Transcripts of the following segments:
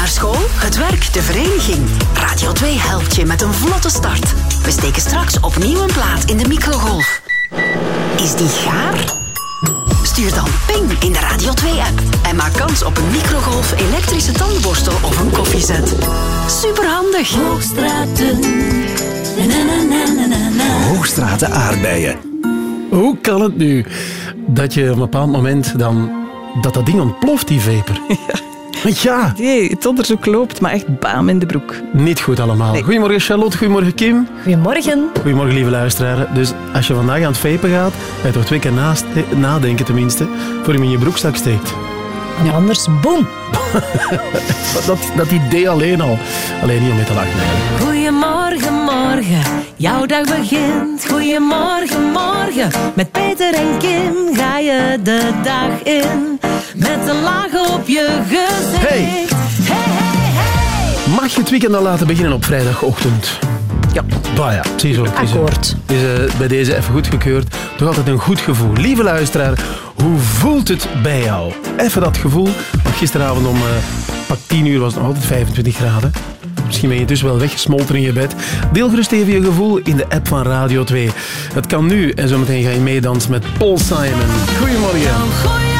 Naar school, het werk, de vereniging. Radio 2 helpt je met een vlotte start. We steken straks opnieuw een plaat in de microgolf. Is die gaar? Stuur dan ping in de Radio 2-app en maak kans op een microgolf, elektrische tandenborstel of een koffiezet. Superhandig! Hoogstraten. Na, na, na, na, na, na. Hoogstraten aardbeien. Hoe kan het nu dat je op een bepaald moment dan... dat dat ding ontploft, die vapor? Ja. Nee, het onderzoek loopt, maar echt baam in de broek. Niet goed allemaal. Goedemorgen Charlotte, goedemorgen Kim. Goedemorgen. Goedemorgen lieve luisteraars. Dus als je vandaag aan het vapen gaat, ga je toch twee keer naast, nadenken tenminste, voor je hem in je broekzak steekt. Ja, anders boem. Dat, dat idee alleen al. Alleen niet om mee te lachen. Goedemorgen, morgen, jouw dag begint. Goedemorgen, morgen, met Peter en Kim ga je de dag in. Met een laag op je gezicht. Hey. hey, hey, hey. Mag je het weekend al laten beginnen op vrijdagochtend? Ja. Bah ja, ziezo. Het is, eh, Akkoord. Het is eh, bij deze even goedgekeurd. Toch altijd een goed gevoel. Lieve luisteraar, hoe voelt het bij jou? Even dat gevoel. Want gisteravond om eh, pak 10 uur was het nog altijd 25 graden. Misschien ben je dus wel weggesmolten in je bed. Deel gerust even je gevoel in de app van Radio 2. Het kan nu en zometeen ga je meedansen met Paul Simon. Goedemorgen.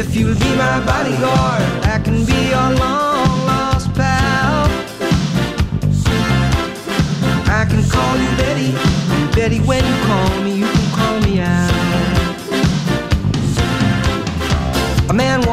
If you'll be my bodyguard, I can be your long lost pal. I can call you Betty, Betty, when you call me,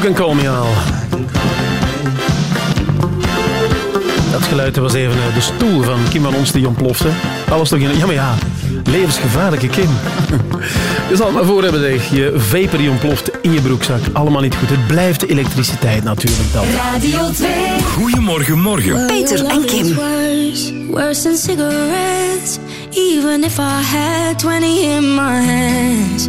can call me al. Dat geluid was even eh, de stoel van Kim van ons die ontplofte. Alles toch in... Ja, maar ja. Levensgevaarlijke Kim. Je zal het maar voor hebben, zeg. Je vapor die ontploft in je broekzak. Allemaal niet goed. Het blijft de elektriciteit natuurlijk dan. Radio 2. Goedemorgen, morgen. Peter en Kim. Worse, worse than cigarettes. Even if I had 20 in my hands.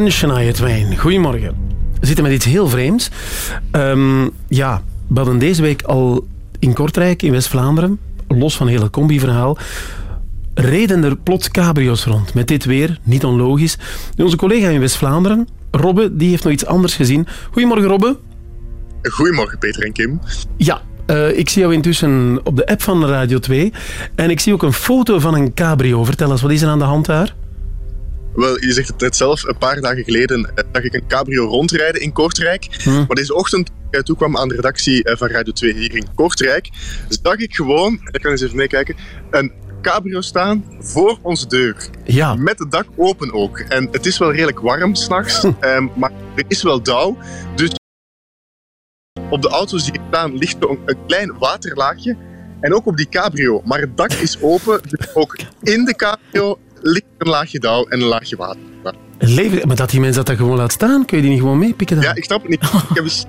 En Shania Twain. Goedemorgen. We zitten met iets heel vreemds. Ehm, ja, we hadden deze week al in Kortrijk, in West-Vlaanderen, los van het hele combi-verhaal, reden er plots cabrio's rond. Met dit weer, niet onlogisch. Onze collega in West-Vlaanderen, Robbe, die heeft nog iets anders gezien. Goedemorgen, Robbe. Goedemorgen Peter en Kim. Ja, eh, ik zie jou intussen op de app van Radio 2. En ik zie ook een foto van een cabrio. Vertel eens, wat is er aan de hand daar? Wel, je zegt het net zelf, een paar dagen geleden eh, zag ik een cabrio rondrijden in Kortrijk. Hm. Maar deze ochtend, toen ik toekwam aan de redactie eh, van Radio 2 hier in Kortrijk, zag ik gewoon, ik kan eens even meekijken, een cabrio staan voor onze deur. Ja. Met het dak open ook. En het is wel redelijk warm s'nachts, Hm. maar er is wel dauw. Dus op de auto zie je staan ligt een klein waterlaagje. En ook op die cabrio. Maar het dak is open, dus ook in de cabrio ligt een laagje dauw en een laagje water. Leven, maar dat die mensen dat daar gewoon laat staan, kun je die niet gewoon meepikken dan? Ja, ik snap het niet. Ik heb eens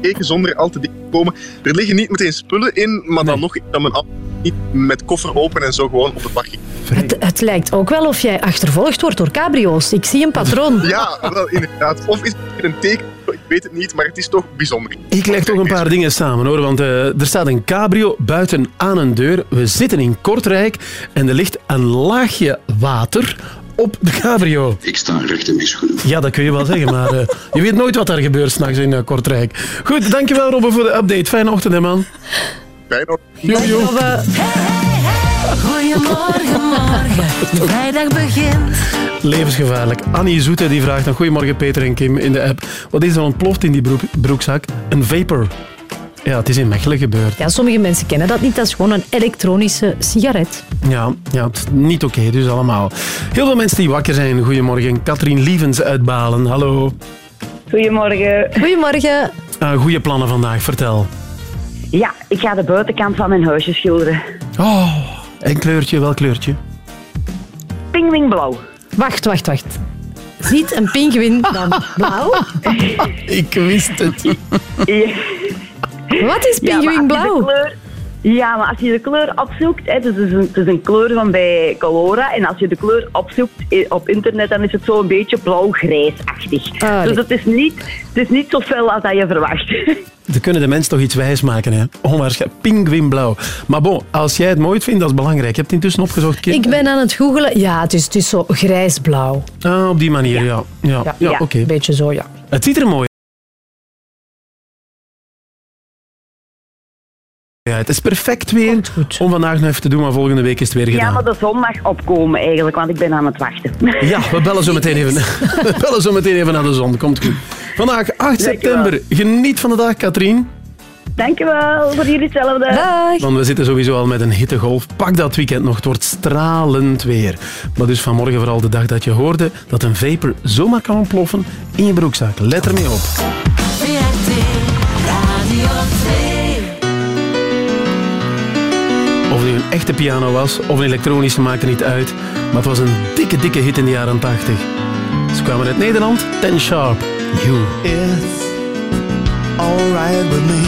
gekeken zonder al te dik te komen. Er liggen niet meteen spullen in, maar dan nog dat mijn auto niet met koffer open en zo gewoon op de parking. Het, het lijkt ook wel of jij achtervolgd wordt door cabrio's. Ik zie een patroon. Ja, wel inderdaad. Of is het een teken? Ik weet het niet, maar het is toch bijzonder. Ik leg toch een paar dingen samen hoor, want eh, er staat een cabrio buiten aan een deur. We zitten in Kortrijk en er ligt een laagje water op de cabrio. Ik sta recht in mijn schoenen. Ja, dat kun je wel zeggen, maar eh, je weet nooit wat er gebeurt s'nachts in eh, Kortrijk. Goed, dankjewel Robbe voor de update. Fijne ochtend, hè, man. Fijn hoor. Jo, jo. Hey, hey, hey. Goedemorgen, morgen. De vrijdag begint. Levensgevaarlijk. Annie Zoete die vraagt dan Goedemorgen Peter en Kim in de app. Wat is er ontploft in die broek- broekzak? Een vapor. Ja, het is in Mechelen gebeurd. Ja, sommige mensen kennen dat niet. Dat is gewoon een elektronische sigaret. Ja, ja het is niet oké, dus allemaal. Heel veel mensen die wakker zijn. Goedemorgen. Katrien Lievens uit Balen. Hallo. Goedemorgen. Goedemorgen. Uh, goede plannen vandaag, vertel. Ja, ik ga de buitenkant van mijn huisje schilderen. Oh, en kleurtje, welk kleurtje? Pingwingblauw. Wacht, wacht, wacht. ziet een pinguïn dan blauw? Ik wist het. Wat is Ja, maar als je pinguïn de blauw? kleur- Ja, maar als je de kleur opzoekt, hè, dus het, is een, het is een kleur van bij Colora, en als je de kleur opzoekt eh, op internet, dan is het zo een beetje blauw-grijsachtig. Ah, dus het is, niet, het is niet zo fel als dat je verwacht. Ze kunnen de mens toch iets wijsmaken, hè? Onwaarschijnlijk. Pinguïnblauw. Maar bon, als jij het mooi vindt, dat is belangrijk. Je hebt het intussen opgezocht, Kim? Ik ben aan het googelen. Ja, het is, het is zo grijsblauw. Ah, op die manier, ja. Ja, ja, Ja, oké. Een beetje zo, ja. Het ziet er mooi uit. Het is perfect weer om vandaag nog even te doen, maar volgende week is het weer Ja, gedaan. maar de zon mag opkomen eigenlijk, want ik ben aan het wachten. Ja, we bellen zo meteen even, we bellen zo meteen even naar de zon. Komt goed. Vandaag 8 september. Geniet van de dag, Katrien. Dankjewel, voor jullie hetzelfde. Dag. Want we zitten sowieso al met een hittegolf. Pak dat weekend nog, het wordt stralend weer. Maar dus vanmorgen vooral de dag dat je hoorde dat een vapor zomaar kan ontploffen in je broekzak. Let ermee op. echte piano was of een elektronische, maakte niet uit. Maar het was een dikke, dikke hit in de jaren 80. Ze kwamen uit Nederland, Ten Sharp. You. It's alright with me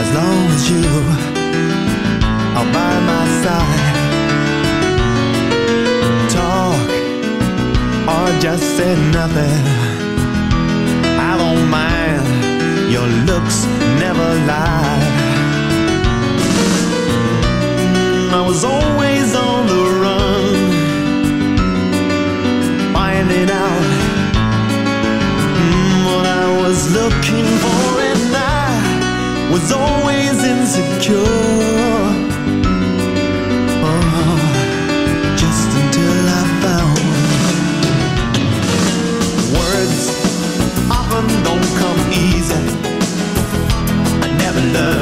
as long as you are by my side. Talk or just say nothing. I don't mind. Your looks never lie. I was always on the run, finding out. Mm, what I was looking for, and I was always insecure. Oh, just until I found words. Often don't come easy. I never learned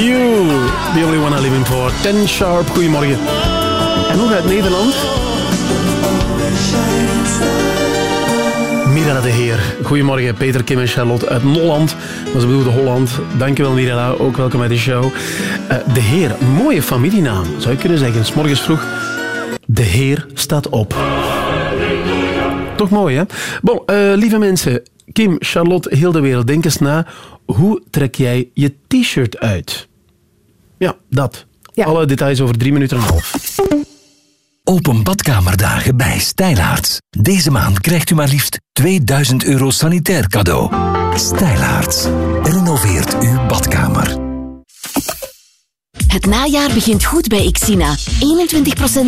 You, the only one I'm living for. Ten sharp, goedemorgen. En hoe uit Nederland? Mirella de Heer. Goedemorgen, Peter, Kim en Charlotte uit Nolland. Maar ze bedoelde Holland. Dankjewel Mirella, ook welkom bij de show. Eh, de Heer, mooie familienaam, zou je kunnen zeggen. S morgens vroeg, de Heer staat op. Toch mooi, hè? Bon, eh, lieve mensen, Kim, Charlotte, heel de wereld, denk eens na. Hoe trek jij je t-shirt uit? Ja, dat. Alle details over drie minuten en een half. Open badkamerdagen bij Stijlaarts. Deze maand krijgt u maar liefst 2000 euro sanitair cadeau. Stijlaarts. Renoveert uw badkamer. Het najaar begint goed bij Xina. 21%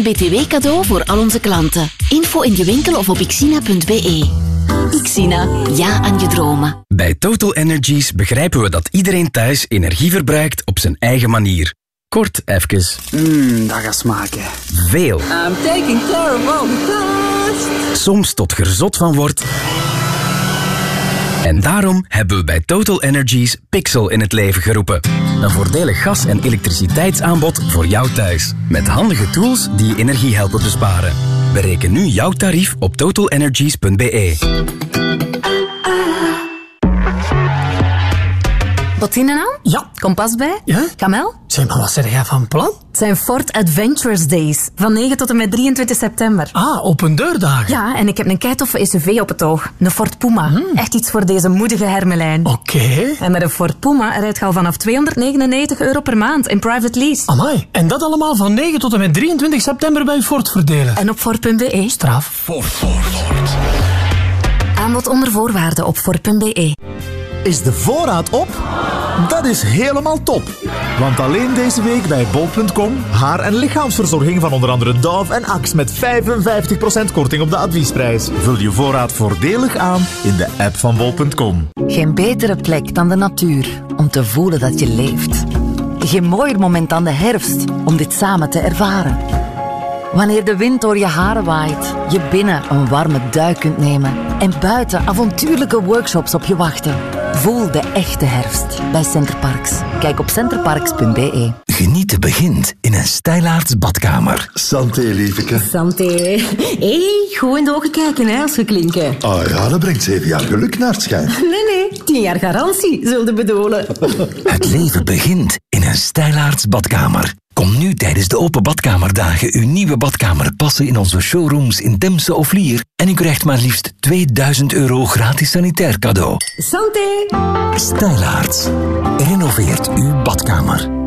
btw cadeau voor al onze klanten. Info in je winkel of op xina.be. Xina, ja aan je dromen. Bij Total Energies begrijpen we dat iedereen thuis energie verbruikt op zijn eigen manier. Kort even. Mmm, dat gaat smaken. Veel. I'm taking care of all the cost. Soms tot gerzot van wordt. En daarom hebben we bij Total Energies Pixel in het leven geroepen. Een voordelig gas- en elektriciteitsaanbod voor jou thuis. Met handige tools die je energie helpen besparen. Bereken nu jouw tarief op totalenergies.be. Wat zien nou? Ja. Kompas bij? Ja? Kamel? Zeg maar, wat zeg jij van plan? Het zijn Ford Adventures Days. Van 9 tot en met 23 september. Ah, open deurdagen. Ja, en ik heb een keitoffe SUV op het oog. Een Ford Puma. Echt iets voor deze moedige hermelijn. Oké. En met een Ford Puma rijdt je al vanaf 299 euro per maand in private lease. Amai, en dat allemaal van 9 tot en met 23 september bij Ford verdelen. En op Ford.be. Straf. Ford, Ford, Ford. Aanbod onder voorwaarden op Ford.be. Is de voorraad op? Dat is helemaal top. Want alleen deze week bij bol.com haar- en lichaamsverzorging van onder andere Dove en Axe met 55% korting op de adviesprijs. Vul je voorraad voordelig aan in de app van bol.com. Geen betere plek dan de natuur om te voelen dat je leeft. Geen mooier moment dan de herfst om dit samen te ervaren. Wanneer de wind door je haren waait, je binnen een warme duik kunt nemen en buiten avontuurlijke workshops op je wachten. Voel de echte herfst bij Centerparks. Kijk op centerparks.be. Genieten begint in een Stijlaarts badkamer. Santé, lieveke. Santé. Hé, hey, goed in de ogen kijken hè, als we klinken. Ah ja, dat brengt zeven jaar geluk naar het schijn. Nee, nee, tien jaar garantie, zullen bedoelen. Het leven begint in een Stijlaarts badkamer. Kom nu tijdens de open badkamerdagen uw nieuwe badkamer passen in onze showrooms in Temse of Lier en u krijgt maar liefst 2000 euro gratis sanitair cadeau. Santé. Stijlaarts. Renoveert uw badkamer.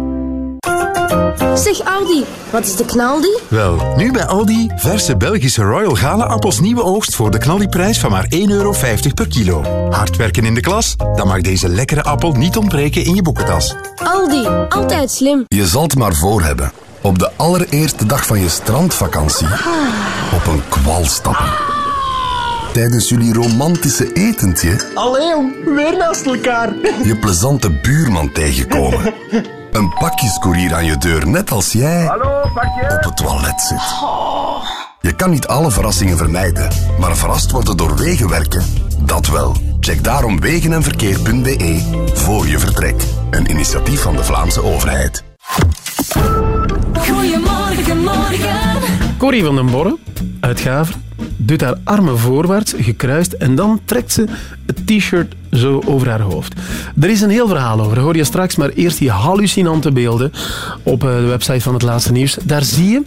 Zeg Aldi, wat is de knaldi? Wel, nu bij Aldi verse Belgische Royal Gala appels nieuwe oogst voor de knaldiprijs van maar 1,50 euro per kilo. Hard werken in de klas? Dan mag deze lekkere appel niet ontbreken in je boekentas. Aldi, altijd slim. Je zal het maar voor hebben. Op de allereerste dag van je strandvakantie op een kwal stappen. Tijdens jullie romantische etentje Allee, weer naast elkaar. je plezante buurman tegenkomen. Een pakjescourier aan je deur, net als jij op het toilet zit. Je kan niet alle verrassingen vermijden, maar verrast worden door wegenwerken, dat wel. Check daarom wegenenverkeer.be voor je vertrekt. Een initiatief van de Vlaamse overheid. Goedemorgen, morgen. Corrie van den Borre, uit Gaver, doet haar armen voorwaarts, gekruist, en dan trekt ze het t-shirt zo over haar hoofd. Er is een heel verhaal over, hoor je straks, maar eerst die hallucinante beelden op eh, de website van het laatste nieuws. Daar zie je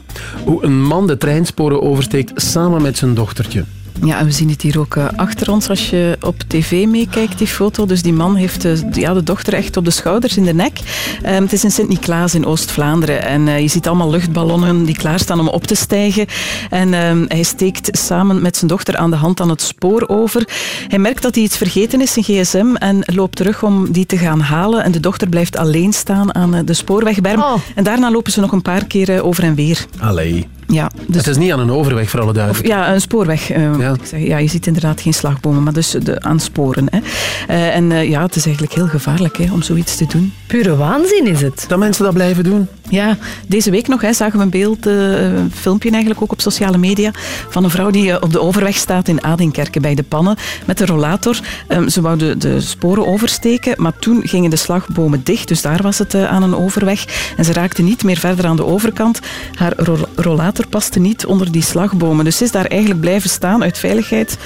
hoe een man de treinsporen oversteekt samen met zijn dochtertje. Ja, en we zien het hier ook eh, achter ons als je op tv meekijkt, die foto. Dus die man heeft de, ja, de dochter echt op de schouders, in de nek. Ehm, het is in Sint-Niklaas in Oost-Vlaanderen. En eh, je ziet allemaal luchtballonnen die klaarstaan om op te stijgen. En ehm, hij steekt samen met zijn dochter aan de hand aan het spoor over. Hij merkt dat hij iets vergeten is, zijn gsm, en loopt terug om die te gaan halen. En de dochter blijft alleen staan aan eh, de spoorwegberm. En daarna lopen ze nog een paar keer eh, over en weer. Allee. Ja, dus... Het is niet aan een overweg, voor alle Of, duidelijkheid. ja, een spoorweg. eh, ik zeggen. Ja, je ziet inderdaad geen slagbomen, maar dus de, aan sporen. Hè. Eh, en eh, ja, het is eigenlijk heel gevaarlijk hè, om zoiets te doen. Pure waanzin is het. Dat mensen dat blijven doen. Ja, deze week nog hè, zagen we een beeld, eh, een filmpje eigenlijk ook op sociale media, van een vrouw die op de overweg staat in Adinkerke bij de pannen met een rollator. Ehm, ze wou de, de sporen oversteken, maar toen gingen de slagbomen dicht, dus daar was het aan een overweg. En ze raakte niet meer verder aan de overkant. Haar ro- rollator paste niet onder die slagbomen, dus ze is daar eigenlijk blijven staan uit veiligheid.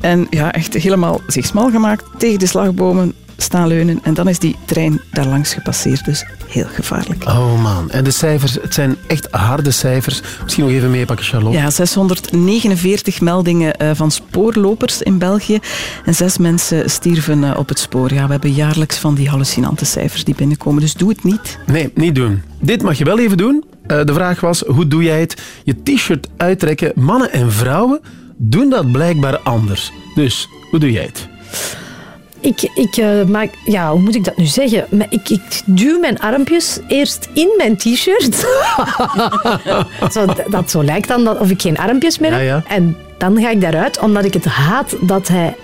En ja, echt helemaal zich smal gemaakt tegen de slagbomen staan leunen. En dan is die trein daar langs gepasseerd, dus heel gevaarlijk. Oh man, en de cijfers, het zijn echt harde cijfers. Misschien nog even meepakken, Charlotte. Ja, 649 meldingen eh, van spoorlopers in België. En zes mensen stierven eh, op het spoor. Ja, we hebben jaarlijks van die hallucinante cijfers die binnenkomen. Dus doe het niet. Nee, niet doen. Dit mag je wel even doen. Eh, de vraag was, hoe doe jij het? Je t-shirt uittrekken. Mannen en vrouwen doen dat blijkbaar anders. Dus, hoe doe jij het? Ik, ik eh, maak, ja, hoe moet ik dat nu zeggen? Maar ik, ik duw mijn armpjes eerst in mijn t-shirt. zo, dat zo lijkt dan dat, of ik geen armpjes meer heb. Ja, ja. En dan ga ik daaruit, omdat ik het haat dat hij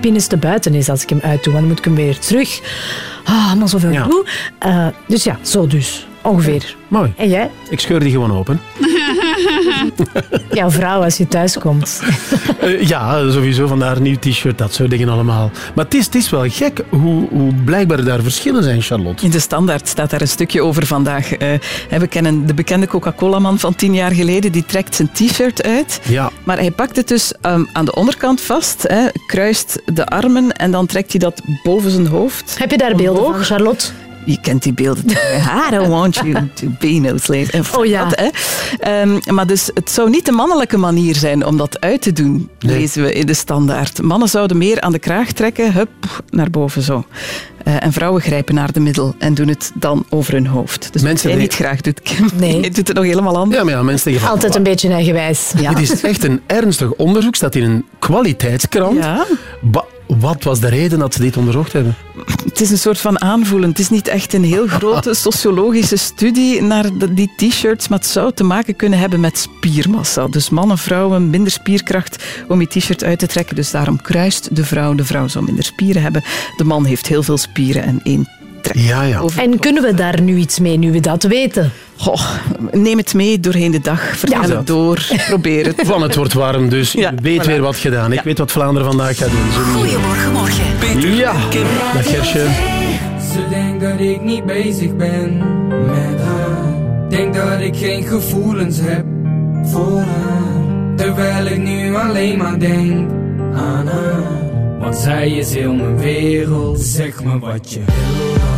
binnenste buiten is als ik hem uitdoe. Want dan moet ik hem weer terug. Ah, allemaal zoveel Ja. Eh, dus ja, zo dus. Ongeveer. Mooi. En jij? Ik scheur die gewoon open. Jouw vrouw als je thuis komt. Eh, ja, sowieso. Vandaar een nieuw t-shirt, dat soort dingen allemaal. Maar het is, het is wel gek hoe, hoe blijkbaar daar verschillen zijn, Charlotte. In de standaard staat daar een stukje over vandaag. Eh, we kennen de bekende Coca-Cola-man van tien jaar geleden. Die trekt zijn t-shirt uit. Ja. Maar hij pakt het dus ehm, aan de onderkant vast, hè, kruist de armen en dan trekt hij dat boven zijn hoofd. Heb je daar beelden van, Charlotte? Je kent die beelden. I don't want you to be no slave. En Oh ja. dat, hè. Ehm, maar dus, het zou niet de mannelijke manier zijn om dat uit te doen, lezen we in de standaard. Mannen zouden meer aan de kraag trekken, hup, naar boven zo. Eh, en vrouwen grijpen naar de middel en doen het dan over hun hoofd. Dus Mensen wat jij die- niet graag doet, Kim. Nee. Je doet het nog helemaal anders. Ja, maar ja, mensen Altijd een beetje eigenwijs. Ja. Dit is echt een ernstig onderzoek, staat in een kwaliteitskrant. Ja. Wat was de reden dat ze dit onderzocht hebben? Het is een soort van aanvoelen. Het is niet echt een heel grote sociologische studie naar de- die t-shirts, maar het zou te maken kunnen hebben met spiermassa. Dus mannen, vrouwen, minder spierkracht om je t-shirt uit te trekken. Dus daarom kruist de vrouw. De vrouw zou minder spieren hebben. De man heeft heel veel spieren en één Ja, ja. En kunnen we daar nu iets mee, nu we dat weten? Goh, neem het mee doorheen de dag. Vertel Ja. het door. Probeer het. Van het wordt warm, dus Ja, je weet voilà. weer wat gedaan. Ik weet wat Vlaanderen vandaag gaat doen. Goedemorgen, morgen. Ja, dag Gersje. Ze denkt dat ik niet bezig ben met haar. Denk dat ik geen gevoelens heb voor haar. Terwijl ik nu alleen maar denk aan haar. Want zij is heel mijn wereld. Zeg me wat je wil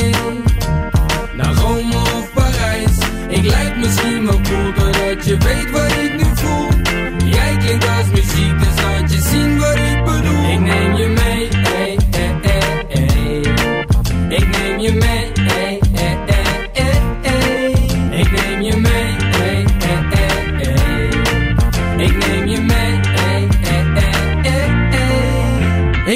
Ik lijk misschien wel cool doordat je weet wat ik nu voel. Jij klinkt als muziek, dus laat je zien wat ik bedoel. Ik neem je mee, hey, hey, hey, hey. Ik neem je mee,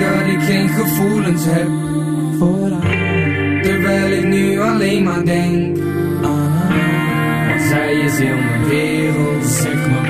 Dat ik geen gevoelens heb voor haar. Terwijl ik nu alleen maar denk aan haar. Want zij is heel mijn wereld. Zeg me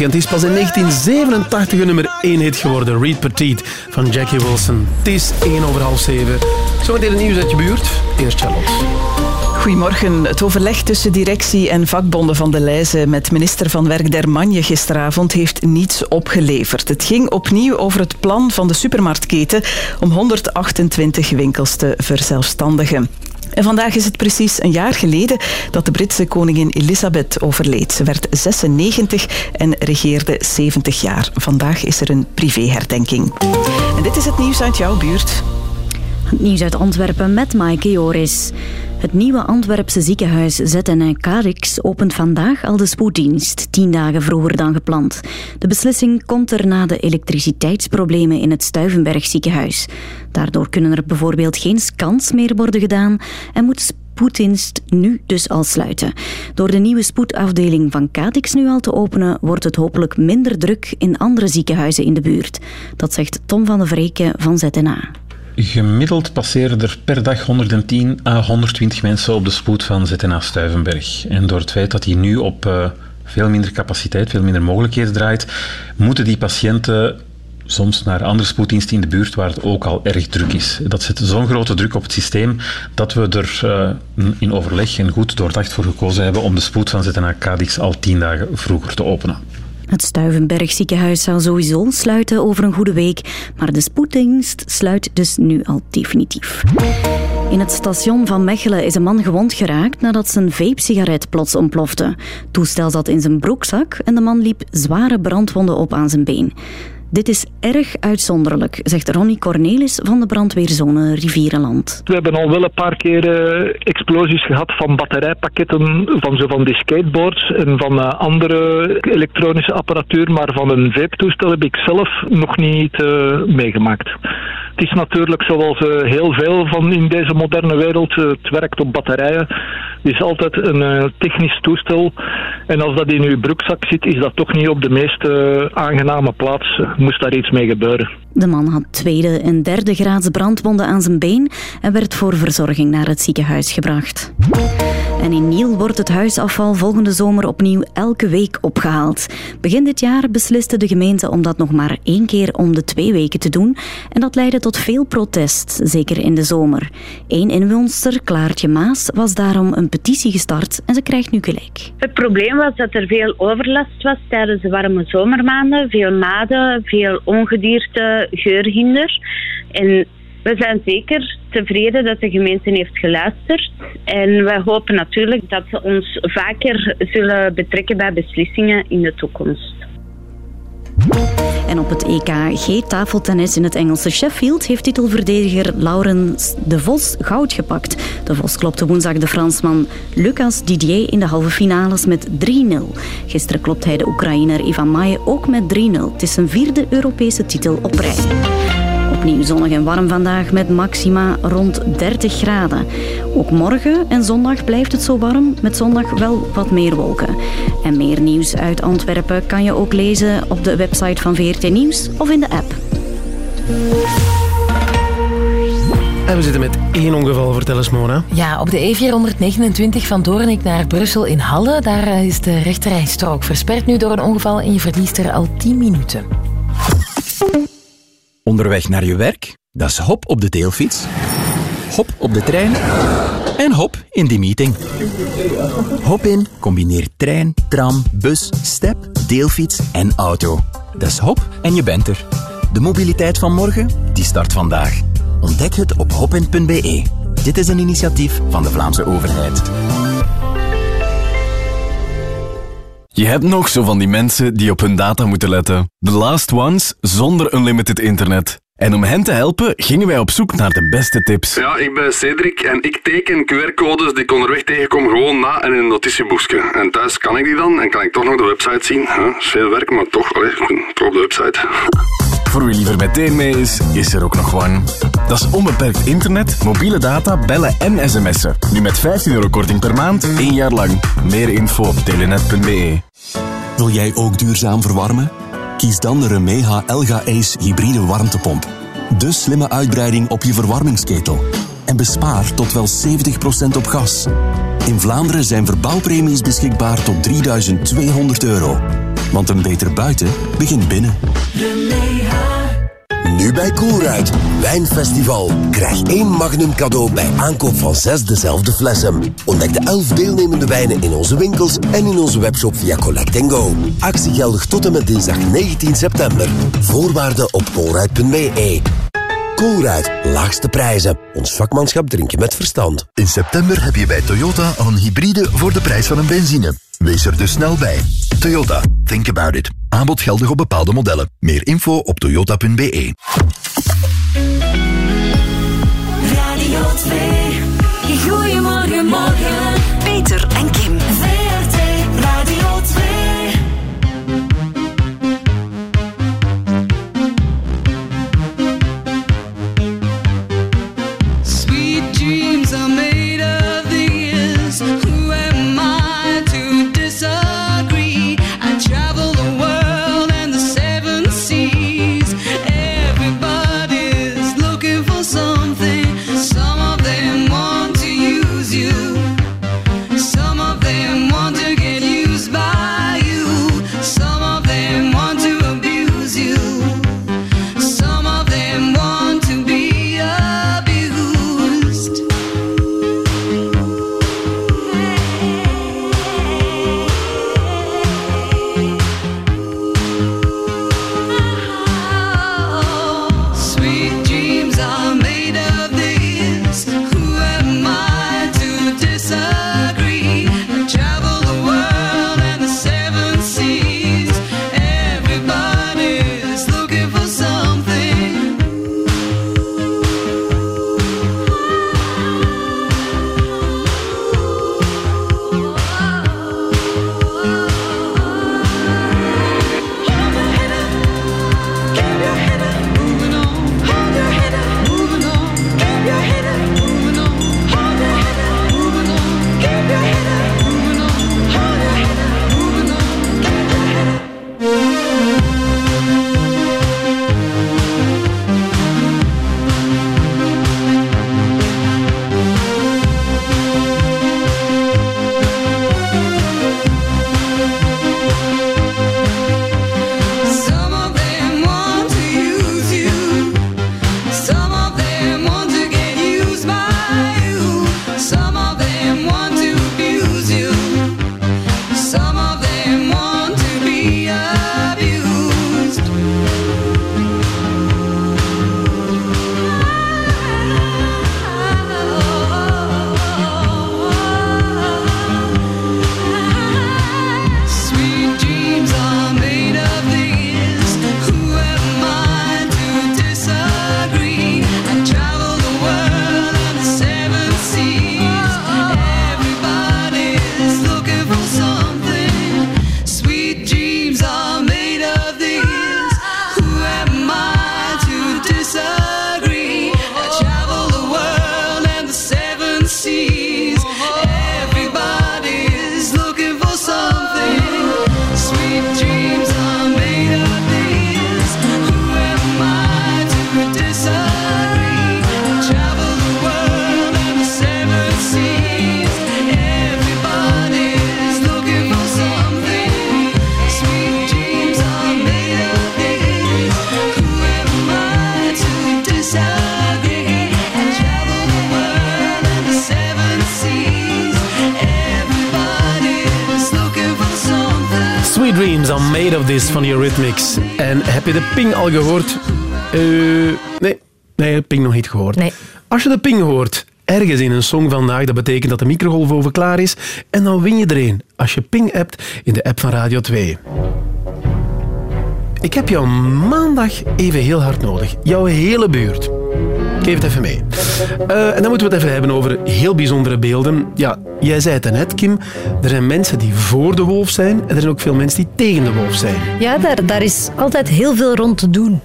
1957 en het is pas in 1987 een nummer 1 hit geworden. Reed Petit van Jackie Wilson. Het is 1 over half 7. Zometeen het nieuws uit je buurt. Eerst Charlotte. Goedemorgen. Het overleg tussen directie en vakbonden van de Leize met minister van Werk Dermanje gisteravond heeft niets opgeleverd. Het ging opnieuw over het plan van de supermarktketen om 128 winkels te verzelfstandigen. Vandaag is het precies een jaar geleden dat de Britse koningin Elisabeth overleed. Ze werd 96 en regeerde 70 jaar. Vandaag is er een privéherdenking. En dit is het nieuws uit jouw buurt. Het nieuws uit Antwerpen met Maaike Joris. Het nieuwe Antwerpse ziekenhuis ZN Carix opent vandaag al de spoeddienst, tien dagen vroeger dan gepland. De beslissing komt er na de elektriciteitsproblemen in het Stuivenberg ziekenhuis. Daardoor kunnen er bijvoorbeeld geen scans meer worden gedaan en moet spoeddienst nu dus al sluiten. Door de nieuwe spoedafdeling van Cadix nu al te openen, wordt het hopelijk minder druk in andere ziekenhuizen in de buurt. Dat zegt Tom van de Vreken van ZNA. Gemiddeld passeren er per dag 110 à 120 mensen op de spoed van ZNA Stuivenberg. En door het feit dat hij nu op uh, veel minder capaciteit, veel minder mogelijkheden draait, moeten die patiënten soms naar andere spoeddiensten in de buurt waar het ook al erg druk is. Dat zet zo'n grote druk op het systeem dat we er uh, in overleg en goed doordacht voor gekozen hebben om de spoed van ZNA Cadix al tien dagen vroeger te openen. Het Stuivenberg ziekenhuis zou sowieso sluiten over een goede week, maar de spoeddienst sluit dus nu al definitief. In het station van Mechelen is een man gewond geraakt nadat zijn vape-sigaret plots ontplofte. Toestel zat in zijn broekzak en de man liep zware brandwonden op aan zijn been. Dit is erg uitzonderlijk, zegt Ronnie Cornelis van de brandweerzone Rivierenland. We hebben al wel een paar keer eh, explosies gehad van batterijpakketten van zo van die skateboards en van eh, andere elektronische apparatuur, maar van een vape-toestel heb ik zelf nog niet eh, meegemaakt. Het is natuurlijk zoals heel veel van in deze moderne wereld, het werkt op batterijen. Het is altijd een technisch toestel. En als dat in uw broekzak zit, is dat toch niet op de meest aangename plaats. Moest daar iets mee gebeuren. De man had tweede en derde graads brandwonden aan zijn been en werd voor verzorging naar het ziekenhuis gebracht. En in Niel wordt het huisafval volgende zomer opnieuw elke week opgehaald. Begin dit jaar besliste de gemeente om dat nog maar één keer om de twee weken te doen. En dat leidde tot veel protest, zeker in de zomer. Eén inwoonster, Klaartje Maas, was daarom een petitie gestart en ze krijgt nu gelijk. Het probleem was dat er veel overlast was tijdens de warme zomermaanden. Veel maden, veel ongedierte, geurhinder. En we zijn zeker tevreden dat de gemeente heeft geluisterd. En wij hopen natuurlijk dat ze ons vaker zullen betrekken bij beslissingen in de toekomst. Op het EK G-tafeltennis in het Engelse Sheffield heeft titelverdediger Laurens de Vos goud gepakt. De Vos klopte woensdag de Fransman Lucas Didier in de halve finales met 3-0. Gisteren klopt hij de Oekraïner Ivan Maye ook met 3-0. Het is zijn vierde Europese titel op rij. Opnieuw zonnig en warm vandaag met maxima rond 30 graden. Ook morgen en zondag blijft het zo warm, met zondag wel wat meer wolken. En meer nieuws uit Antwerpen kan je ook lezen op de website van VRT Nieuws of in de app. En we zitten met één ongeval. Vertel eens, Mona. Ja, op de E429 van Doornik naar Brussel in Halle, daar eh, is de rechterrijstrook versperd nu door een ongeval en je verliest er al 10 minuten. Onderweg naar je werk? Dat is hop op de deelfiets. Hop op de trein. En hop in die meeting. Hop in combineert trein, tram, bus, step, deelfiets en auto. Dat is hop en je bent er. De mobiliteit van morgen, die start vandaag. Ontdek het op hopin.be. Dit is een initiatief van de Vlaamse overheid. Je hebt nog zo van die mensen die op hun data moeten letten. The last ones zonder unlimited internet. En om hen te helpen gingen wij op zoek naar de beste tips. Ja, ik ben Cedric en ik teken QR-codes die ik onderweg tegenkom gewoon na in een notitieboekje. En thuis kan ik die dan en kan ik toch nog de website zien. Huh? is veel werk, maar toch, allee, toch op de website. Voor wie liever meteen mee is, is er ook nog One. Dat is onbeperkt internet, mobiele data, bellen en sms'en. Nu met 15 euro korting per maand, één jaar lang. Meer info op telenet.be. Wil jij ook duurzaam verwarmen? Kies dan de Remeha Elga Ace hybride warmtepomp. De slimme uitbreiding op je verwarmingsketel. En bespaar tot wel 70% op gas. In Vlaanderen zijn verbouwpremies beschikbaar tot 3200 euro. Want een beter buiten begint binnen. Nu bij Coolruit. Wijnfestival. Krijg één magnum cadeau bij aankoop van zes dezelfde flessen. Ontdek de elf deelnemende wijnen in onze winkels en in onze webshop via Collect Go. Actie geldig tot en met dinsdag 19 september. Voorwaarden op coolruit.be. Coolruit. Laagste prijzen. Ons vakmanschap drinken met verstand. In september heb je bij Toyota al een hybride voor de prijs van een benzine. Wees er dus snel bij. Toyota, think about it. Aanbod geldig op bepaalde modellen. Meer info op toyota.be. Radio 2. Goedemorgen, morgen. Peter en Kim. Van Eurythmics. En heb je de ping al gehoord? Eh, nee, nee, ping nog niet gehoord. Nee. Als je de ping hoort, ergens in een song vandaag, dat betekent dat de microgolfoven klaar is. En dan win je er een als je ping hebt in de app van Radio 2. Ik heb jou maandag even heel hard nodig. Jouw hele buurt. Geef het even mee. Eh, en dan moeten we het even hebben over heel bijzondere beelden. Ja, jij zei het net, Kim. Er zijn mensen die voor de wolf zijn en er zijn ook veel mensen die tegen de wolf zijn. Ja, daar, daar is altijd heel veel rond te doen.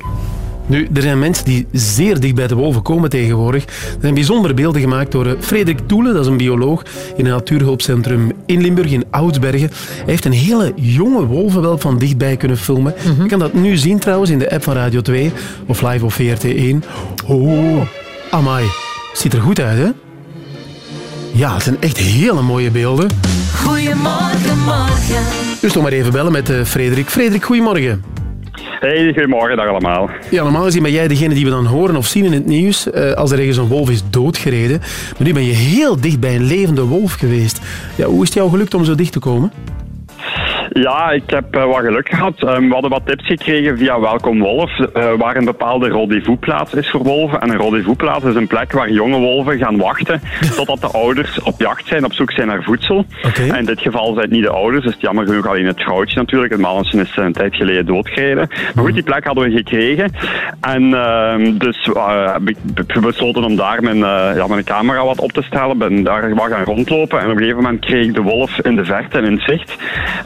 Nu, er zijn mensen die zeer dicht bij de wolven komen tegenwoordig. Er zijn bijzondere beelden gemaakt door eh, Frederik Toele, dat is een bioloog in een natuurhulpcentrum in Limburg, in Oudsbergen. Hij heeft een hele jonge wolvenwelp van dichtbij kunnen filmen. Je kan dat nu zien trouwens in de app van Radio 2 of live op VRT1. Oh, amai. Ziet er goed uit, hè? Ja, het zijn echt hele mooie beelden. Goedemorgen, morgen. Dus nog maar even bellen met eh, Frederik. Frederik, goedemorgen. Hey, goedemorgen, dag allemaal. Ja, normaal gezien ben jij degene die we dan horen of zien in het nieuws eh, als er ergens een wolf is doodgereden. Maar nu ben je heel dicht bij een levende wolf geweest. Ja, hoe is het jou gelukt om zo dicht te komen? Ja, ik heb eh, wat geluk gehad. Ehm, we hadden wat tips gekregen via Welkom Wolf, eh, waar een bepaalde rendezvousplaats is voor wolven. En een rendezvousplaats is een plek waar jonge wolven gaan wachten totdat de ouders op jacht zijn, op zoek zijn naar voedsel. En in dit geval zijn het niet de ouders, dus jammer genoeg alleen het vrouwtje natuurlijk. Het mannetje is een tijd geleden doodgereden. Maar goed, die plek hadden we gekregen. En ehm, dus uh, we besloten om daar mijn, eh, ja, mijn camera wat op te stellen. Ben daar wat gaan rondlopen. En op een gegeven moment kreeg ik de wolf in de verte en in het zicht.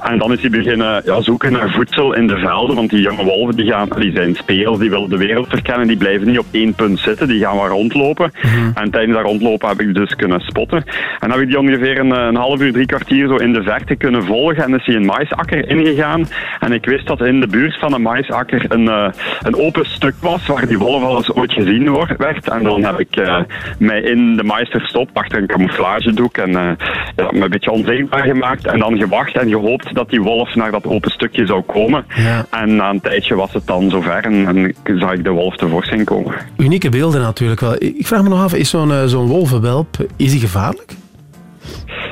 En dan is hij beginnen ja, zoeken naar voedsel in de velden. Want die jonge wolven die gaan, die zijn spelers, die willen de wereld verkennen. Die blijven niet op één punt zitten, die gaan wat rondlopen. En tijdens dat rondlopen heb ik dus kunnen spotten. En heb ik die ongeveer een, een half uur, drie kwartier zo in de verte kunnen volgen. En is hij een maisakker ingegaan. En ik wist dat in de buurt van een maisakker een, eh, een open stuk was waar die wolf al eens ooit gezien wordt, werd. En dan heb ik eh, mij in de mais verstopt achter een camouflagedoek en eh, ja, me een beetje onzichtbaar gemaakt. En dan gewacht en gehoopt dat die wolf naar dat open stukje zou komen. En na een tijdje was het dan zover en, en zag ik de wolf tevoorschijn komen. Unieke beelden natuurlijk wel. Ik vraag me nog af, is zo'n eh, zo'n wolvenwelp, is die gevaarlijk?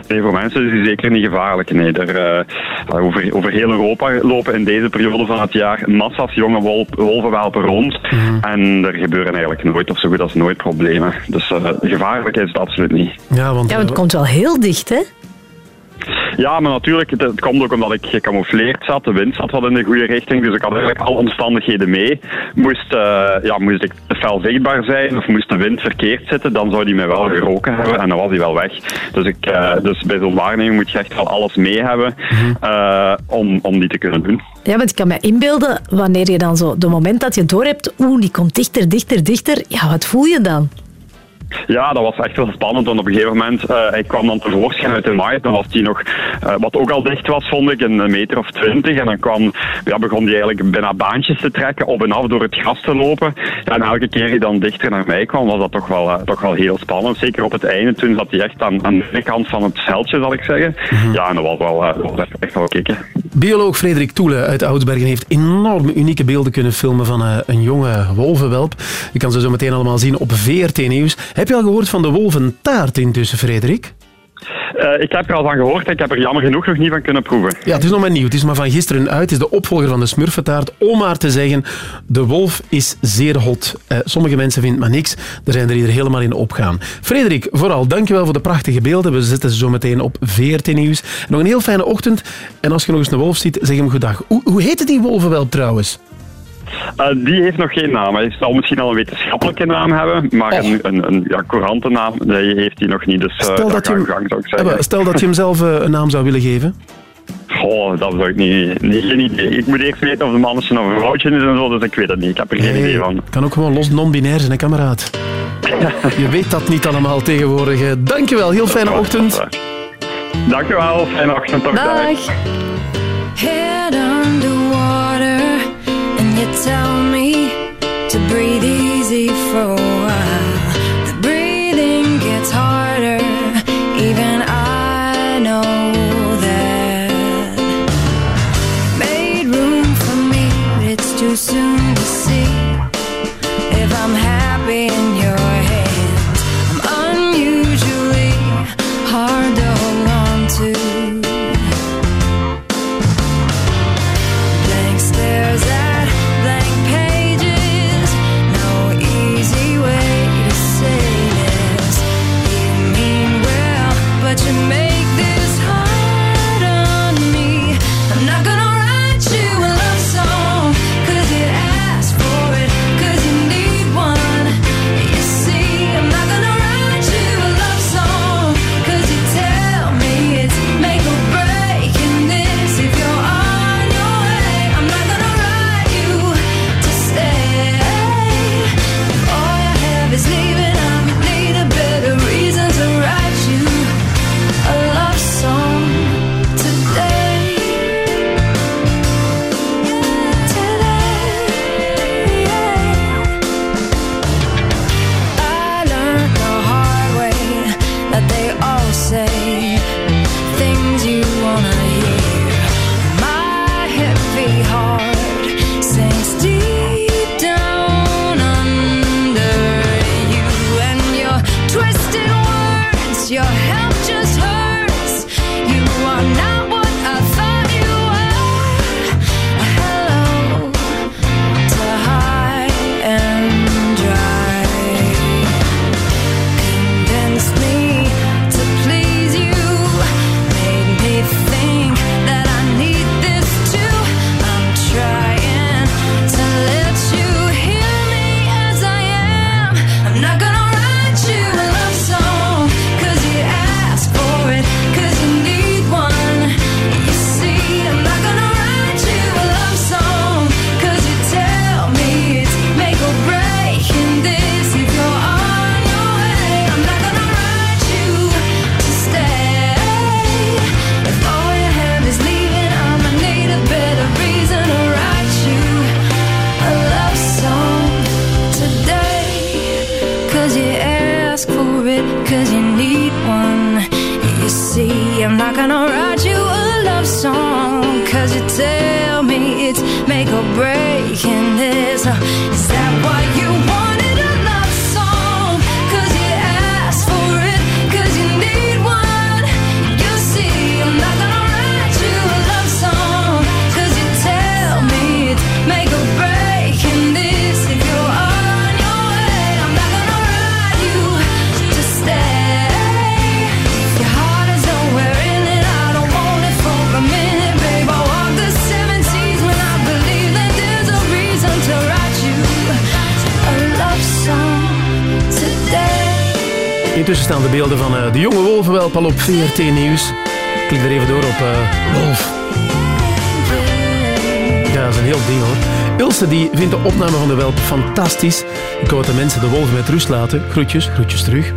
Nee, voor mensen is die zeker niet gevaarlijk. Nee, er, uh, over, over heel Europa lopen in deze periode van het jaar massa's jonge wolf, wolvenwelpen rond. En er gebeuren eigenlijk nooit of zo goed als nooit problemen. Dus uh, gevaarlijk is het absoluut niet. Ja, want, Ja, want het komt wel heel dicht, hè? Ja, maar natuurlijk, het, komt ook omdat ik gecamoufleerd zat. De wind zat wat in de goede richting, dus ik had eigenlijk alle omstandigheden mee. Moest, eh, ja, moest ik te fel zichtbaar zijn of moest de wind verkeerd zitten, dan zou die mij wel geroken hebben en dan was hij wel weg. Dus, ik, eh, dus bij zo'n waarneming moet je echt wel alles mee hebben eh, om, om die te kunnen doen. Ja, want ik kan me inbeelden, wanneer je dan zo, de moment dat je doorhebt, oeh, die komt dichter, dichter, dichter, ja, wat voel je dan? Ja, dat was echt wel spannend, want op een gegeven moment, eh hij kwam dan tevoorschijn uit de maai, dan was hij nog, eh, wat ook al dicht was, vond ik, een meter of twintig. En dan kwam, ja, begon hij eigenlijk bijna baantjes te trekken, op en af door het gras te lopen. Ja, en elke keer hij dan dichter naar mij kwam, was dat toch wel, eh, toch wel heel spannend. Zeker op het einde, toen zat hij echt aan, aan de kant van het veldje, zal ik zeggen. Ja, en dat was wel, dat was echt, wel kicken. Bioloog Frederik Toele uit Oudsbergen heeft enorm unieke beelden kunnen filmen van een jonge wolvenwelp. Je kan ze zo meteen allemaal zien op VRT Nieuws. Heb je al gehoord van de wolventaart intussen, Frederik? Eh, ik heb er al van gehoord, ik heb er jammer genoeg nog niet van kunnen proeven. Ja, het is nog maar nieuw. Het is maar van gisteren uit. Het is de opvolger van de smurfentaart. Om maar te zeggen, de wolf is zeer hot. Eh, sommige mensen vinden maar niks. Er zijn er die er helemaal in opgaan. Frederik, vooral dankjewel voor de prachtige beelden. We zetten ze zo meteen op VRT Nieuws. Nog een heel fijne ochtend. En als je nog eens een wolf ziet, zeg hem goedag. Hoe, hoe heette die wolvenwelp trouwens? Eh, die heeft nog geen naam. Hij zal misschien al een wetenschappelijke naam hebben, maar een, een, een ja, courante naam die heeft hij nog niet. Dus eh, Stel dat je gang, hem- gang, zou ik zeggen. Stel dat je hem zelf eh, een naam zou willen geven. Goh, dat zou ik niet, niet, geen idee. Ik moet eerst weten of een mannetje of een vrouwtje is en zo, dus ik weet het niet. Ik heb er geen Nee, idee van. Het kan ook gewoon los non-binair zijn, hè, kameraad. Je weet dat niet allemaal tegenwoordig. Dankjewel, heel fijne ochtend. Dankjewel, fijne ochtend toch. Dag. Tell me al op VRT Nieuws. Klik er even door op eh, Wolf. Ja, dat is een heel ding hoor. Ilse die vindt de opname van de welp fantastisch. Ik wou dat de mensen de wolven met rust laten. Groetjes, groetjes terug.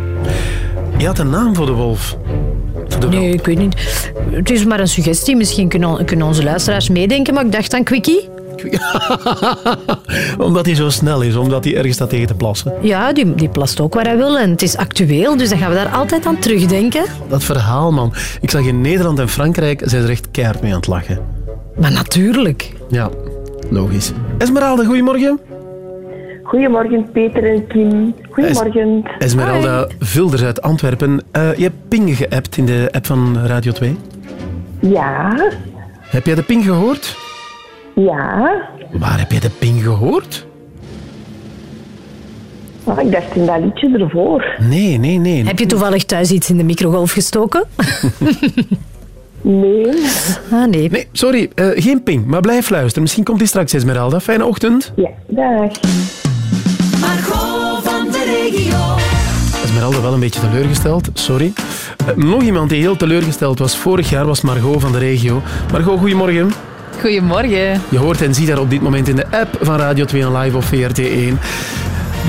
Je had een naam voor de wolf. Nee, ik weet niet. Het is maar een suggestie. Misschien kunnen, kunnen onze luisteraars meedenken, maar ik dacht aan Quickie. Omdat hij zo snel is, omdat hij ergens staat tegen te plassen. Ja, die, die plast ook waar hij wil en het is actueel, dus dan gaan we daar altijd aan terugdenken. Dat verhaal, man. Ik zag in Nederland en Frankrijk, zijn ze er echt keihard mee aan het lachen. Maar natuurlijk. Ja, logisch. Esmeralda, goedemorgen. Goedemorgen Peter en Kim. Goedemorgen. Esmeralda Vilders uit Antwerpen. Eh, je hebt ping geappt in de app van Radio 2. Ja, Heb jij de ping gehoord? Ja. Waar heb je de ping gehoord? Oh, ik dacht in dat liedje ervoor. Nee, nee, nee. Heb je toevallig thuis iets in de microgolf gestoken? nee. Ah, nee. Nee, sorry, eh, geen ping, maar blijf luisteren. Misschien komt die straks, Esmeralda. Fijne ochtend. Ja, dag. Margot van de regio. Esmeralda wel een beetje teleurgesteld, sorry. Eh, nog iemand die heel teleurgesteld was vorig jaar was Margot van de regio. Margot, goedemorgen. Goedemorgen. Je hoort en ziet haar op dit moment in de app van Radio 2 en Live of VRT1.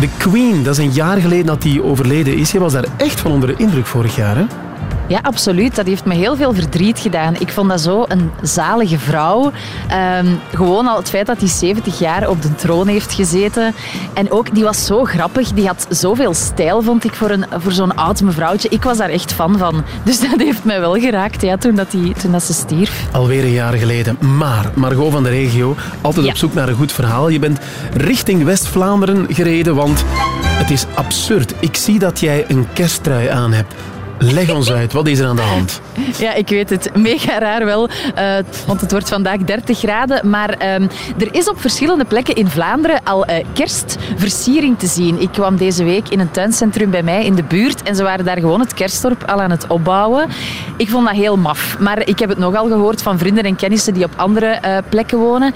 De Queen, dat is een jaar geleden dat die overleden is. Je was daar echt van onder de indruk vorig jaar, hè? Ja, absoluut. Dat heeft me heel veel verdriet gedaan. Ik vond dat zo een zalige vrouw. Ehm, gewoon al het feit dat hij 70 jaar op de troon heeft gezeten. En ook, die was zo grappig. Die had zoveel stijl, vond ik, voor, een, voor zo'n oud mevrouwtje. Ik was daar echt fan van. Dus dat heeft mij wel geraakt ja, toen, dat die, toen dat ze stierf. Alweer een jaar geleden. Maar Margot van de regio, altijd op zoek naar een goed verhaal. Je bent richting West-Vlaanderen gereden, want het is absurd. Ik zie dat jij een kersttrui aan hebt. Leg ons uit, wat is er aan de hand? Ja, ik weet het. Mega raar wel, eh, want het wordt vandaag 30 graden. Maar ehm, er is op verschillende plekken in Vlaanderen al eh, kerstversiering te zien. Ik kwam deze week in een tuincentrum bij mij in de buurt en ze waren daar gewoon het kerstdorp al aan het opbouwen. Ik vond dat heel maf. Maar ik heb het nogal gehoord van vrienden en kennissen die op andere eh, plekken wonen.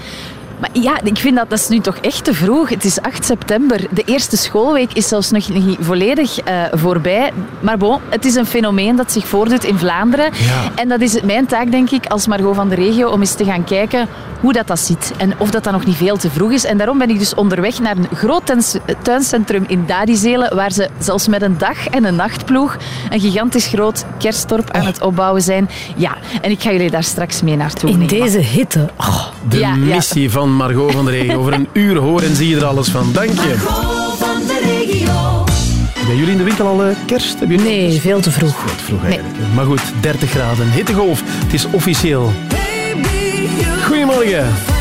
Maar ja, ik vind dat dat is nu toch echt te vroeg. Het is 8 september. De eerste schoolweek is zelfs nog niet volledig eh, voorbij. Maar bon, het is een fenomeen dat zich voordoet in Vlaanderen. En dat is het mijn taak, denk ik, als Margot van de regio, om eens te gaan kijken hoe dat, dat zit. En of dat, dat nog niet veel te vroeg is. En daarom ben ik dus onderweg naar een groot tuincentrum in Dadizelen, waar ze zelfs met een dag- en een nachtploeg een gigantisch groot kerstdorp aan het opbouwen zijn. Ja, en ik ga jullie daar straks mee naartoe In nemen. deze hitte. Oh. De Ja, ja. missie van Margot van de regio. Over een uur hoor en zie je er alles van. Dank je. Margot van de regio. Hebben jullie in de winkel al eh, kerst? Hebben jullie Nee, veel te vroeg. Vroeg eigenlijk. Maar goed, 30 graden. Hittegolf. Het is officieel. Goedemorgen.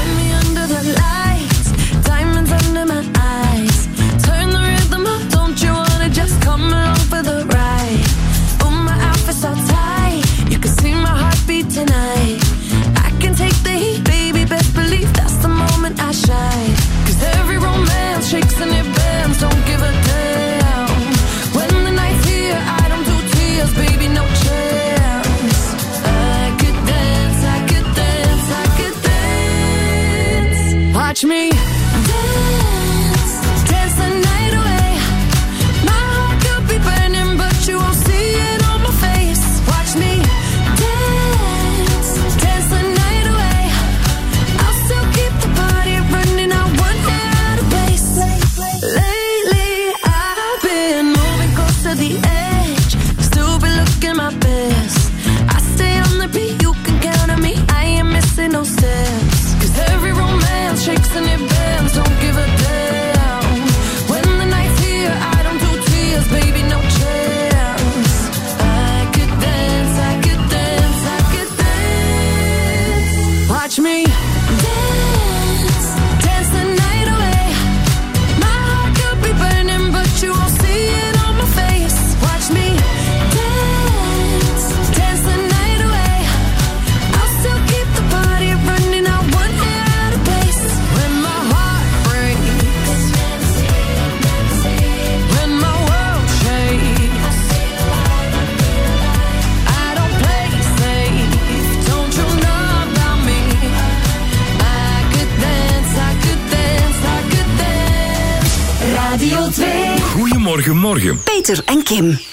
Kim.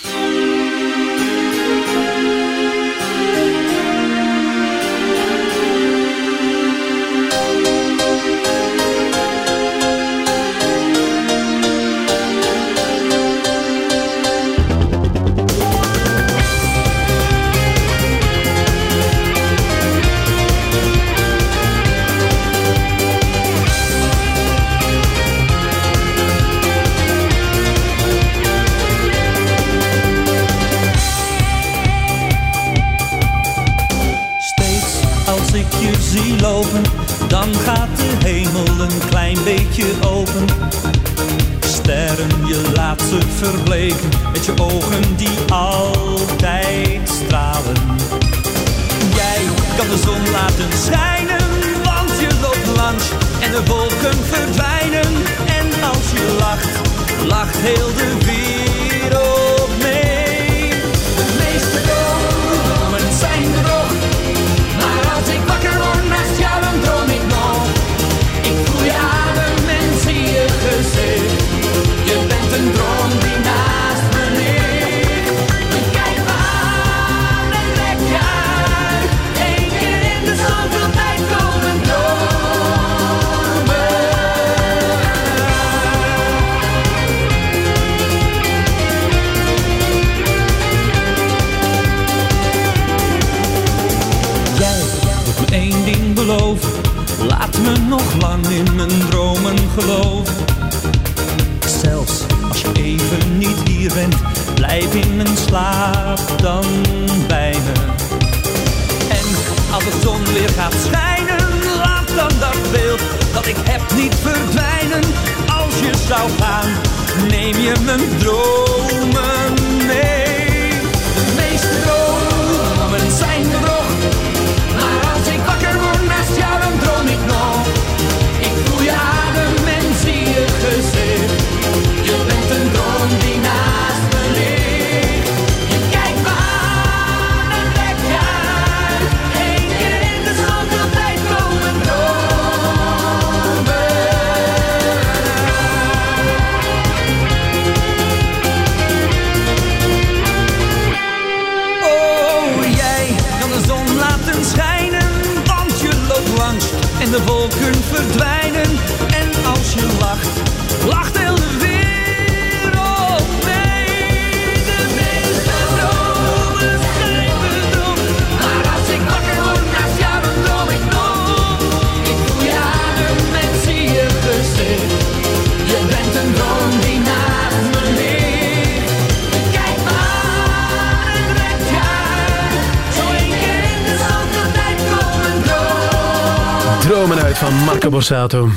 Borsato.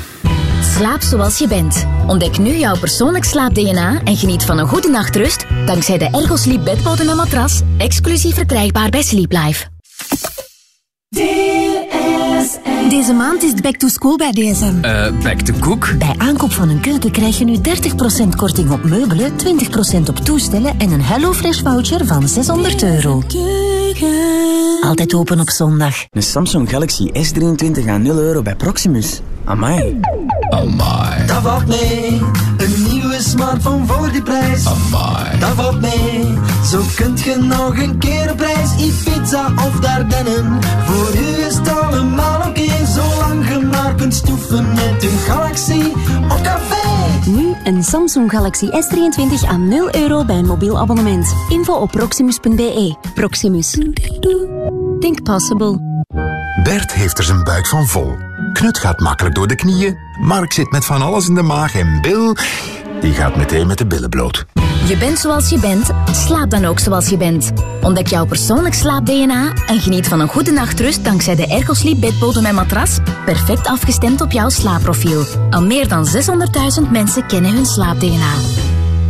Slaap zoals je bent. Ontdek nu jouw persoonlijk slaap-DNA en geniet van een goede nachtrust dankzij de Ergo Sleep bedbodem en matras, exclusief verkrijgbaar bij Sleep Life. Deze maand is het back to school bij DSM. Eh, back to cook? Bij aankoop van een keuken krijg je nu 30% korting op meubelen, 20% op toestellen en een HelloFresh voucher van 600 euro. Altijd open op zondag. Een Samsung Galaxy S23 aan 0 euro bij Proximus. Amai. Amai. Dat valt mee, een nieuwe smartphone voor die prijs. Amai. Dat valt mee, zo kunt je nog een keer op reis. Ibiza of Dardennen, voor u is het allemaal oké. Zolang je maar kunt stoeven met uw Galaxy op café. Nu een Samsung Galaxy S23 aan 0 euro bij een mobiel abonnement. Info op proximus.be. Proximus. Think possible. Bert heeft er zijn buik van vol. Knut gaat makkelijk door de knieën. Mark zit met van alles in de maag. En Bill, die gaat meteen met de billen bloot. Je bent zoals je bent, slaap dan ook zoals je bent. Ontdek jouw persoonlijk slaap-DNA en geniet van een goede nachtrust dankzij de Ergosleep bedbodem en matras, perfect afgestemd op jouw slaapprofiel. Al meer dan 600.000 mensen kennen hun slaap-DNA.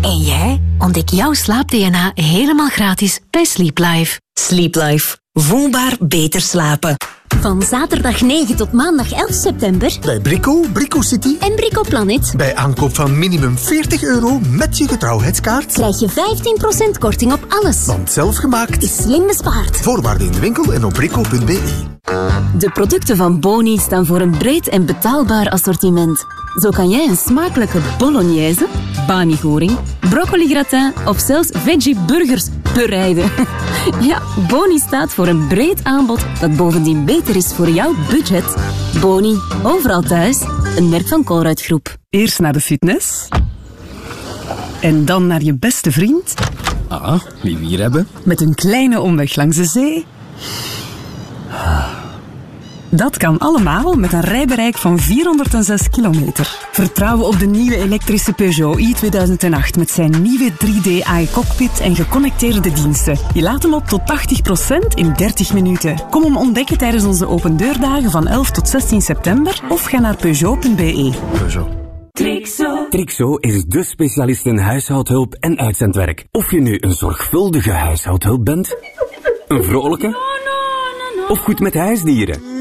En jij? Ontdek jouw slaap-DNA helemaal gratis bij Sleep Life. Sleep Life. Voelbaar beter slapen. Van zaterdag 9 tot maandag 11 september. Bij Brico, Brico City. En Brico Planet. Bij aankoop van minimum 40 euro met je getrouwheidskaart. Krijg je 15% korting op alles. Want zelfgemaakt is slim bespaard. Voorwaarden in de winkel en op brico.be. De producten van Boni staan voor een breed en betaalbaar assortiment. Zo kan jij een smakelijke bolognese, bami-goring, broccoli gratin of zelfs veggie burgers bereiden. Ja, Boni staat voor een breed aanbod dat bovendien beter is voor jouw budget. Boni, overal thuis. Een merk van Colruyt Groep. Eerst naar de fitness. En dan naar je beste vriend. Ah, wie we hier hebben? Met een kleine omweg langs de zee. Dat kan allemaal met een rijbereik van 406 kilometer. Vertrouwen op de nieuwe elektrische Peugeot i 2008 met zijn nieuwe 3D AI-cockpit en geconnecteerde diensten. Je laat hem op tot 80% in 30 minuten. Kom hem ontdekken tijdens onze open deurdagen van 11 tot 16 september of ga naar peugeot.be. Peugeot. Trixo. Trixo is de specialist in huishoudhulp en uitzendwerk. Of je nu een zorgvuldige huishoudhulp bent, een vrolijke of goed met huisdieren.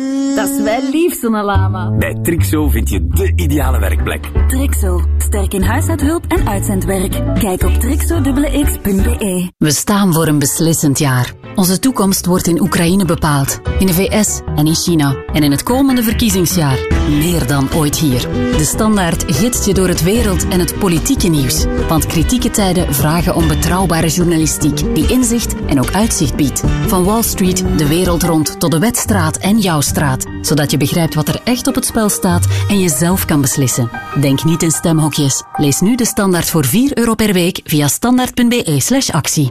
Is wel lief, zo'n lama. Bij Trixo vind je de ideale werkplek. Trixo. Sterk in huishoudhulp en uitzendwerk. Kijk op trixo.x.be. We staan voor een beslissend jaar. Onze toekomst wordt in Oekraïne bepaald, in de VS en in China. En in het komende verkiezingsjaar meer dan ooit hier. De Standaard gidst je door het wereld- en het politieke nieuws. Want kritieke tijden vragen om betrouwbare journalistiek die inzicht en ook uitzicht biedt. Van Wall Street de wereld rond tot de Wetstraat en jouw straat. Zodat je begrijpt wat er echt op het spel staat en je zelf kan beslissen. Denk niet in stemhokjes. Lees nu de Standaard voor 4 euro per week via standaard.be slash actie.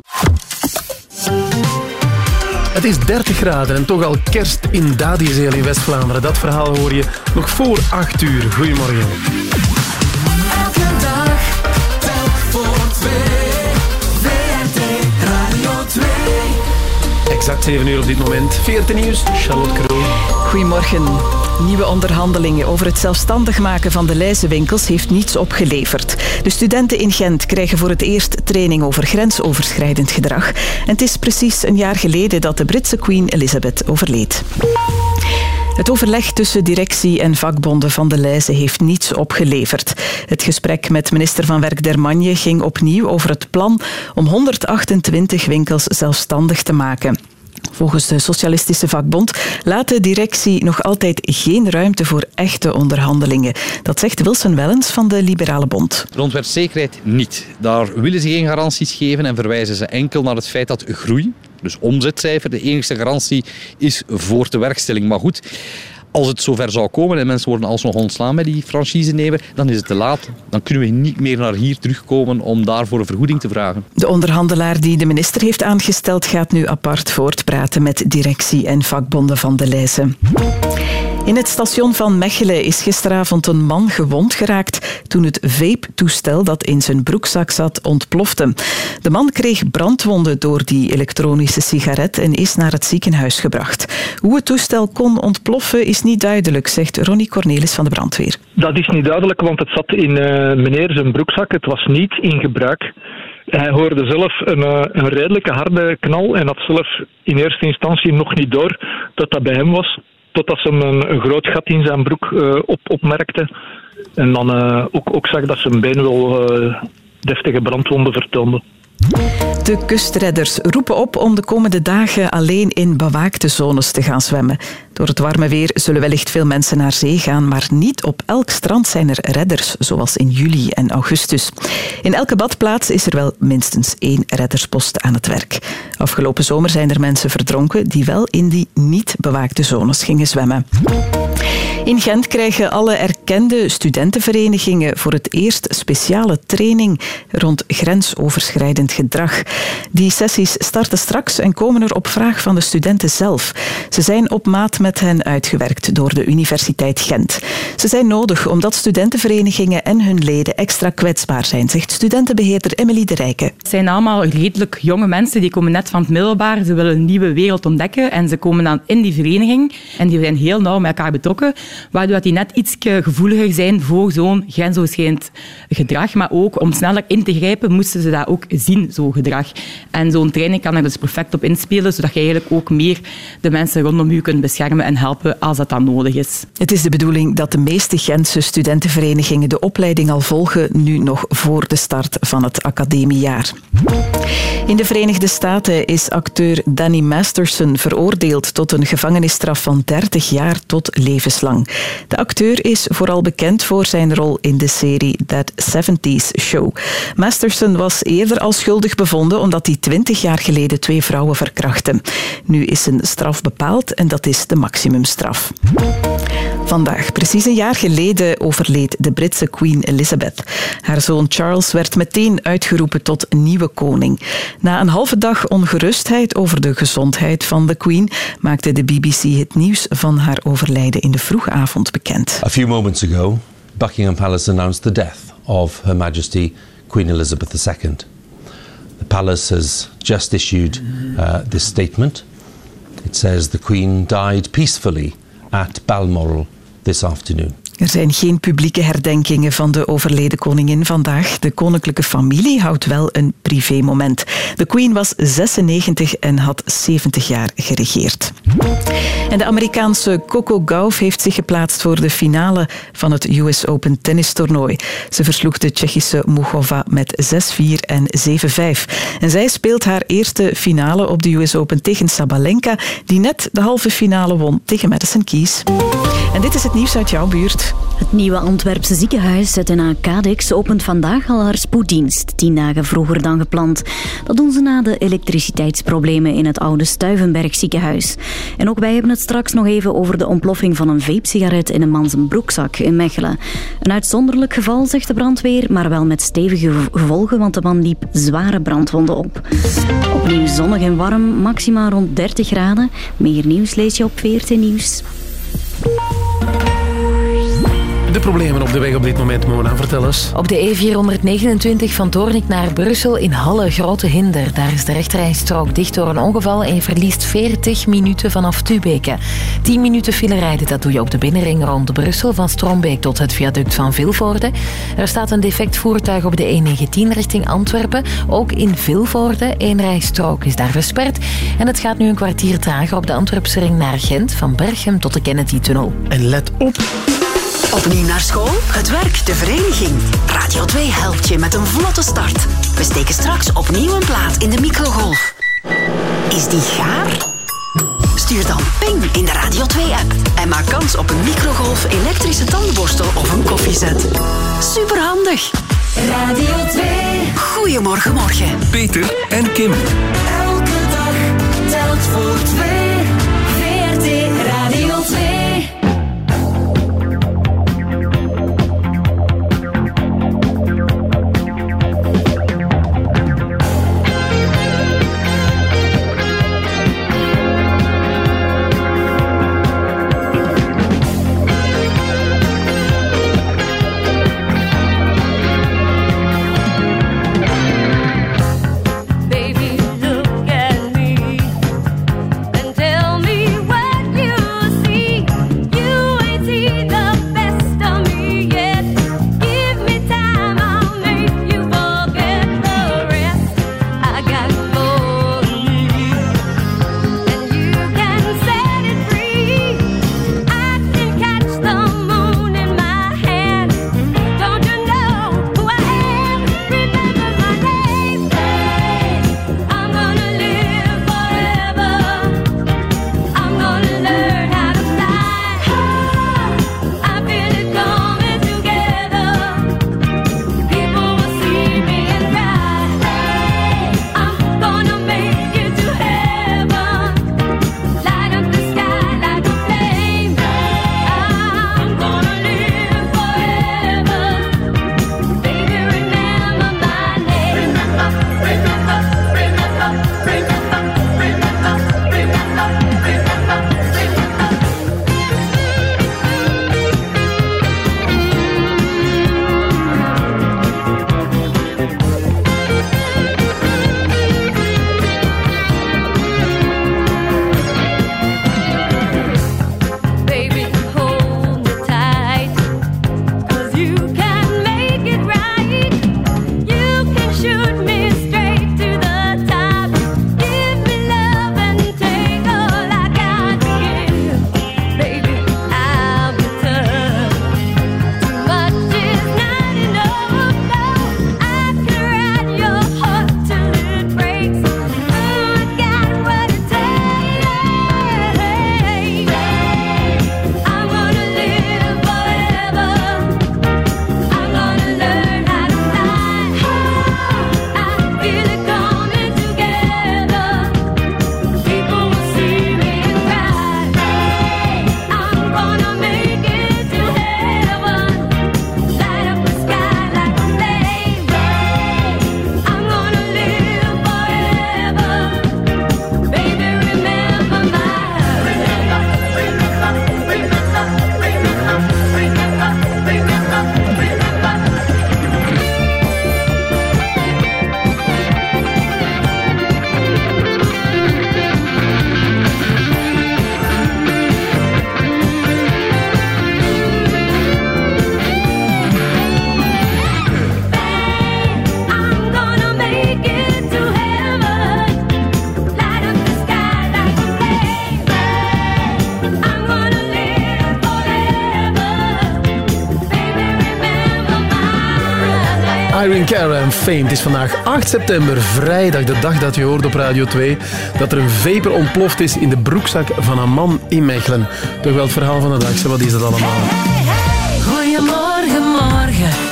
Het is 30 graden en toch al kerst in Dadizeel in West-Vlaanderen. Dat verhaal hoor je nog voor 8 uur. Goedemorgen. Exact 7 uur op dit moment. 14 nieuws, Charlotte Kroon. Goedemorgen. Nieuwe onderhandelingen over het zelfstandig maken van de lijzenwinkels heeft niets opgeleverd. De studenten in Gent krijgen voor het eerst training over grensoverschrijdend gedrag. En het is precies een jaar geleden dat de Britse Queen Elizabeth overleed. Het overleg tussen directie en vakbonden van de Leize heeft niets opgeleverd. Het gesprek met minister van Werk Dermanje ging opnieuw over het plan om 128 winkels zelfstandig te maken. Volgens de Socialistische Vakbond laat de directie nog altijd geen ruimte voor echte onderhandelingen. Dat zegt Wilson Wellens van de Liberale Bond. Rond werkzekerheid niet. Daar willen ze geen garanties geven en verwijzen ze enkel naar het feit dat groei, dus omzetcijfer, de enige garantie is voor de werkstelling. Maar goed, als het zover zou komen en mensen worden alsnog ontslaan bij die franchisenemer, dan is het te laat. Dan kunnen we niet meer naar hier terugkomen om daarvoor een vergoeding te vragen. De onderhandelaar die de minister heeft aangesteld gaat nu apart voortpraten met directie en vakbonden van de Leize. In het station van Mechelen is gisteravond een man gewond geraakt toen het vape-toestel dat in zijn broekzak zat ontplofte. De man kreeg brandwonden door die elektronische sigaret en is naar het ziekenhuis gebracht. Hoe het toestel kon ontploffen is niet duidelijk, zegt Ronnie Cornelis van de brandweer. Dat is niet duidelijk, want het zat in eh, meneer zijn broekzak. Het was niet in gebruik. Hij hoorde zelf een, eh, een redelijke harde knal en had zelf in eerste instantie nog niet door dat dat bij hem was. Totdat ze een, een groot gat in zijn broek eh, op, opmerkte. En dan eh, ook, ook zag dat zijn been wel eh, deftige brandwonden vertoonde. De kustredders roepen op om de komende dagen alleen in bewaakte zones te gaan zwemmen. Door het warme weer zullen wellicht veel mensen naar zee gaan, maar niet op elk strand zijn er redders, zoals in juli en augustus. In elke badplaats is er wel minstens één redderspost aan het werk. Afgelopen zomer zijn er mensen verdronken die wel in die niet bewaakte zones gingen zwemmen. In Gent krijgen alle erkende studentenverenigingen voor het eerst speciale training rond grensoverschrijdend gedrag. Die sessies starten straks en komen er op vraag van de studenten zelf. Ze zijn op maat met hen uitgewerkt door de Universiteit Gent. Ze zijn nodig omdat studentenverenigingen en hun leden extra kwetsbaar zijn, zegt studentenbeheerder Emily de Rijken. Het zijn allemaal redelijk jonge mensen, die komen net van het middelbaar. Ze willen een nieuwe wereld ontdekken en ze komen dan in die vereniging en die zijn heel nauw met elkaar betrokken. waardoor die net iets gevoeliger zijn voor zo'n grensoverschrijdend gedrag. Maar ook om sneller in te grijpen, moesten ze dat ook zien, zo'n gedrag. En zo'n training kan er dus perfect op inspelen, zodat je eigenlijk ook meer de mensen rondom je kunt beschermen en helpen als dat dan nodig is. Het is de bedoeling dat de meeste Gentse studentenverenigingen de opleiding al volgen, nu nog voor de start van het academiejaar. In de Verenigde Staten is acteur Danny Masterson veroordeeld tot een gevangenisstraf van 30 jaar tot levenslang. De acteur is vooral bekend voor zijn rol in de serie That 70s Show. Masterson was eerder al schuldig bevonden omdat hij 20 jaar geleden twee vrouwen verkrachtte. Nu is zijn straf bepaald en dat is de maximumstraf. Vandaag, precies een jaar geleden, overleed de Britse Queen Elizabeth. Haar zoon Charles werd meteen uitgeroepen tot nieuwe koning. Na een halve dag ongerustheid over de gezondheid van de Queen maakte de BBC het nieuws van haar overlijden in de vroege avond bekend. A few moments ago, Buckingham Palace announced the death of Her Majesty Queen Elizabeth II. The palace has just issued uh, this statement. It says the Queen died peacefully at Balmoral this afternoon. Er zijn geen publieke herdenkingen van de overleden koningin vandaag. De koninklijke familie houdt wel een privémoment. De queen was 96 en had 70 jaar geregeerd. En de Amerikaanse Coco Gauff heeft zich geplaatst voor de finale van het US Open tennistoernooi. Ze versloeg de Tsjechische Muchova met 6-4 en 7-5. En zij speelt haar eerste finale op de US Open tegen Sabalenka, die net de halve finale won tegen Madison Keys. En dit is het nieuws uit jouw buurt. Het nieuwe Antwerpse ziekenhuis ZNA Cadix opent vandaag al haar spoeddienst, tien dagen vroeger dan gepland. Dat doen ze na de elektriciteitsproblemen in het oude Stuivenberg ziekenhuis. En ook wij hebben het straks nog even over de ontploffing van een vape-sigaret in een man zijn broekzak in Mechelen. Een uitzonderlijk geval, zegt de brandweer, maar wel met stevige gevolgen, want de man liep zware brandwonden op. Opnieuw zonnig en warm, maximaal rond 30 graden. Meer nieuws lees je op 14 Nieuws. De problemen op de weg op dit moment, Mona, vertel eens. Op de E429 van Doornik naar Brussel in Halle grote hinder. Daar is de rechterrijstrook dicht door een ongeval en je verliest 40 minuten vanaf Tubeke. 10 minuten file rijden, dat doe je op de binnenring rond Brussel van Strombeek tot het viaduct van Vilvoorde. Er staat een defect voertuig op de E19 richting Antwerpen. Ook in Vilvoorde, één rijstrook is daar versperd. En het gaat nu een kwartier trager op de Antwerpse ring naar Gent, van Berchem tot de Kennedy-tunnel. En let op... Opnieuw naar school, het werk, de vereniging. Radio 2 helpt je met een vlotte start. We steken straks opnieuw een plaat in de microgolf. Is die gaar? Stuur dan ping in de Radio 2-app en maak kans op een microgolf, elektrische tandenborstel of een koffiezet. Superhandig! Radio 2. Goedemorgen, morgen. Peter en Kim. Elke dag telt voor twee. En. Het is vandaag 8 september, vrijdag, de dag dat je hoort op Radio 2 dat er een vapor ontploft is in de broekzak van een man in Mechelen. Toch wel het verhaal van de dag, wat is dat allemaal?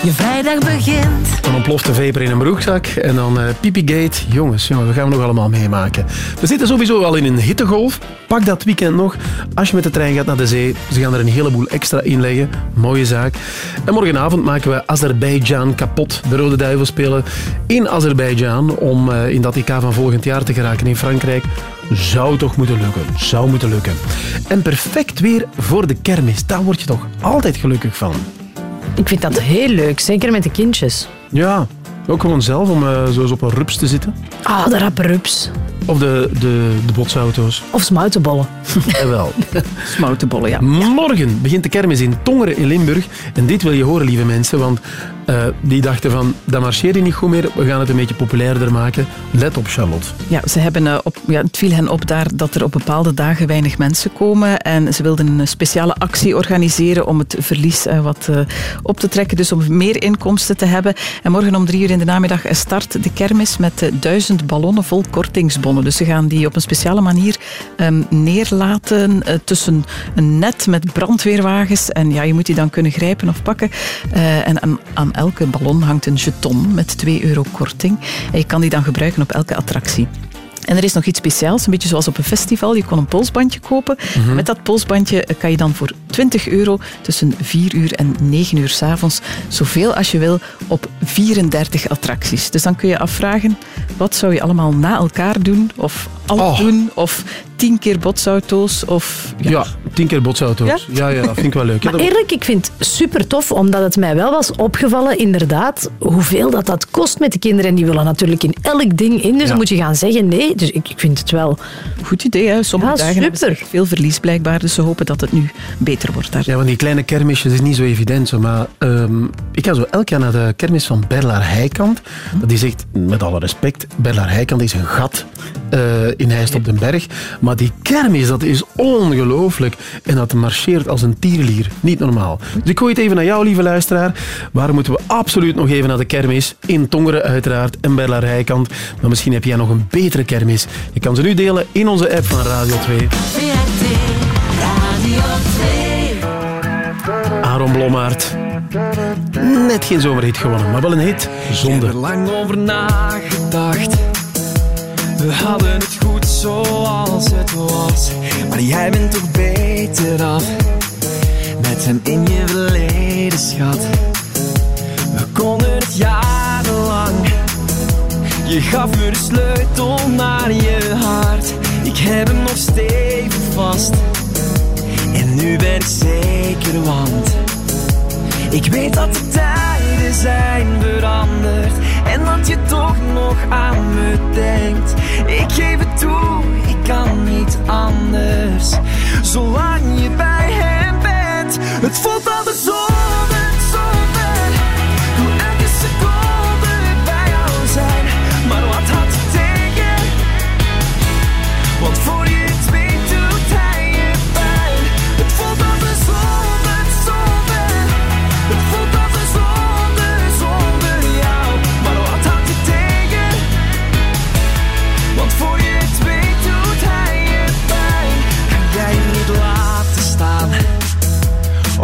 Je vrijdag begint. Dan ontploft de vapor in een broekzak en dan eh Pipigate. Jongens, jongens, dat gaan we nog allemaal meemaken. We zitten sowieso al in een hittegolf. Pak dat weekend nog. Als je met de trein gaat naar de zee, ze gaan er een heleboel extra in leggen. Mooie zaak. En morgenavond maken we Azerbeidzjan kapot. De Rode Duivels spelen in Azerbeidzjan om eh, in dat IK van volgend jaar te geraken in Frankrijk. Zou toch moeten lukken. Zou moeten lukken. En perfect weer voor de kermis. Daar word je toch altijd gelukkig van. Ik vind dat heel leuk, zeker met de kindjes. Ja, ook gewoon zelf om eh, zo eens op een rups te zitten. Ah, de rappe rups. Of de, de, de botsauto's. Of smoutenbollen. Jawel. Smoutenbollen, ja. Morgen begint de kermis in Tongeren in Limburg. En dit wil je horen, lieve mensen, want eh, die dachten van, dat marcheert hier niet goed meer, we gaan het een beetje populairder maken. Let op, Charlotte. Ja, ze hebben, eh, op, ja, het viel hen op daar dat er op bepaalde dagen weinig mensen komen. En ze wilden een speciale actie organiseren om het verlies eh, wat op te trekken. Dus om meer inkomsten te hebben. En morgen om drie uur in de namiddag start de kermis met duizend ballonnen vol kortingsbonnen. Dus ze gaan die op een speciale manier ehm, neerlaten tussen een net met brandweerwagens. En ja, je moet die dan kunnen grijpen of pakken. En elke ballon hangt een jeton met 2 euro korting. En je kan die dan gebruiken op elke attractie. En er is nog iets speciaals, een beetje zoals op een festival. Je kon een polsbandje kopen. Mhm. Met dat polsbandje kan je dan voor 20 euro tussen 4 uur en 9 uur s'avonds zoveel als je wil op 34 attracties. Dus dan kun je afvragen, wat zou je allemaal na elkaar doen? Of al Oh. doen? Of 10 keer botsauto's? Of, Ja, tien keer botsauto's. Ja, ja, dat vind ik wel leuk. Ja, Maar eerlijk, ik vind het super tof, omdat het mij wel was opgevallen, inderdaad, hoeveel dat, dat kost met de kinderen. En die willen natuurlijk in elk ding in, dus Ja. dan moet je gaan zeggen nee. Dus ik, ik vind het wel... Goed idee, hè? Sommige Ja, dagen hebben ze super. veel verlies blijkbaar, dus ze hopen dat het nu beter wordt daar. Ja, want die kleine kermisjes is niet zo evident. Zo, maar ehm, ik ga zo elk jaar naar de kermis van Berlaar Heikant. Dat is echt, met alle respect, Berlaar Heikant is een gat eh, in Heist op den Berg. Maar die kermis, dat is ongelooflijk. En dat marcheert als een tierlier. Niet normaal. Dus ik gooi het even naar jou, lieve luisteraar. Waar moeten we absoluut nog even naar de kermis? In Tongeren uiteraard en Berlaar Heikant. Maar misschien heb jij nog een betere kermis. Je kan ze nu delen in onze app van Radio 2. Radio 2. Aaron Blommaert. Net geen zomerhit gewonnen, maar wel een hit. Ik heb er lang over nagedacht. We hadden het goed zoals het was. Maar jij bent toch beter af. Met hem in je verleden, schat. We konden het jarenlang. Je gaf me de sleutel naar je hart. Ik heb hem nog stevig vast. En nu ben ik zeker, want ik weet dat de tijden zijn veranderd en dat je toch nog aan me denkt. Ik geef het toe, ik kan niet anders. Zolang je bij hem bent, het voelt altijd zomer,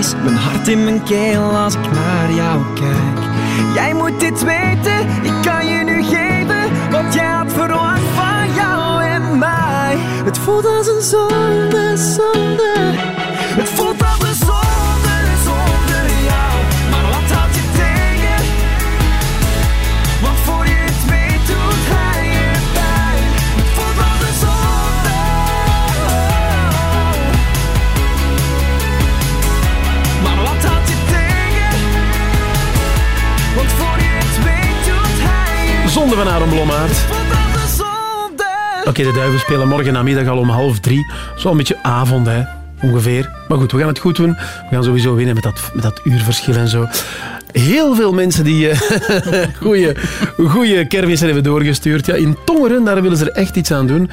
Mijn hart in mijn keel als ik naar jou kijk. Jij moet dit weten, van Aaron Blommaert. Oké, de duiven spelen morgen namiddag al om half drie. Zo een beetje avond, hè. Ongeveer. Maar goed, we gaan het goed doen. We gaan sowieso winnen met dat, met dat uurverschil en zo. Heel veel mensen die eh, goede, goede kermissen hebben doorgestuurd. Ja, in Tongeren, daar willen ze er echt iets aan doen.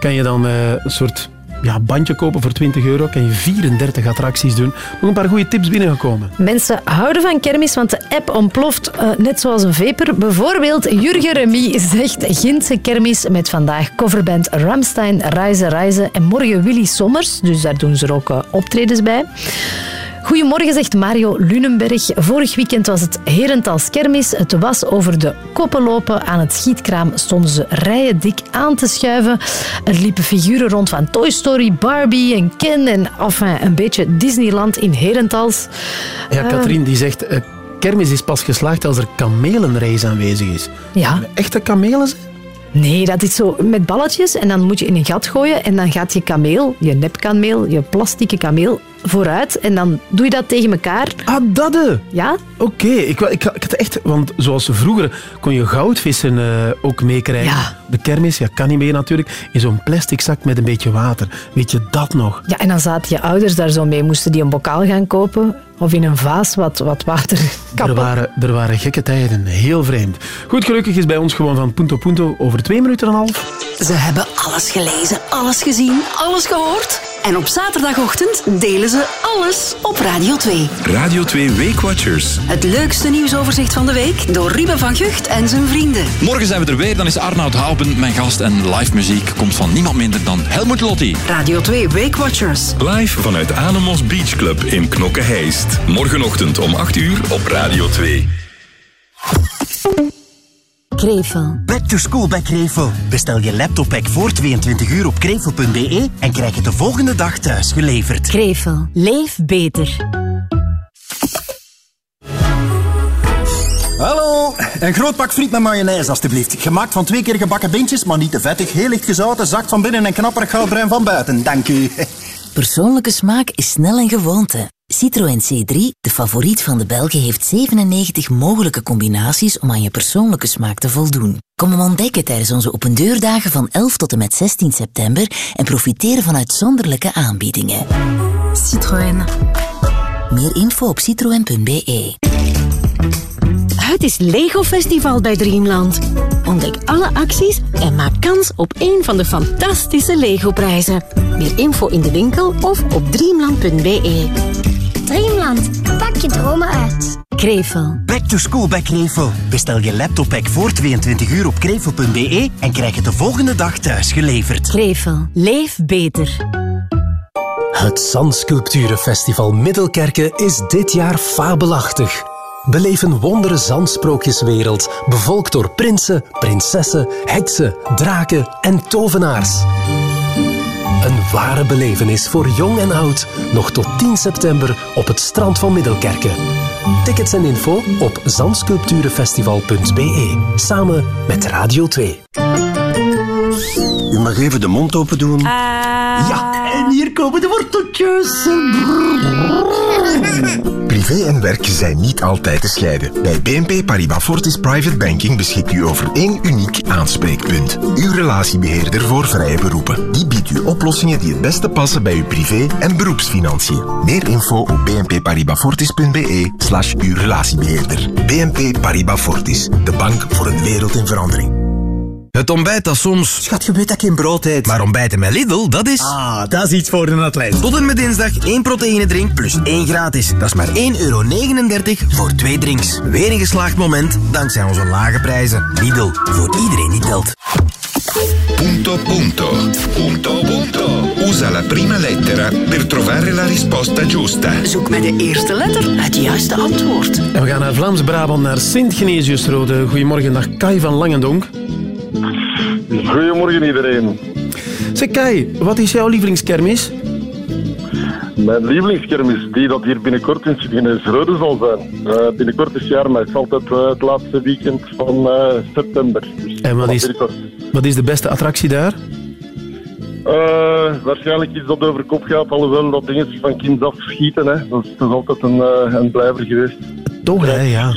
Kan je dan eh, een soort ja, bandje kopen voor 20 euro. Kan je 34 attracties doen. Nog een paar goede tips binnengekomen. Mensen houden van kermis, want de app ontploft eh, net zoals een veper. Bijvoorbeeld Jurgen Remy zegt Gintse kermis met vandaag coverband Ramstein, Reizen, Reizen en morgen Willy Sommers. Dus daar doen ze er ook eh, optredens bij. Goedemorgen, zegt Mario Lunenberg. Vorig weekend was het Herentals kermis. Het was over de koppen lopen. Aan het schietkraam stonden ze rijen dik aan te schuiven. Er liepen figuren rond van Toy Story, Barbie en Ken. En enfin, een beetje Disneyland in Herentals. Ja, Eh, Katrien die zegt... eh, kermis is pas geslaagd als er kamelenrace aanwezig is. Ja. Echte kamelen? zijn? Nee, dat is zo met balletjes en dan moet je in een gat gooien en dan gaat je kameel, je nepkameel, je plastieke kameel vooruit en dan doe je dat tegen elkaar. Ah, dat. Ja? Oké, ik, ik, ik had echt... Want zoals vroeger kon je goudvissen eh, ook meekrijgen. Ja. De kermis, ja, kan niet meer natuurlijk. In zo'n plastic zak met een beetje water. Weet je dat nog? Ja, en dan zaten je ouders daar zo mee. Moesten die een bokaal gaan kopen of in een vaas wat, wat water Er kappen. waren, er waren gekke tijden. Heel vreemd. Goed, gelukkig is bij ons gewoon van Punto Punto over twee minuten en een half. Ze hebben alles gelezen, alles gezien, alles gehoord. En op zaterdagochtend delen ze alles op Radio 2. Radio 2 Weekwatchers. Het leukste nieuwsoverzicht van de week door Riebe van Gucht en zijn vrienden. Morgen zijn we er weer, dan is Arnoud Houben mijn gast en live muziek komt van niemand minder dan Helmut Lotti. Radio 2 Weekwatchers. Live vanuit Anemos Beach Club in Knokke-Heist. Morgenochtend om 8 uur op Radio 2. Krevel. Back to school bij Krevel. Bestel je laptoppack voor 22 uur op krevel.be en krijg het de volgende dag thuis geleverd. Krevel. Leef beter. Hallo, een groot pak friet met mayonaise alstublieft. Gemaakt van twee keer gebakken beentjes, maar niet te vettig. Heel licht gezouten, zacht van binnen en knapperig goudbruin van buiten. Dank u. Persoonlijke smaak is snel een gewoonte. Citroën C3, de favoriet van de Belgen, heeft 97 mogelijke combinaties om aan je persoonlijke smaak te voldoen. Kom hem ontdekken tijdens onze opendeurdagen van 11 tot en met 16 september en profiteer van uitzonderlijke aanbiedingen. Citroën. Meer info op citroën.be. Het is Lego Festival bij Dreamland. Ontdek alle acties en maak kans op een van de fantastische Lego-prijzen. Meer info in de winkel of op dreamland.be. Dreamland, pak je dromen uit. Krevel. Back to school bij Krevel. Bestel je laptoppack voor 22 uur op krevel.be en krijg het de volgende dag thuis geleverd. Krevel. Leef beter. Het Zandsculpturenfestival Middelkerke is dit jaar fabelachtig. Beleef een wondere zandsprookjeswereld, bevolkt door prinsen, prinsessen, heksen, draken en tovenaars. Een ware belevenis voor jong en oud, nog tot 10 september op het strand van Middelkerke. Tickets en info op zandsculpturenfestival.be, samen met Radio 2. U mag even de mond open doen. Ja, en hier komen de worteltjes. Privé en werk zijn niet altijd te scheiden. Bij BNP Paribas Fortis Private Banking beschikt u over één uniek aanspreekpunt. Uw relatiebeheerder voor vrije beroepen. Die biedt u oplossingen die het beste passen bij uw privé- en beroepsfinanciën. Meer info op bnpparibasfortis.be slash uw relatiebeheerder. BNP Paribas Fortis, de bank voor een wereld in verandering. Het ontbijt dat soms... Schat, je weet dat ik geen brood eet. Maar ontbijten met Lidl, dat is... Ah, dat is iets voor een atleet. Tot en met dinsdag één proteïnedrink plus één gratis. Dat is maar 1,39 euro voor twee drinks. Weer een geslaagd moment dankzij onze lage prijzen. Lidl, voor iedereen die telt. Punto punto. Punto punto. Usa la prima lettera per trovare la risposta giusta. Zoek met de eerste letter het juiste antwoord. En we gaan naar Vlaams-Brabant, naar Sint-Genesiusrode. Goedemorgen, dag Kai van Langendonk. Goedemorgen iedereen. Zeg Kai, wat is jouw lievelingskermis? Mijn lievelingskermis, die dat hier binnenkort in Sint-Rode zal zijn. Eh, binnenkort is jaar, maar het is altijd eh, het laatste weekend van eh, september. Dus En wat is, wat is de beste attractie daar? Eh, waarschijnlijk iets dat over kop gaat, alhoewel dat ding is van kind af schieten. Hè. Dat, is, is altijd een, eh, een blijver geweest. Toch, hè, ja.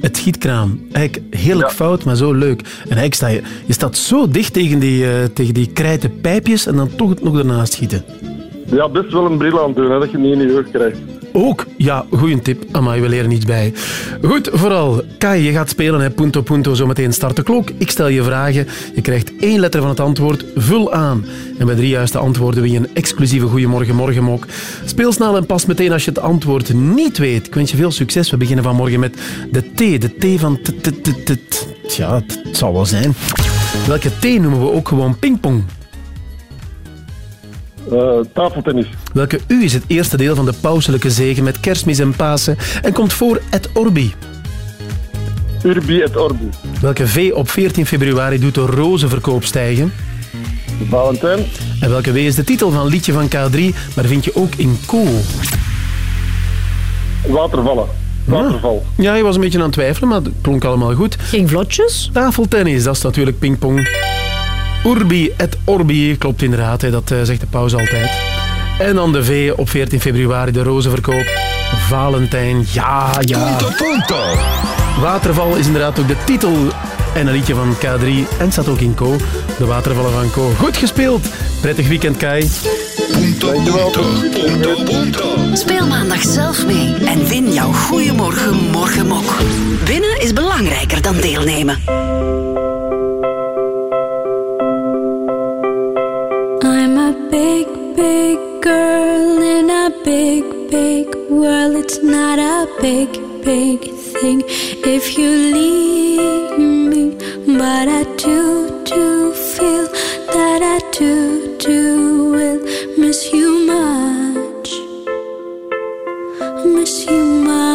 Het gietkraam. Eigenlijk heerlijk fout, maar zo leuk. En eigenlijk sta je, je staat zo dicht tegen die, eh, tegen die krijten pijpjes en dan toch het nog ernaast schieten. Ja, best wel een bril aan doen, hè, dat je niet in je oog krijgt. Ook, ja, goeie tip. Amai, we leren iets bij. Goed, vooral, Kai, je gaat spelen, hè. Punto, punto, zometeen start de klok. Ik stel je vragen. Je krijgt één letter van het antwoord. Vul aan. En bij drie juiste antwoorden win je een exclusieve Goeiemorgen Morgenmok. Speel snel en pas meteen als je het antwoord niet weet. Ik wens je veel succes. We beginnen vanmorgen met de T. De T van t, t, t. Tja, het zal wel zijn. Welke T noemen we ook gewoon pingpong? Eh, tafeltennis. Welke U is het eerste deel van de pauselijke zegen met kerstmis en Pasen en komt voor et orbi? Urbi et orbi. Welke V op 14 februari doet de rozenverkoop stijgen? Valentijn. En welke W is de titel van liedje van K3, maar vind je ook in Co? Watervallen. Waterval. Ja, je was een beetje aan het twijfelen, maar het klonk allemaal goed. Geen vlotjes? Tafeltennis, dat is natuurlijk pingpong. Urbi et orbi, klopt inderdaad, hè, dat eh, zegt de paus altijd. En dan de V op 14 februari, de rozenverkoop. Valentijn, ja, ja. Waterval is inderdaad ook de titel en een liedje van K3 en staat ook in Co. De watervallen van Co. Goed gespeeld. Prettig weekend, Kai. Speel maandag zelf mee en win jouw Goeiemorgen Morgenmok. Winnen is belangrijker dan deelnemen. Big, big world. It's not a big, big thing if you leave me. But I do, do feel that I do, do will miss you much. Miss you much.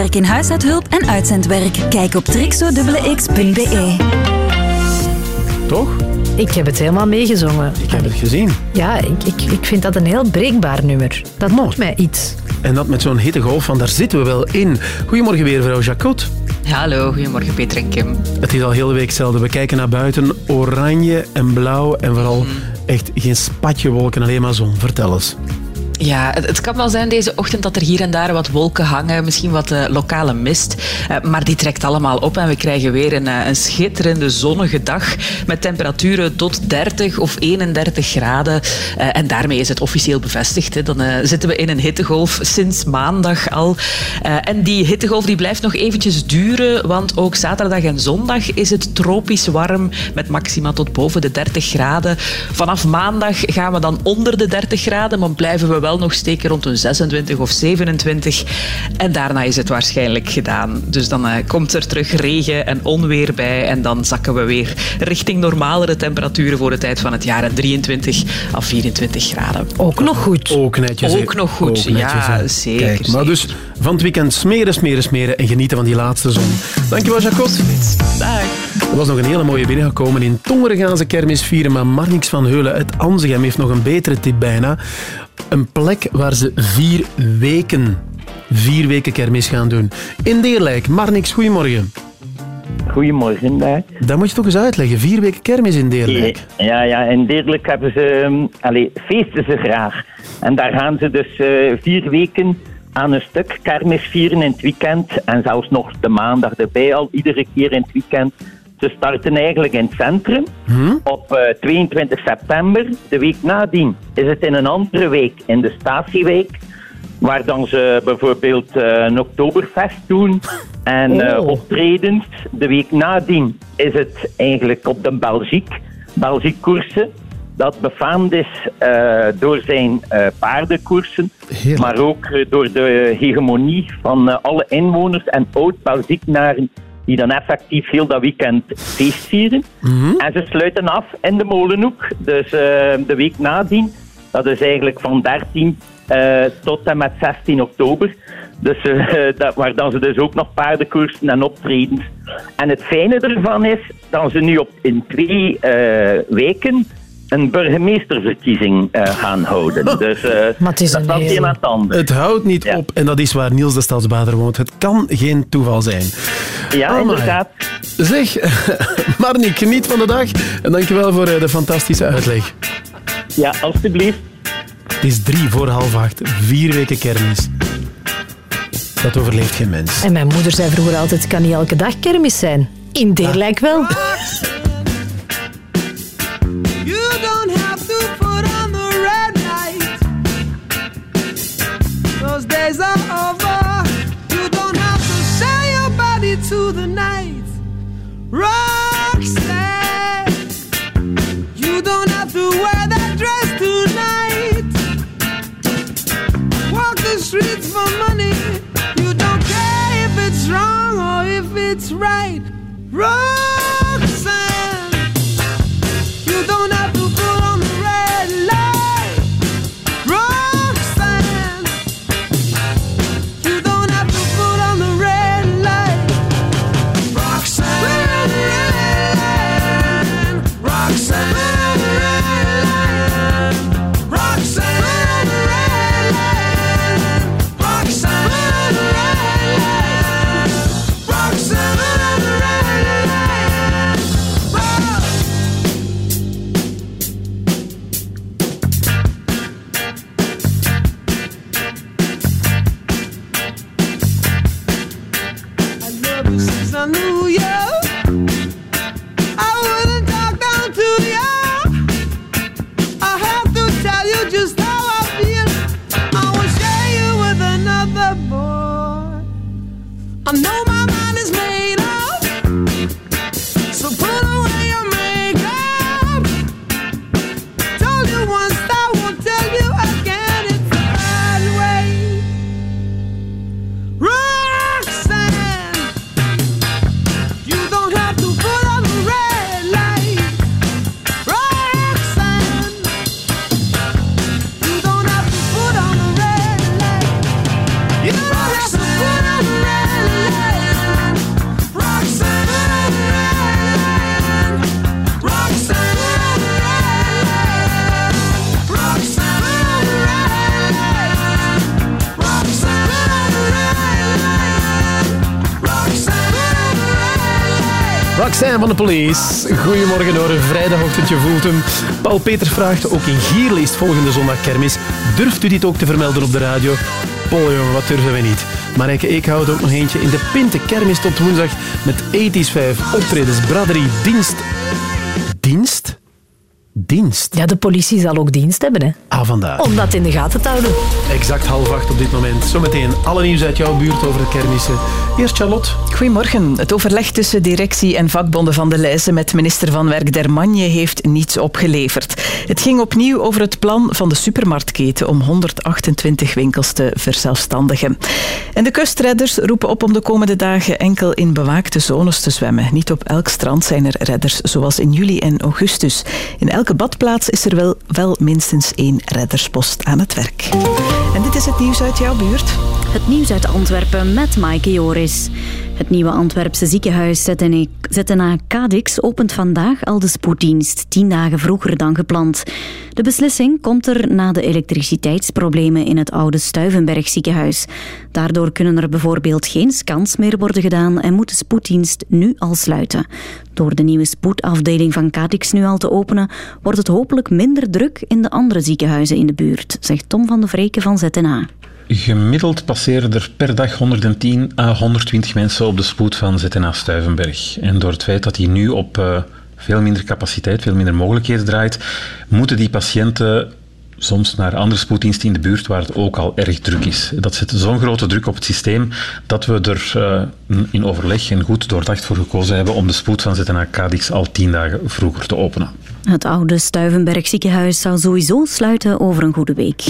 Sterk in huishoudhulp en uitzendwerk. Kijk op trixo.x.be. Toch? Ik heb het helemaal meegezongen. Ik heb het gezien. Ja, ik, ik, ik vind dat een heel breekbaar nummer. Dat doet mij iets. En dat met zo'n hittegolf, van daar zitten we wel in. Goedemorgen weer, mevrouw Jacot. Hallo, goedemorgen Peter en Kim. Het is al heel de week hetzelfde. We kijken naar buiten, oranje en blauw en vooral echt geen spatje wolken, alleen maar zon. Vertel eens. Ja, het, kan wel zijn deze ochtend dat er hier en daar wat wolken hangen, misschien wat eh, lokale mist. Eh, maar die trekt allemaal op en we krijgen weer een, eh, een schitterende zonnige dag met temperaturen tot 30 of 31 graden. Eh, en daarmee is het officieel bevestigd. Hè. Dan eh, zitten we in een hittegolf sinds maandag al. Eh, en die hittegolf die blijft nog eventjes duren, want ook zaterdag en zondag is het tropisch warm met maxima tot boven de 30 graden. Vanaf maandag gaan we dan onder de 30 graden, maar blijven we wel nog steken rond een 26 of 27. En daarna is het waarschijnlijk gedaan. Dus dan komt er terug regen en onweer bij en dan zakken we weer richting normalere temperaturen voor de tijd van het jaar. En 23 à 24 graden. Ook nog goed. Ook netjes. Ook nog goed, Ook netjes, ja, zeker, Kijk, maar dus van het weekend smeren, smeren, smeren en genieten van die laatste zon. Dankjewel, Jacot. Dag. Er was nog een hele mooie binnengekomen. In Tongeren gaan ze kermis vieren, maar Marnix van Heulen uit Anzegem heeft nog een betere tip bijna. Een plek waar ze vier weken, vier weken kermis gaan doen. In Deerlijk. Marnix, goedemorgen. Goedemorgen, daar. Dat moet je toch eens uitleggen. Vier weken kermis in Deerlijk. Ja, ja, en Deerlijk hebben ze, ehm, allee, feesten ze graag. En daar gaan ze dus eh, vier weken aan een stuk kermis vieren in het weekend. En zelfs nog de maandag erbij al, iedere keer in het weekend. Ze starten eigenlijk in het centrum op eh, 22 september. De week nadien is het in een andere week in de statiewijk. Waar dan ze bijvoorbeeld eh, een Oktoberfest doen en eh, Oh. optredens. De week nadien is het eigenlijk op de Belgiek, Belgiekkoersen. Dat befaamd is eh, door zijn eh, paardenkoersen, maar ook door de hegemonie van alle inwoners en oud-Belgieknaren die dan effectief heel dat weekend feest vieren. En ze sluiten af in de Molenhoek, dus de week nadien. Dat is eigenlijk van 13 eh, tot en met 16 oktober. Dus, eh, dat, waar dan ze dus ook nog paardenkoersen en optredens. En het fijne ervan is dat ze nu op, in twee eh, weken een burgemeesterverkiezing eh, gaan houden. Dus eh, dat is een een aan het. Het houdt niet op en dat is waar Niels de Stadsbader woont. Het kan geen toeval zijn. Ja, Amai. inderdaad. Zeg, Marnik, geniet van de dag en dankjewel voor de fantastische uitleg. Ja, alstublieft. Het is drie voor half acht, vier weken kermis. Dat overleeft geen mens. En mijn moeder zei vroeger altijd, het kan niet elke dag kermis zijn. In Deerlijk wel. You don't have to put on the red light. Those days are over. You don't have to sell your body to the night. Roxanne, you don't have to wear that dress tonight. Walk the streets for money. It's right. Roxanne. Vaccin van de police. Goedemorgen hoor, vrijdagochtend, je voelt hem. Paul Peter vraagt, ook in Gierle is volgende zondag kermis. Durft u dit ook te vermelden op de radio? Paul, jongen, wat durven we niet. Marijke Eekhout ook nog eentje in de Pinte kermis tot woensdag met 80's 5 optredens, braderie, dienst. Dienst? Dienst? Ja, de politie zal ook dienst hebben, hè. Ah, vandaar. Om dat in de gaten te houden. Exact half acht op dit moment. Zometeen alle nieuws uit jouw buurt over de kermissen. Eerst Charlotte. Goedemorgen. Het overleg tussen directie en vakbonden van de Leize met minister van Werk Dermanje heeft niets opgeleverd. Het ging opnieuw over het plan van de supermarktketen om 128 winkels te verzelfstandigen. En de kustredders roepen op om de komende dagen enkel in bewaakte zones te zwemmen. Niet op elk strand zijn er redders, zoals in juli en augustus. In elke badplaats is er wel, wel minstens één redderspost aan het werk. En dit is het nieuws uit jouw buurt. Het nieuws uit Antwerpen met Maaike Joris. Het nieuwe Antwerpse ziekenhuis ZNA Cadix opent vandaag al de spoeddienst, tien dagen vroeger dan gepland. De beslissing komt er na de elektriciteitsproblemen in het oude Stuivenberg ziekenhuis. Daardoor kunnen er bijvoorbeeld geen scans meer worden gedaan en moet de spoeddienst nu al sluiten. Door de nieuwe spoedafdeling van Cadix nu al te openen, wordt het hopelijk minder druk in de andere ziekenhuizen in de buurt, zegt Tom van de Vreken van ZNA. Gemiddeld passeren er per dag 110 à 120 mensen op de spoed van ZNA Stuivenberg. En door het feit dat hij nu op uh, veel minder capaciteit, veel minder mogelijkheden draait, moeten die patiënten soms naar andere spoeddiensten in de buurt waar het ook al erg druk is. Dat zet zo'n grote druk op het systeem dat we er uh, in overleg en goed doordacht voor gekozen hebben om de spoed van ZNA Cadix al tien dagen vroeger te openen. Het oude Stuivenberg ziekenhuis zou sowieso sluiten over een goede week.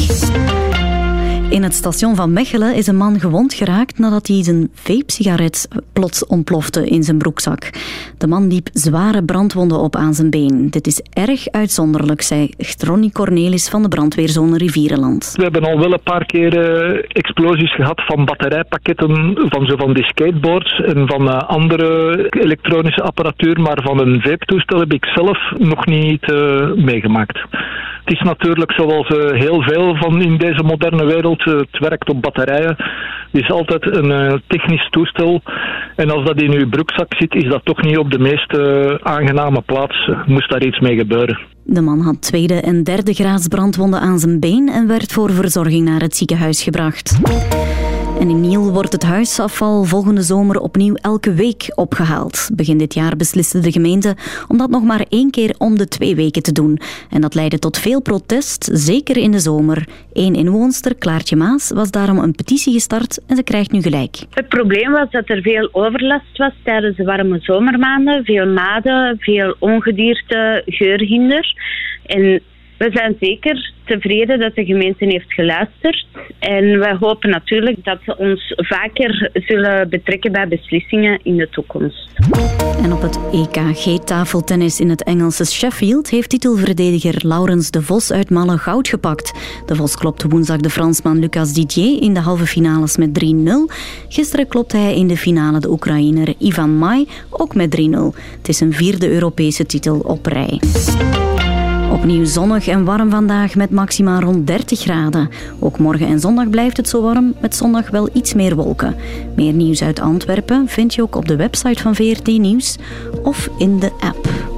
In het station van Mechelen is een man gewond geraakt nadat hij zijn vape-sigaret plots ontplofte in zijn broekzak. De man liep zware brandwonden op aan zijn been. Dit is erg uitzonderlijk, zei Ronnie Cornelis van de brandweerzone Rivierenland. We hebben al wel een paar keer uh, explosies gehad van batterijpakketten van zo van die skateboards en van uh, andere elektronische apparatuur, maar van een vape-toestel heb ik zelf nog niet uh, meegemaakt. Het is natuurlijk zoals heel veel van in deze moderne wereld het werkt op batterijen. Het is altijd een uh, technisch toestel. En als dat in uw broekzak zit, is dat toch niet op de meest aangename plaats. Moest daar iets mee gebeuren. De man had tweede en derde graads brandwonden aan zijn been en werd voor verzorging naar het ziekenhuis gebracht. En in Niel wordt het huisafval volgende zomer opnieuw elke week opgehaald. Begin dit jaar besliste de gemeente om dat nog maar één keer om de twee weken te doen. En dat leidde tot veel protest, zeker in de zomer. Eén inwoonster, Klaartje Maas, was daarom een petitie gestart en ze krijgt nu gelijk. Het probleem was dat er veel overlast was tijdens de warme zomermaanden. Veel maden, veel ongedierte, geurhinder. En we zijn zeker tevreden dat de gemeente heeft geluisterd. En wij hopen natuurlijk dat ze ons vaker zullen betrekken bij beslissingen in de toekomst. En op het EKG-tafeltennis in het Engelse Sheffield heeft titelverdediger Laurens de Vos uit Malle goud gepakt. De Vos klopte woensdag de Fransman Lucas Didier in de halve finales met 3-0. Gisteren klopte hij in de finale de Oekraïner Ivan Mai ook met 3-0. Het is een vierde Europese titel op rij. Opnieuw zonnig en warm vandaag met maxima rond 30 graden. Ook morgen en zondag blijft het zo warm, met zondag wel iets meer wolken. Meer nieuws uit Antwerpen vind je ook op de website van VRT Nieuws of in de app.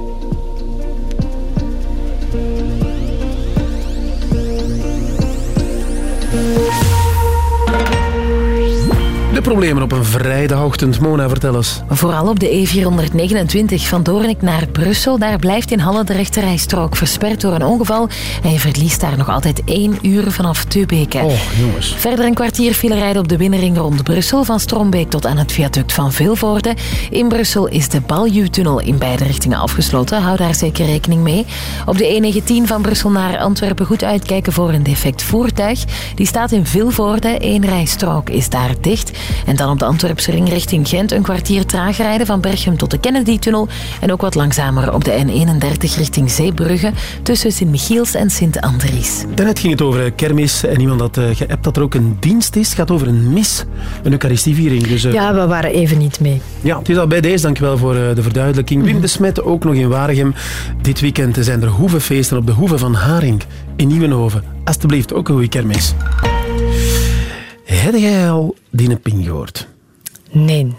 Problemen op een vrijdagochtend. Mona, vertel eens. Vooral op de E429 van Doornik naar Brussel. Daar blijft in Halle de rechterrijstrook versperd door een ongeval. En je verliest daar nog altijd één uur vanaf Tubeke. Oh, jongens. Verder een kwartier file rijden op de binnenring rond Brussel. Van Strombeek tot aan het viaduct van Vilvoorde. In Brussel is de Baljuw-tunnel in beide richtingen afgesloten. Hou daar zeker rekening mee. Op de E19 van Brussel naar Antwerpen goed uitkijken voor een defect voertuig. Die staat in Vilvoorde. Eén rijstrook is daar dicht. En dan op de Antwerpse ring richting Gent een kwartier traag rijden van Berchem tot de Kennedy-tunnel. En ook wat langzamer op de N31 richting Zeebrugge tussen Sint-Michiels en Sint-Andries. Daarnet ging het over kermis en iemand had uh, geappt dat er ook een dienst is. Het gaat over een mis, een eucharistieviering. Dus, uh, ja, we waren even niet mee. Ja, het is al bij deze. Dankjewel voor uh, de verduidelijking. Wim mm -hmm. de Smet ook nog in Waregem. Dit weekend zijn er hoevenfeesten op de hoeve van Haring in Nieuwenhoven. Alsjeblieft, ook een goede kermis. Heb jij al die ping gehoord? Nee.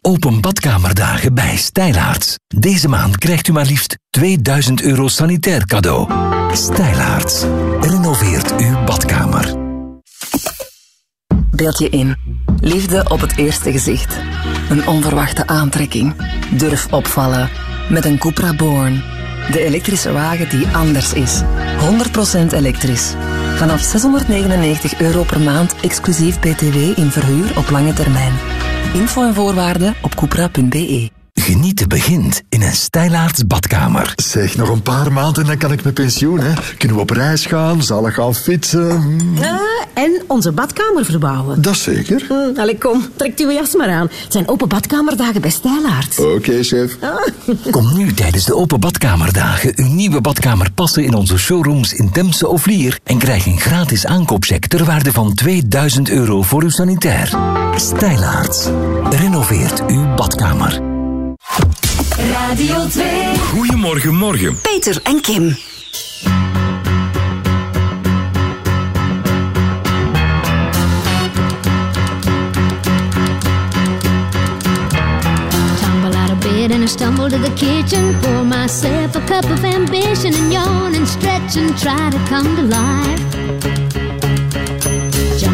Open badkamerdagen bij Stijlaarts. Deze maand krijgt u maar liefst 2000 euro sanitair cadeau. Stijlaarts. Renoveert uw badkamer. Beeld je in. Liefde op het eerste gezicht. Een onverwachte aantrekking. Durf opvallen. Met een Cupra Born. De elektrische wagen die anders is. 100% elektrisch. Vanaf 699 euro per maand exclusief BTW in verhuur op lange termijn. Info en voorwaarden op cupra.be. Genieten begint in een Stijlaarts badkamer. Zeg, nog een paar maanden en dan kan ik met pensioen. Hè. Kunnen we op reis gaan, zalig gaan fietsen. Ah, en onze badkamer verbouwen. Dat zeker. Hm, allee, kom, trek uw jas maar aan. Het zijn open badkamerdagen bij Stijlaarts. Oké, chef. Kom nu tijdens de open badkamerdagen uw nieuwe badkamer passen in onze showrooms in Demse of Lier en krijg een gratis aankoopcheck ter waarde van 2000 euro voor uw sanitair. Stijlaarts. Renoveert uw badkamer. Radio 2. Goedemorgen, morgen. Peter en Kim. Tumble out of bed and I stumble to the kitchen. Pour myself a cup of ambition and yawn and stretch and try to come to life.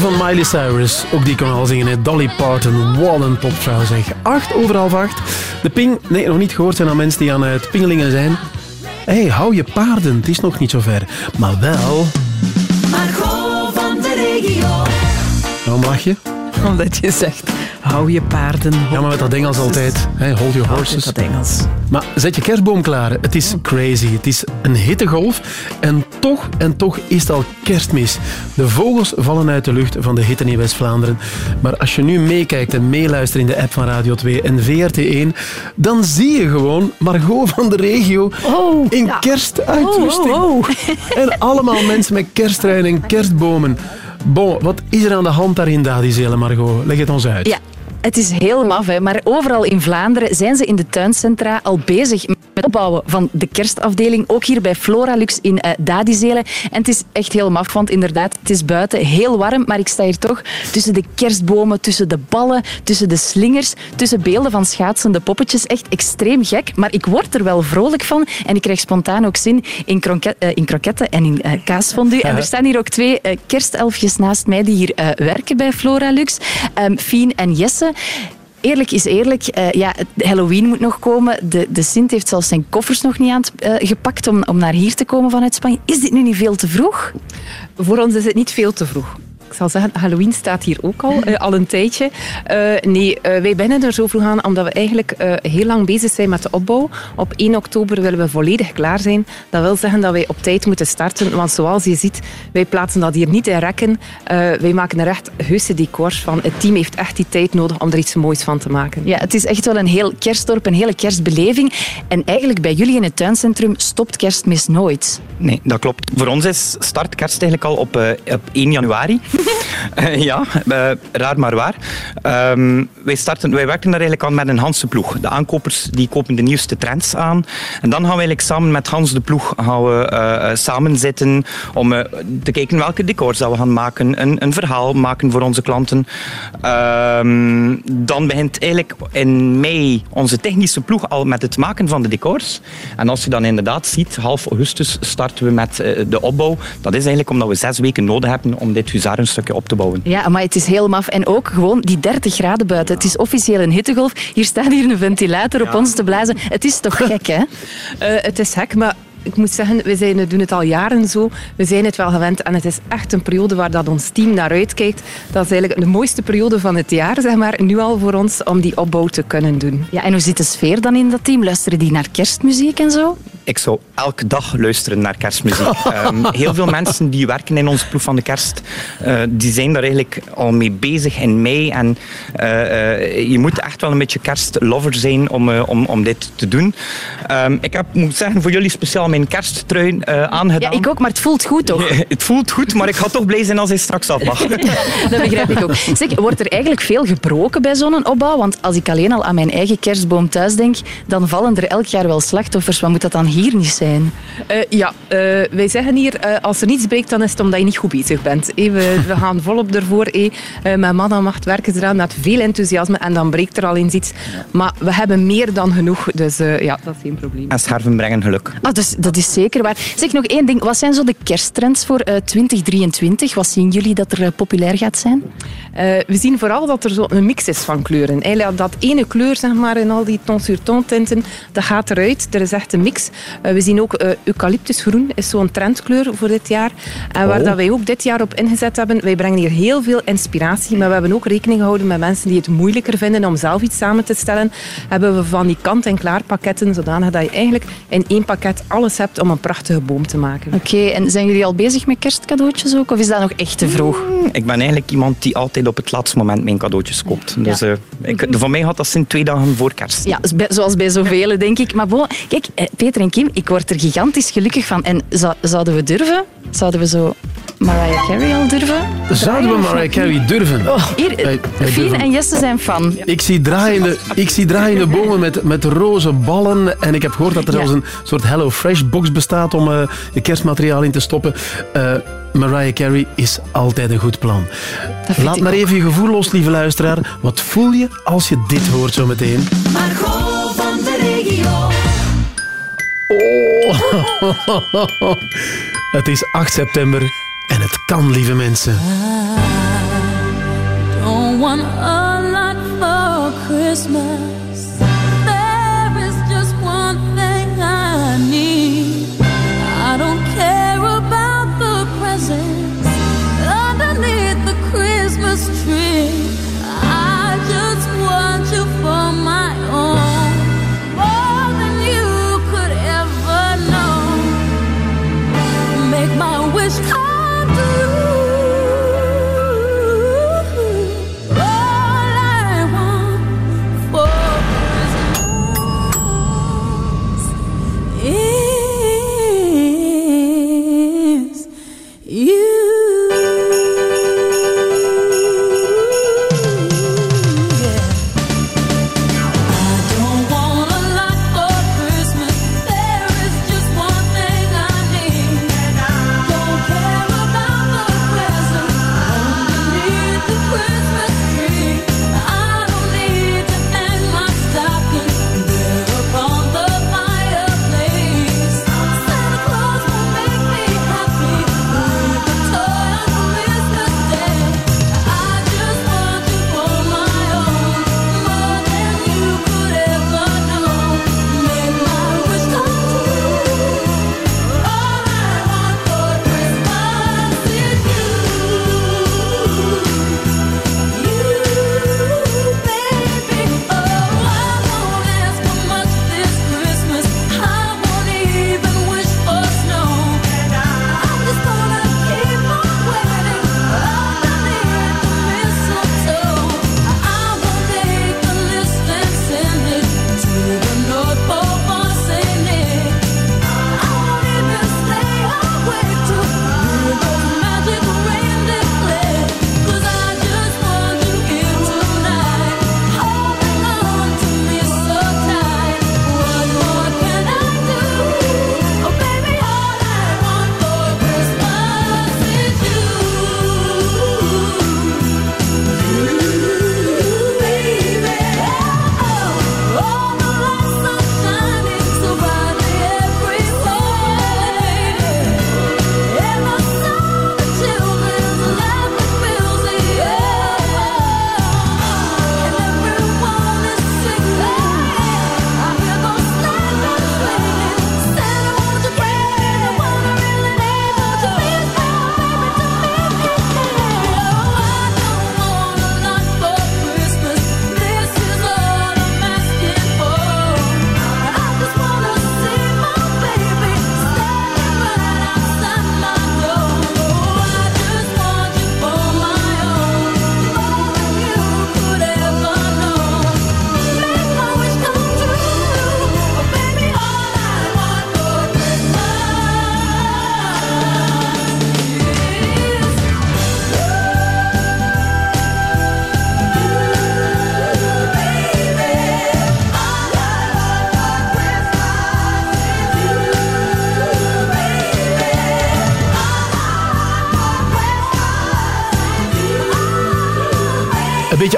tante van Miley Cyrus, ook die kon al zingen. hè. Dolly Parton, wat een popvrouw zeg. Acht over half acht. De ping, nee, nog niet gehoord zijn aan mensen die aan het pingelingen zijn. Hé, hey, hou je paarden, het is nog niet zo ver. Maar wel... Margot van de regio. Waarom lach je? Omdat je zegt, hou je paarden. Ja, maar met dat Engels altijd. Hè, hold your horses. dat Engels. Maar zet je kerstboom klaar. Het is crazy. Het is een hittegolf. En toch, en toch is het al kerstmis. De vogels vallen uit de lucht van de hitte in West-Vlaanderen. Maar als je nu meekijkt en meeluistert in de app van Radio 2 en VRT1, dan zie je gewoon Margot van de regio in kerstuitrusting. Oh, oh, En allemaal mensen met kerstruien en kerstbomen. Bon, wat is er aan de hand daar in Dadizelen, Margot? Leg het ons uit. Ja, het is heel maf, hè. maar overal in Vlaanderen zijn ze in de tuincentra al bezig met het opbouwen van de kerstafdeling. Ook hier bij Floralux in uh, Dadizelen. En het is echt heel maf, want inderdaad, het is buiten heel warm, maar ik sta hier toch tussen de kerstbomen, tussen de ballen, tussen de slingers, tussen beelden van schaatsende poppetjes. Echt extreem gek, maar ik word er wel vrolijk van en ik krijg spontaan ook zin in, kroket, uh, in kroketten en in uh, kaasfondue. En er staan hier ook twee kerstelfjes naast mij die hier werken bij Floralux. Um, Fien en Jesse. Eerlijk is eerlijk, uh, ja, Halloween moet nog komen. De, de Sint heeft zelfs zijn koffers nog niet aangepakt uh, om, om naar hier te komen vanuit Spanje. Is dit nu niet veel te vroeg? Voor ons is het niet veel te vroeg. Ik zal zeggen, Halloween staat hier ook al, eh, al een tijdje. Eh, nee, eh, wij beginnen er zo vroeg aan omdat we eigenlijk eh, heel lang bezig zijn met de opbouw. Op 1 oktober willen we volledig klaar zijn. Dat wil zeggen dat wij op tijd moeten starten, want zoals je ziet, wij plaatsen dat hier niet in rekken. Eh, wij maken er echt heuse decors van. Het team heeft echt die tijd nodig om er iets moois van te maken. Ja, het is echt wel een heel kerstdorp, een hele kerstbeleving. En eigenlijk bij jullie in het tuincentrum stopt kerstmis nooit. Nee, dat klopt. Voor ons is start kerst eigenlijk al op, op 1 januari. Eh, ja, eh, raar maar waar. Ehm, wij, starten, wij werken daar eigenlijk aan met een Hanse ploeg. De aankopers die kopen de nieuwste trends aan. En dan gaan we eigenlijk samen met Hans de ploeg gaan we, eh, samen zitten om te kijken welke decors we gaan maken. Een, een verhaal maken voor onze klanten. Ehm, dan begint eigenlijk in mei onze technische ploeg al met het maken van de decors. En als je dan inderdaad ziet, half augustus starten we met de opbouw. Dat is eigenlijk omdat we zes weken nodig hebben om dit huzarenstukje op te bouwen. Ja, maar het is heel maf. En ook gewoon die 30 graden buiten. Het is officieel een hittegolf. Hier staat hier een ventilator op ons te blazen. Het is toch gek, hè? Eh, het is gek, maar ik moet zeggen, we zijn, we doen het al jaren zo. We zijn het wel gewend en het is echt een periode waar dat ons team naar uitkijkt. Dat is eigenlijk de mooiste periode van het jaar, zeg maar, nu al voor ons, om die opbouw te kunnen doen. Ja, en hoe zit de sfeer dan in dat team? Luisteren die naar kerstmuziek en zo? Ik zou elke dag luisteren naar kerstmuziek. Ehm, heel veel mensen die werken in onze ploeg van de kerst, eh, die zijn daar eigenlijk al mee bezig in mei. En eh, eh, je moet echt wel een beetje kerstlover zijn om, om, om dit te doen. Ehm, ik heb, moet zeggen, voor jullie speciaal mijn kersttrui aangedaan. Ja, ik ook, maar het voelt goed, toch? het voelt goed, maar ik ga toch blij zijn als hij straks af mag. Dat begrijp ik ook. Zeg, wordt er eigenlijk veel gebroken bij zo'n opbouw? Want als ik alleen al aan mijn eigen kerstboom thuis denk, dan vallen er elk jaar wel slachtoffers. Wat moet dat dan hier niet zijn? Eh, ja, eh, wij zeggen hier, eh, als er niets breekt, dan is het omdat je niet goed bezig bent. We, we gaan volop ervoor. eh. Eh, mijn man en macht werken ze eraan met veel enthousiasme en dan breekt er al eens iets. Maar we hebben meer dan genoeg, dus eh, ja, dat is geen probleem. En scherven brengen geluk. Ah, dus, dat is zeker waar. Zeg nog één ding. Wat zijn zo de kersttrends voor eh, 2023? Wat zien jullie dat er populair gaat zijn? Eh, we zien vooral dat er zo een mix is van kleuren. Eigenlijk dat ene kleur zeg maar, in al die ton sur ton tinten, dat gaat eruit. Er is echt een mix. Eh, we zien ook eh, eucalyptusgroen is zo'n trendkleur voor dit jaar. En waar Oh. dat wij ook dit jaar op ingezet hebben, wij brengen hier heel veel inspiratie, maar we hebben ook rekening gehouden met mensen die het moeilijker vinden om zelf iets samen te stellen. Hebben we van die kant-en-klaar pakketten, zodanig dat je eigenlijk in één pakket alles hebt om een prachtige boom te maken. Oké, en zijn jullie al bezig met kerstcadeautjes ook? Of is dat nog echt te vroeg? Ik ben eigenlijk iemand die altijd op het laatste moment mijn cadeautjes koopt. Dus eh, ik, voor mij gaat dat zijn twee dagen voor kerst. Ja, zoals bij zoveel, denk ik. Maar bon, kijk, Peter en Kim, ik word er gigantisch gelukkig van. En zou- zouden we durven? Zouden we zo Mariah Carey al durven? Zouden we Mariah Carey durven? Oh, hier, Fien en Jesse zijn fan. Ik zie draaiende, ik zie draaiende bomen met, met roze ballen. En ik heb gehoord dat er Ja. zelfs een soort Hello Fresh box bestaat om eh, je kerstmateriaal in te stoppen. Eh, Mariah Carey is altijd een goed plan. Laat maar ook. even je gevoel los, lieve luisteraar. Wat voel je als je dit hoort zo meteen? Margot. Oh. Het is 8 september en het kan, lieve mensen. Don't want a lot for Christmas.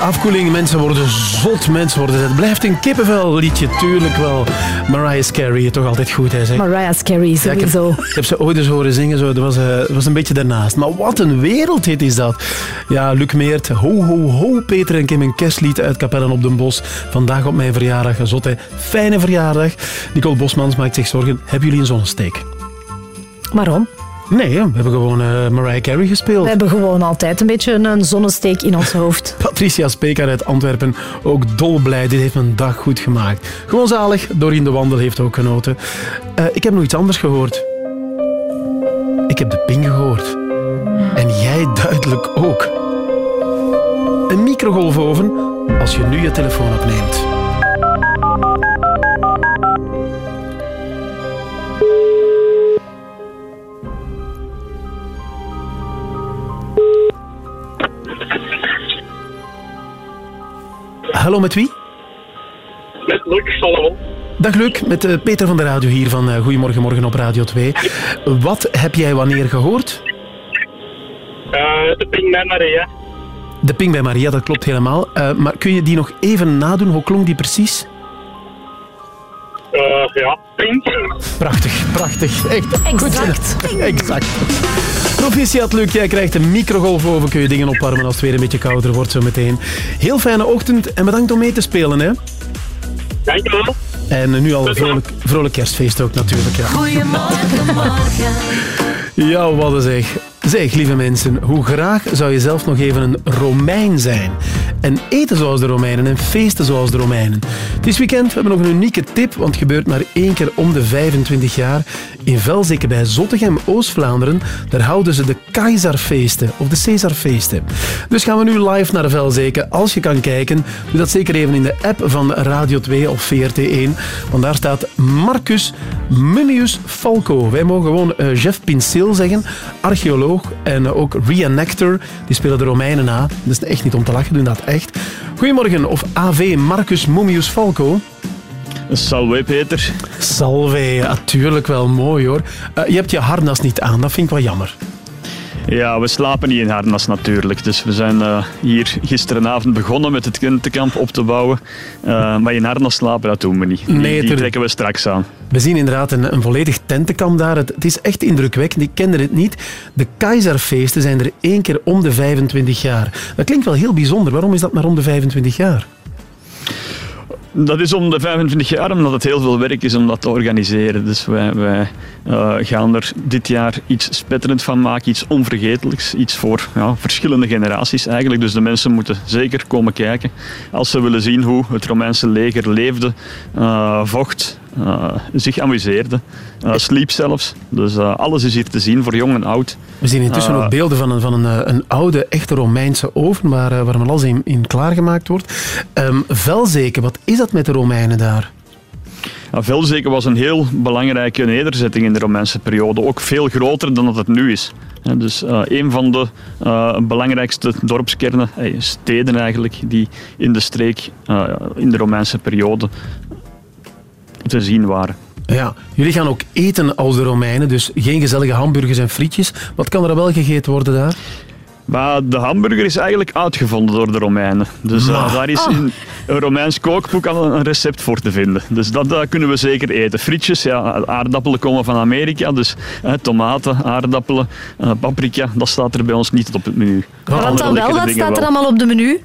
Afkoeling. Mensen worden zot, mensen worden... Het blijft een kippenvel liedje, tuurlijk wel. Mariah Carey, toch altijd goed, hè? Zeg. Mariah Carey, Ja, ik, heb, sowieso. ik heb ze ooit eens horen zingen, zo. Dat, was, eh, was een beetje daarnaast. Maar wat een wereldhit is dat. Ja, Luc Meert, ho ho ho, Peter en Kim, een kerstlied uit Kapellen op den Bos. Vandaag op mijn verjaardag, zot hè. Fijne verjaardag. Nicole Bosmans maakt zich zorgen. Hebben jullie een zonnesteek? Waarom? Nee, we hebben gewoon eh, Mariah Carey gespeeld. We hebben gewoon altijd een beetje een zonnesteek in ons hoofd. Patricia Speker uit Antwerpen, ook dolblij. Dit heeft mijn dag goed gemaakt. Gewoon zalig. Dorien de Wandel heeft ook genoten. Eh, ik heb nog iets anders gehoord. Ik heb de ping gehoord. En jij duidelijk ook. Een microgolfoven als je nu je telefoon opneemt. Hallo, met wie? Met Luc Salomon. Dag Luc, met eh, Peter van der Radio hier van eh, Goedemorgen Morgen op Radio 2. Wat heb jij wanneer gehoord? Eh, de Ping met Maria. De ping bij Maria, dat klopt helemaal. Eh, maar kun je die nog even nadoen? Hoe klonk die precies? Eh, ja, Ping. Prachtig, prachtig. Echt Exact. Goed, exact. Proficiat Luc, jij krijgt een microgolfoven. Kun je dingen opwarmen als het weer een beetje kouder wordt zo meteen. Heel fijne ochtend en bedankt om mee te spelen. Hè? Dankjewel. En nu al een vrolijk, vrolijk kerstfeest ook natuurlijk. Ja. Goedemorgen, morgen. Ja, wat een zeg. Zeg, lieve mensen, hoe graag zou je zelf nog even een Romein zijn? En eten zoals de Romeinen en feesten zoals de Romeinen. Is weekend, we hebben nog een unieke tip, want het gebeurt maar één keer om de 25 jaar. In Velzeke bij Zottegem, Oost-Vlaanderen, daar houden ze de Keizerfeesten, of de Caesarfeesten. Dus gaan we nu live naar Velzeke. Als je kan kijken, doe dat zeker even in de app van Radio 2 of VRT1, want daar staat Marcus Mummius Falco. Wij mogen gewoon eh, Jeff Pinceel zeggen, archeoloog en eh, ook reenactor. Die spelen de Romeinen na. Dat is echt niet om te lachen, doen dat echt. Goedemorgen, of AV Marcus Mummius Falco. Salve, Peter. Salve, natuurlijk wel mooi hoor. Eh, je hebt je harnas niet aan, dat vind ik wel jammer. Ja, we slapen niet in harnas natuurlijk. Dus we zijn eh, hier gisterenavond begonnen met het kinderkamp op te bouwen. Eh, maar in harnas slapen, dat doen we niet. Die, Nee, die tuurlijk. trekken we straks aan. We zien inderdaad een, een volledig tentenkamp daar. Het, het is echt indrukwekkend. Ik kende het niet. De Keizerfeesten zijn er één keer om de 25 jaar. Dat klinkt wel heel bijzonder. Waarom is dat maar om de 25 jaar? Dat is om de 25 jaar, omdat het heel veel werk is om dat te organiseren. Dus wij, wij eh, gaan er dit jaar iets spetterend van maken, iets onvergetelijks, iets voor ja, verschillende generaties eigenlijk. Dus de mensen moeten zeker komen kijken als ze willen zien hoe het Romeinse leger leefde, eh, vocht, eh, zich amuseerde, eh, sliep zelfs. Dus eh, alles is hier te zien voor jong en oud. We zien intussen ook beelden van een, van een, een oude, echte Romeinse oven waar, waar alles in, in klaargemaakt wordt. Ehm Velzeke, wat is dat met de Romeinen daar? Ja, Velzeke was een heel belangrijke nederzetting in de Romeinse periode, ook veel groter dan dat het nu is. Dus een van de belangrijkste dorpskernen, steden eigenlijk, die in de streek in de Romeinse periode te zien waren. Ja, jullie gaan ook eten als de Romeinen, dus geen gezellige hamburgers en frietjes. Wat kan er wel gegeten worden daar? Maar de hamburger is eigenlijk uitgevonden door de Romeinen. Dus eh, Maar- daar is in een Romeins kookboek al een recept voor te vinden. Dus dat kunnen we zeker eten. Frietjes, ja, aardappelen komen van Amerika. Dus eh, tomaten, aardappelen, eh, paprika, dat staat er bij ons niet op het menu. Wat Andere dan wel? Wat staat er allemaal op de menu?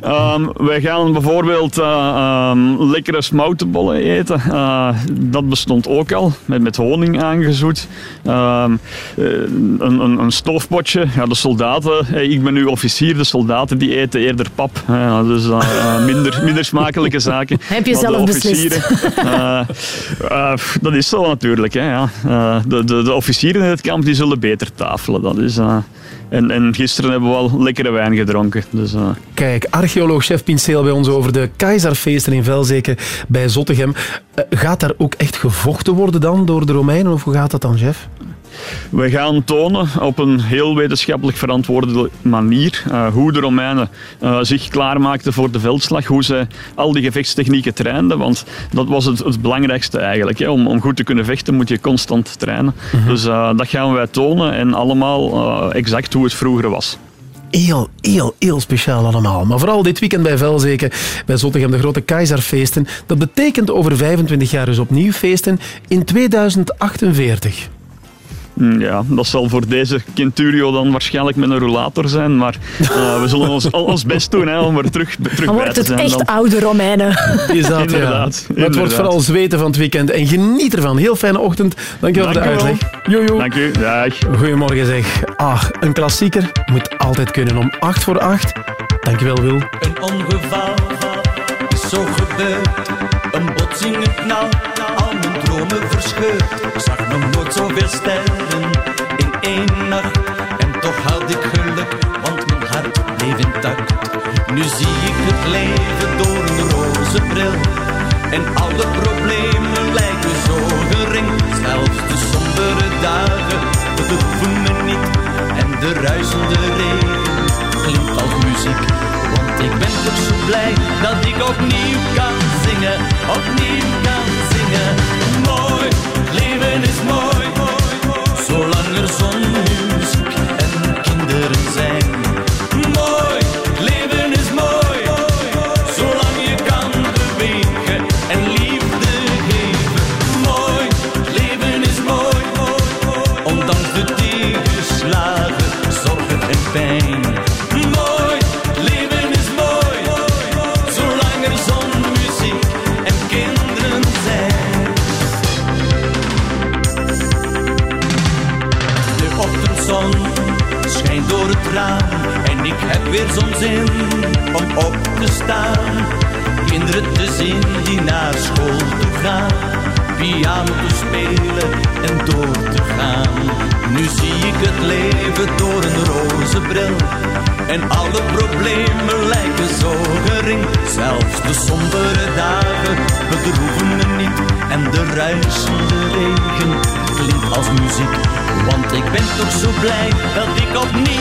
Ehm, wij gaan bijvoorbeeld eh, ehm, lekkere smoutenbollen eten. Eh, dat bestond ook al, met, met honing aangezoet. Ehm, eh, een, een, een stoofpotje. Ja, de soldaten, ik ben nu officier, de soldaten die eten eerder pap. Ja, dus minder, minder smakelijke zaken. Heb je Maar zelf beslist. dat is zo natuurlijk. Hè, ja. De, de, de officieren in het kamp die zullen beter tafelen. Dat is, en, en gisteren hebben we wel lekkere wijn gedronken. Dus, eh, Kijk, archeoloog Chef Pinceel bij ons over de Keizerfeesten in Velzeke bij Zottegem. Eh, gaat daar ook echt gevochten worden dan door de Romeinen, of hoe gaat dat dan, Chef? We gaan tonen op een heel wetenschappelijk verantwoorde manier eh, hoe de Romeinen eh, zich klaarmaakten voor de veldslag, hoe ze al die gevechtstechnieken trainden, want dat was het, het belangrijkste eigenlijk. Hè. Om, om goed te kunnen vechten moet je constant trainen. Dus eh, dat gaan wij tonen en allemaal exact hoe het vroeger was. heel, heel, heel speciaal allemaal. Maar vooral dit weekend bij Velzeke, bij Zottegem, de grote Keizerfeesten. Dat betekent over 25 jaar dus opnieuw feesten in 2048. Mm, Ja, dat zal voor deze Kenturio dan waarschijnlijk met een rollator zijn, maar eh, we zullen ons, al ons best doen hè, om er terug, terug Dan bij wordt te het zijn. echt dan. oude Romeinen. Is dat, Inderdaad, ja. Het wordt vooral zweten van het weekend. En geniet ervan. Heel fijne ochtend. Dankjewel voor de Dank u wel. uitleg. Jojo. Dank u. Dag. Goedemorgen zeg. Ah, een klassieker moet altijd kunnen om 8 voor 8. Dankjewel Wil. Een ongeval is zo gebeurd. Een botsing, een knal, al mijn dromen verscheurd. Zoveel sterren in één nacht. En toch had ik geluk, want mijn hart bleef intact. Nu zie ik het leven door een roze bril. En alle problemen lijken zo gering. Zelfs de sombere dagen bedroeven me niet. En de ruisende regen klinkt als muziek. Want ik ben toch zo blij dat ik opnieuw kan zingen. Opnieuw kan zingen. Mooi, leven is mooi. Zolang blij dat ik opnieuw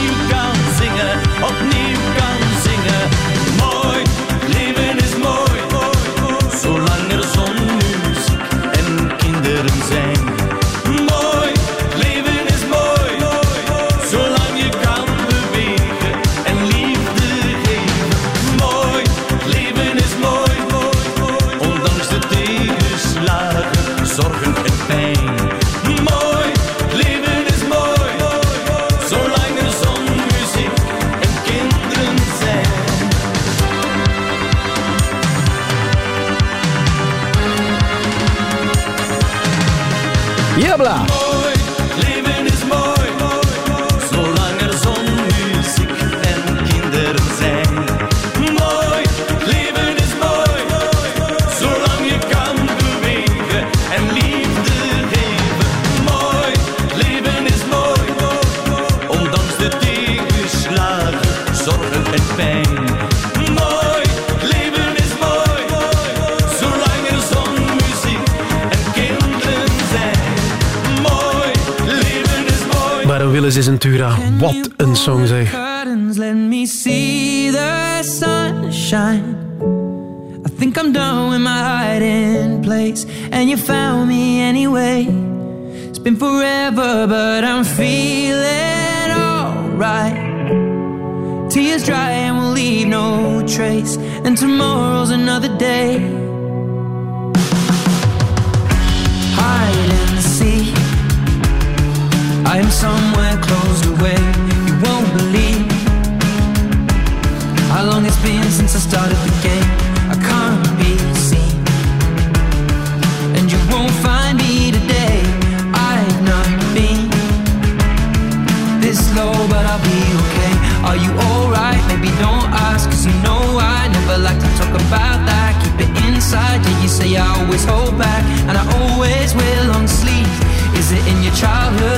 Wat een song zeg.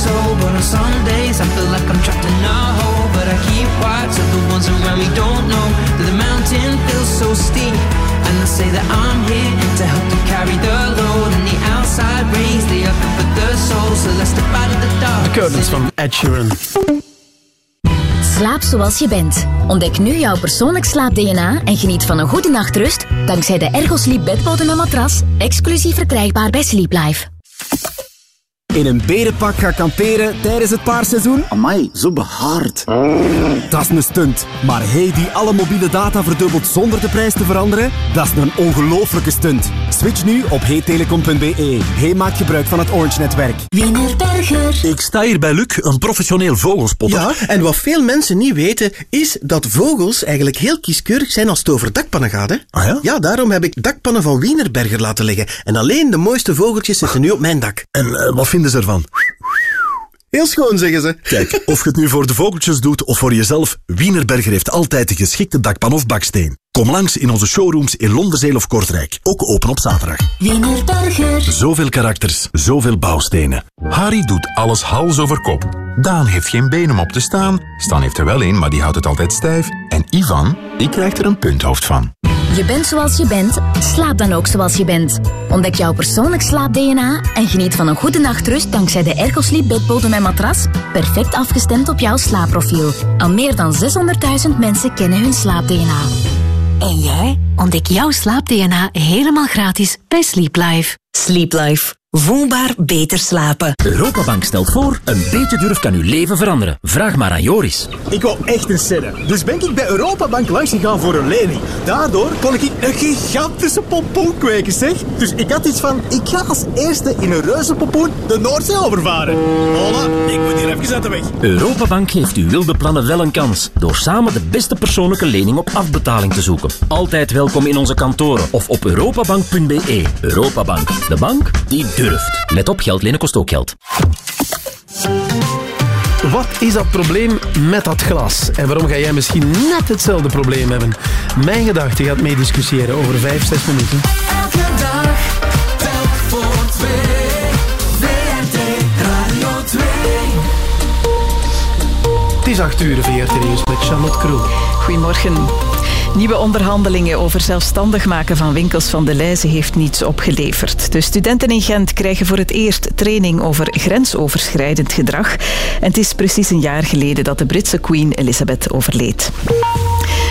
Yeah, I guess so. But on some days, I feel like I'm trapped in a hole. But I keep quiet so the ones around me don't know that the mountain feels so steep. And I say that I'm here to help you carry the load. And the outside rays, they are good for the soul. So let's step out of the dark. De Curtains van Ed Sheeran. Slaap zoals je bent. Ontdek nu jouw persoonlijk slaap-DNA en geniet van een goede nachtrust dankzij de Ergo Sleep bedbodem en matras, exclusief verkrijgbaar bij Sleep Life. In een berenpak gaan kamperen tijdens het paarseizoen? Amai, zo behaard. Dat is een stunt. Maar hey, die alle mobiele data verdubbelt zonder de prijs te veranderen? Dat is een ongelofelijke stunt. Switch nu op heytelecom.be. Hey maakt gebruik van het Orange-netwerk. Wienerberger. Ik sta hier bij Luc, een professioneel vogelspotter. Ja, en wat veel mensen niet weten, is dat vogels eigenlijk heel kieskeurig zijn als het over dakpannen gaat. Hè? Ah ja? Ja, daarom heb ik dakpannen van Wienerberger laten liggen. En alleen de mooiste vogeltjes zitten nu op mijn dak. En eh, wat vinden ze ervan? Heel schoon, zeggen ze. Kijk, of je het nu voor de vogeltjes doet of voor jezelf, Wienerberger heeft altijd de geschikte dakpan of baksteen. Kom langs in onze showrooms in Londerzeel of Kortrijk. Ook open op zaterdag. Wienerberger. Zoveel karakters, zoveel bouwstenen. Harry doet alles hals over kop. Daan heeft geen been om op te staan. Stan heeft er wel een, maar die houdt het altijd stijf. En Ivan, die krijgt er een punthoofd van. Je bent zoals je bent, slaap dan ook zoals je bent. Ontdek jouw persoonlijk slaap-DNA en geniet van een goede nachtrust dankzij de Ergo Sleep bedbodem en matras, perfect afgestemd op jouw slaapprofiel. Al meer dan 600.000 mensen kennen hun slaap-DNA. En jij? Ontdek jouw slaap-DNA helemaal gratis bij Sleep Life. Voelbaar beter slapen. Europabank stelt voor, een beetje durf kan uw leven veranderen. Vraag maar aan Joris. Ik wou echt een serre. Dus ben ik bij Europabank langs gegaan voor een lening. Daardoor kon ik een gigantische pompoen kweken, zeg. Dus ik had iets van, ik ga als eerste in een reuze pompoen de Noordzee overvaren. Hola, ik moet hier even uit de weg. Europabank geeft uw wilde plannen wel een kans. Door samen de beste persoonlijke lening op afbetaling te zoeken. Altijd welkom in onze kantoren of op europabank.be. Europabank, de bank die durft. Let op, geld lenen kost ook geld. Wat is dat probleem met dat glas? En waarom ga jij misschien net hetzelfde probleem hebben? Mijn gedachte gaat mee discussiëren over 5, 6 minuten. Elke dag, telk voor twee. VRT Radio 2. Het is 8 uur VRT Nieuws met Charlotte Kroon. Goedemorgen. Nieuwe onderhandelingen over zelfstandig maken van winkels van de Leize heeft niets opgeleverd. De studenten in Gent krijgen voor het eerst training over grensoverschrijdend gedrag. En het is precies een jaar geleden dat de Britse Queen Elizabeth overleed.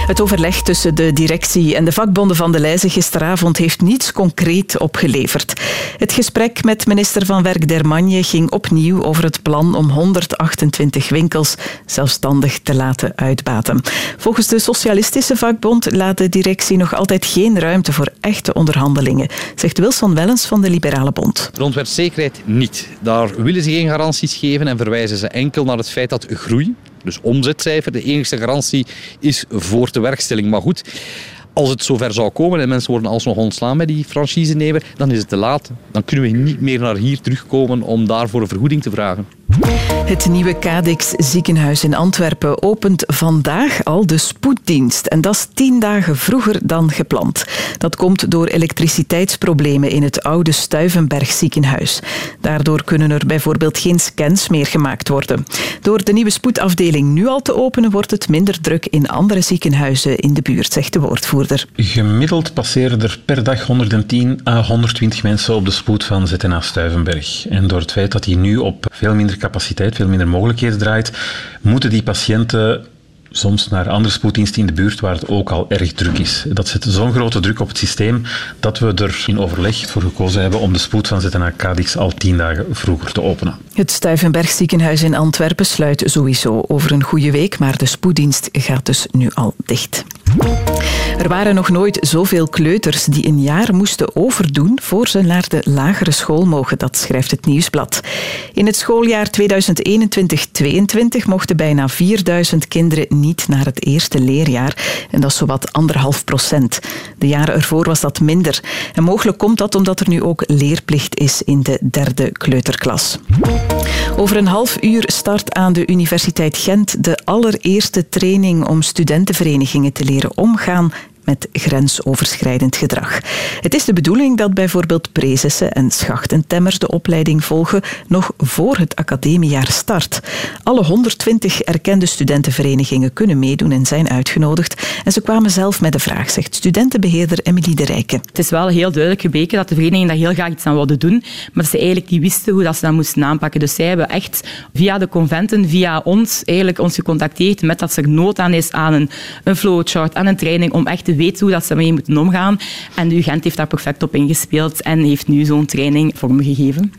Het overleg tussen de directie en de vakbonden van de Leize gisteravond heeft niets concreet opgeleverd. Het gesprek met minister van Werk Dermagne ging opnieuw over het plan om 128 winkels zelfstandig te laten uitbaten. Volgens de Socialistische Vakbond laat de directie nog altijd geen ruimte voor echte onderhandelingen, zegt Wilson Wellens van de Liberale Bond. Rond werkzekerheid niet. Daar willen ze geen garanties geven en verwijzen ze enkel naar het feit dat groei, dus omzetcijfer, de enige garantie is voor de werkstelling. Maar goed, als het zover zou komen en mensen worden alsnog ontslaan bij die franchisenemer, dan is het te laat. Dan kunnen we niet meer naar hier terugkomen om daarvoor een vergoeding te vragen. Het nieuwe Cadix ziekenhuis in Antwerpen opent vandaag al de spoeddienst. En dat is tien dagen vroeger dan gepland. Dat komt door elektriciteitsproblemen in het oude Stuivenberg ziekenhuis. Daardoor kunnen er bijvoorbeeld geen scans meer gemaakt worden. Door de nieuwe spoedafdeling nu al te openen, wordt het minder druk in andere ziekenhuizen in de buurt, zegt de woordvoerder. Gemiddeld passeren er per dag 110 à 120 mensen op de spoed van ZNA Stuivenberg. En door het feit dat die nu op veel minder capaciteit, veel minder mogelijkheden draait, moeten die patiënten soms naar andere spoeddiensten in de buurt waar het ook al erg druk is. Dat zet zo'n grote druk op het systeem dat we er in overleg voor gekozen hebben om de spoed van ZNA Cadix al tien dagen vroeger te openen. Het Stuivenberg ziekenhuis in Antwerpen sluit sowieso over een goede week, maar de spoeddienst gaat dus nu al dicht. Er waren nog nooit zoveel kleuters die een jaar moesten overdoen voor ze naar de lagere school mogen, dat schrijft het Nieuwsblad. In het schooljaar 2021-22 mochten bijna 4000 kinderen niet naar het eerste leerjaar. En dat is zowat anderhalf procent. De jaren ervoor was dat minder. En mogelijk komt dat omdat er nu ook leerplicht is in de derde kleuterklas. Over een half uur start aan de Universiteit Gent de allereerste training om studentenverenigingen te leren omgaan met grensoverschrijdend gedrag. Het is de bedoeling dat bijvoorbeeld prezessen en schachtentemmers de opleiding volgen nog voor het academiejaar start. Alle 120 erkende studentenverenigingen kunnen meedoen en zijn uitgenodigd. En ze kwamen zelf met de vraag, zegt studentenbeheerder Emilie de Rijken. Het is wel heel duidelijk gebleken dat de verenigingen daar heel graag iets aan wilden doen, maar dat ze eigenlijk niet wisten hoe dat ze dat moesten aanpakken. Dus zij hebben echt via de conventen, via ons, eigenlijk ons gecontacteerd met dat er nood aan is aan een, een flowchart, aan een training, om echt te weten hoe dat ze mee moeten omgaan. En nu Gent heeft daar perfect op ingespeeld en heeft nu zo'n training vormgegeven.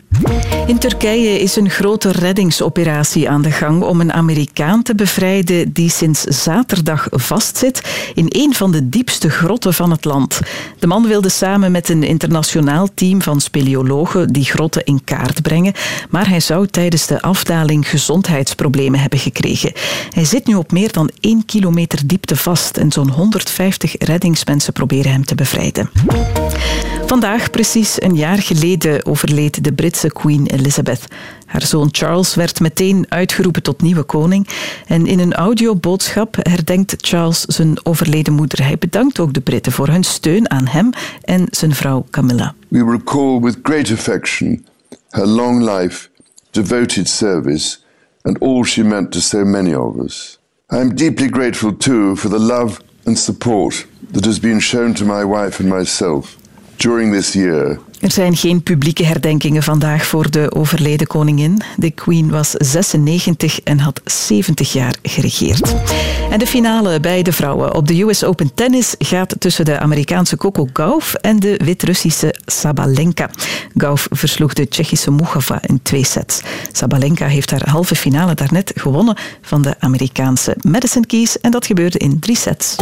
In Turkije is een grote reddingsoperatie aan de gang om een Amerikaan te bevrijden die sinds zaterdag vastzit in een van de diepste grotten van het land. De man wilde samen met een internationaal team van speleologen die grotten in kaart brengen, maar hij zou tijdens de afdaling gezondheidsproblemen hebben gekregen. Hij zit nu op meer dan 1 kilometer diepte vast en zo'n 150 reddingsmensen proberen hem te bevrijden. Vandaag, precies een jaar geleden, overleed de Britse Queen Elizabeth. Haar zoon Charles werd meteen uitgeroepen tot nieuwe koning. En in een audioboodschap herdenkt Charles zijn overleden moeder. Hij bedankt ook de Britten voor hun steun aan hem en zijn vrouw Camilla. We recall with great affection her long life, devoted service, and all she meant to so many of us. I am deeply grateful too for the love and support that has been shown to my wife and myself during this year. Er zijn geen publieke herdenkingen vandaag voor de overleden koningin. De queen was 96 en had 70 jaar geregeerd. En de finale bij de vrouwen op de US Open Tennis gaat tussen de Amerikaanse Coco Gauff en de Wit-Russische Sabalenka. Gauff versloeg de Tsjechische Mugova in twee sets. Sabalenka heeft haar halve finale daarnet gewonnen van de Amerikaanse Madison Keys en dat gebeurde in drie sets.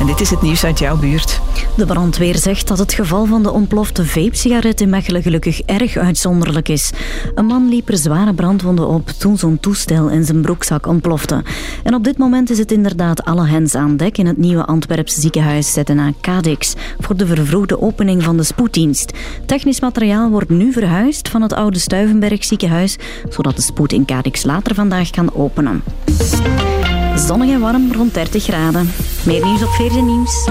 En dit is het nieuws uit jouw buurt. De brandweer zegt dat het geval van de ontplofte in Mechelen gelukkig erg uitzonderlijk is. Een man liep er zware brandwonden op toen zo'n toestel in zijn broekzak ontplofte. En op dit moment is het inderdaad alle hens aan dek in het nieuwe Antwerps ziekenhuis ZNA Cadix voor de vervroegde opening van de spoeddienst. Technisch materiaal wordt nu verhuisd van het oude Stuivenberg ziekenhuis, zodat de spoed in Cadix later vandaag kan openen. Zonnig en warm, rond 30 graden. Meer nieuws op 14 Nieuws.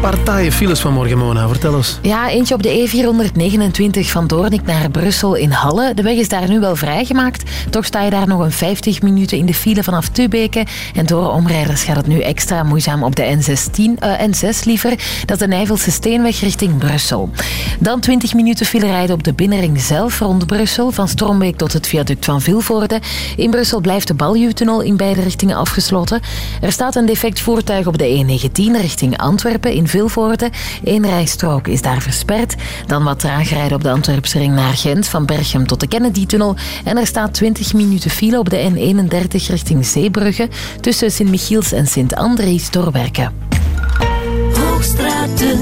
Partijen files vanmorgen, Mona. Vertel eens. Ja, eentje op de E429 van Doornik naar Brussel in Halle. De weg is daar nu wel vrijgemaakt. Toch sta je daar nog een 50 minuten in de file vanaf Tubeke. En door omrijders gaat het nu extra moeizaam op de N16, eh, N6 liever. Dat is de Nijvelse Steenweg richting Brussel. Dan 20 minuten file rijden op de binnenring zelf rond Brussel. Van Strombeek tot het viaduct van Vilvoorde. In Brussel blijft de Baljuwtunnel in beide richtingen afgesloten. Er staat een defect voertuig op de E19 richting Antwerpen in Vilvoorde. Eén rijstrook is daar versperd. Dan wat traag rijden op de Antwerpse ring naar Gent, van Berchem tot de Kennedy-tunnel. En er staat 20 minuten file op de N31 richting Zeebrugge tussen Sint-Michiels en Sint-Andries doorwerken. Hoogstraten.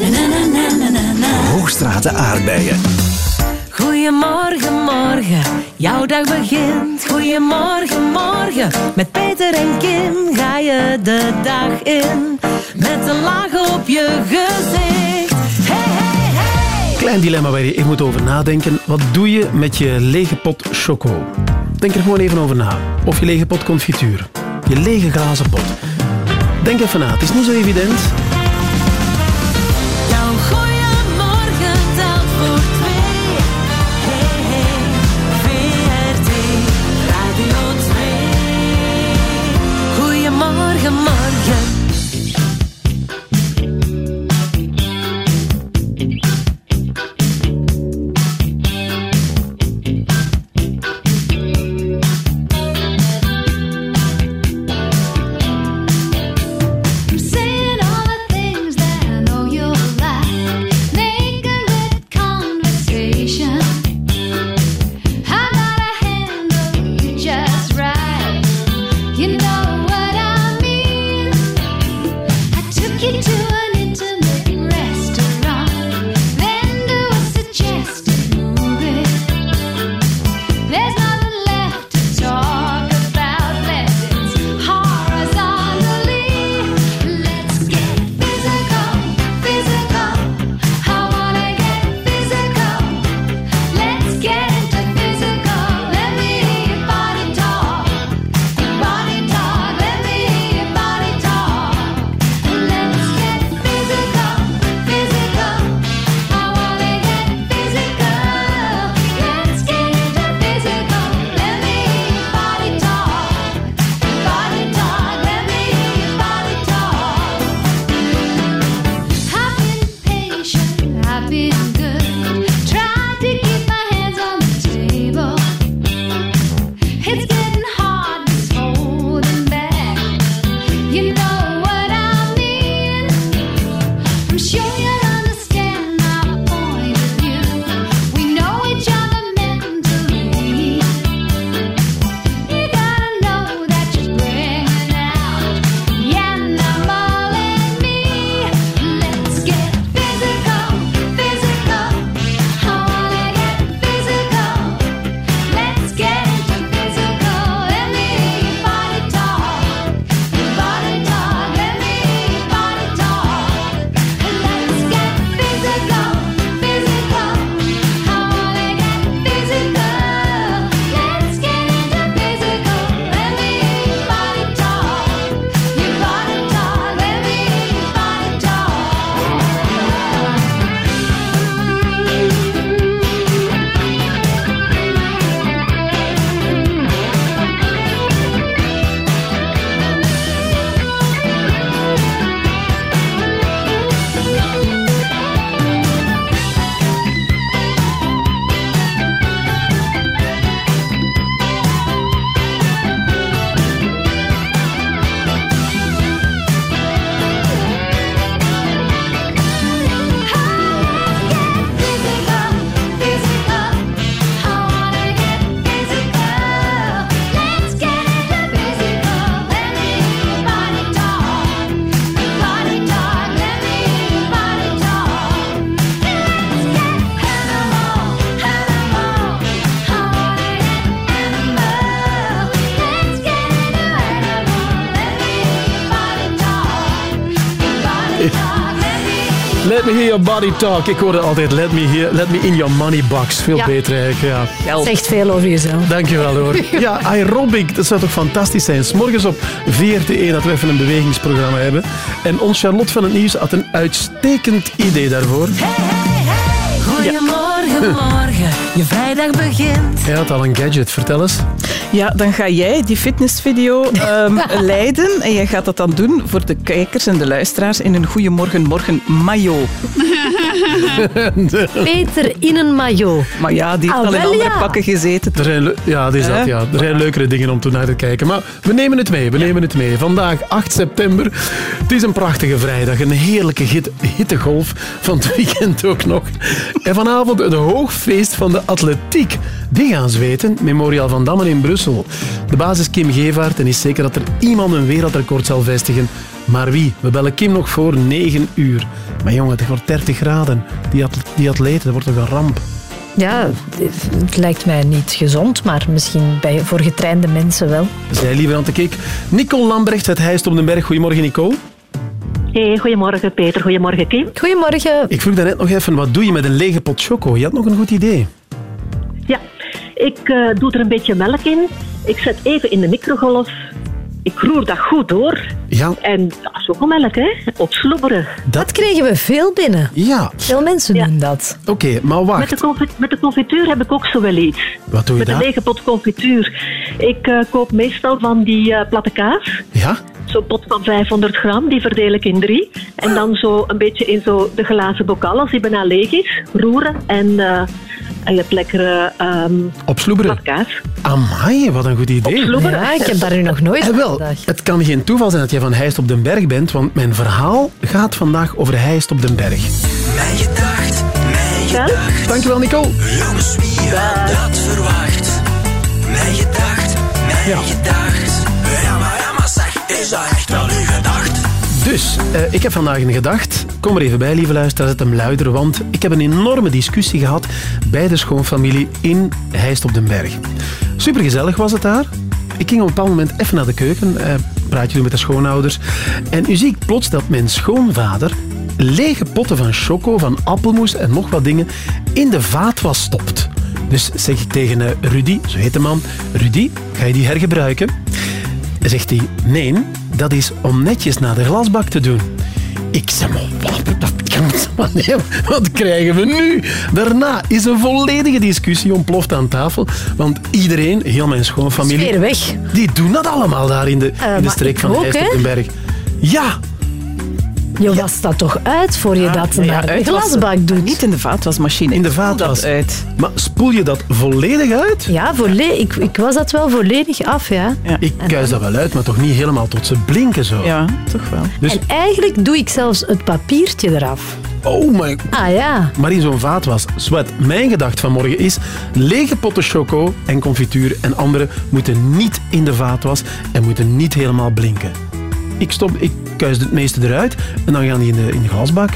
Na, na, na, na, na, na. Hoogstraten aardbeien. Goedemorgen, morgen, jouw dag begint. Goedemorgen, morgen, met Peter en Kim ga je de dag in. Met een laag op je gezicht. Hey, hey, hey. Klein dilemma waar je even moet over nadenken. Wat doe je met je lege pot choco? Denk er gewoon even over na. Of je lege pot confituur. Je lege glazen pot. Denk even na. Het is niet zo evident. Me hear your body talk. Ik hoorde altijd let me, hear, let me in your money box. Veel Ja. beter eigenlijk, ja. Zegt veel over jezelf. Dankjewel hoor. Ja, aerobic, dat zou toch fantastisch zijn. morgens op VRT1 dat we even een bewegingsprogramma hebben. En ons Charlotte van het Nieuws had een uitstekend idee daarvoor. Goedemorgen, morgen. Je vrijdag begint. Hij had al een gadget, vertel eens. Ja, dan ga jij die fitnessvideo ehm, leiden en jij gaat dat dan doen voor de kijkers en de luisteraars in een Goeiemorgen Morgen maillot. Peter in een maillot. Maar ja, die heeft Ah, al in wel, andere ja. pakken gezeten. Er zijn, ja, dat, Hè? ja. Er zijn leukere dingen om toe naar te kijken. Maar we nemen het mee, we nemen het mee. Vandaag, 8 september. Het is een prachtige vrijdag. Een heerlijke hit, hittegolf van het weekend ook nog. En vanavond een hoogfeest van de atletiek. Die gaan zweten. Memorial van Dammen in Brussel. De basis Kim Gevaert en is zeker dat er iemand een wereldrecord zal vestigen. Maar wie? We bellen Kim nog voor 9 uur. Maar jongen, het wordt 30 graden. Die, at- die atleten, dat wordt toch een ramp. Ja, het lijkt mij niet gezond, maar misschien bij, voor getrainde mensen wel. Zij liever aan de kijk. Nicole Lambrecht uit Heist op den Berg. Goedemorgen, Nicole. Hey, goedemorgen Peter, goedemorgen Kim. Goedemorgen. Ik vroeg daarnet nog even, wat doe je met een lege pot choco? Je had nog een goed idee. Ja, ik eh, doe er een beetje melk in. Ik zet even in de microgolf. Ik roer dat goed door. Ja. En ja, chocomelk, hè? Opslobberen. Dat kregen we veel binnen. Ja. Veel mensen doen dat. Oké, maar wacht. Met de, met de confituur heb ik ook zo wel iets. Wat doe je Met een daar? lege pot confituur. Ik eh, koop meestal van die eh, platte kaas. Ja? Zo'n pot van 500 gram, die verdeel ik in drie. En dan zo een beetje in zo de glazen bokal, als die bijna leeg is. Roeren en, eh, en je hebt lekkere ehm Opsloeberen. kaas. Amai, wat een goed idee. Ja, ik heb daar nu nog nooit Eh, aan wel, gedacht. het kan geen toeval zijn dat jij van Heist op den Berg bent, want mijn verhaal gaat vandaag over Heist op den Berg. Mijn gedacht, mijn gedacht. Dankjewel, Nicole. Jongens, wie had dat verwacht? Mijn gedacht, mijn gedacht. Ja, maar, ja, maar zeg, is dat echt wel uw gedacht? Dus, eh, ik heb vandaag een gedacht. Kom er even bij, lieve luisteraar, zet hem luider, want ik heb een enorme discussie gehad bij de schoonfamilie in Heist op den Berg. Supergezellig was het daar. Ik ging op een bepaald moment even naar de keuken, eh, praatje doen met de schoonouders. En zie ik plots dat mijn schoonvader lege potten van choco, van appelmoes en nog wat dingen in de vaatwas stopt. Dus zeg ik tegen eh, Rudy, zo heet de man, Rudy, ga je die hergebruiken? Zegt hij, nee, dat is om netjes naar de glasbak te doen. Ik zeg, maar wat, dat kan maar nee, wat krijgen we nu? Daarna is een volledige discussie ontploft aan tafel. Want iedereen, heel mijn schoonfamilie... Sfeer weg. Die doen dat allemaal daar in de, Eh, in de maar streek van ook, Heist hè? op den Berg. Ja, Je was dat toch uit voor je dat Ja, naar de uitwassen. glasbak doet? Niet in de vaatwasmachine. in de vaatwas. dat uit. Maar spoel je dat volledig uit? Ja, volle- ik, ik was dat wel volledig af, ja. Ik kuis dat wel uit, maar toch niet helemaal tot ze blinken zo. Ja, toch wel. Dus, En eigenlijk doe ik zelfs het papiertje eraf. oh my Ah ja. Maar in zo'n vaatwas. Zwet, mijn gedacht vanmorgen is... lege potten choco en confituur en andere moeten niet in de vaatwas en moeten niet helemaal blinken. Ik, stop, ik kuis het meeste eruit en dan gaan die in de, in de glasbak.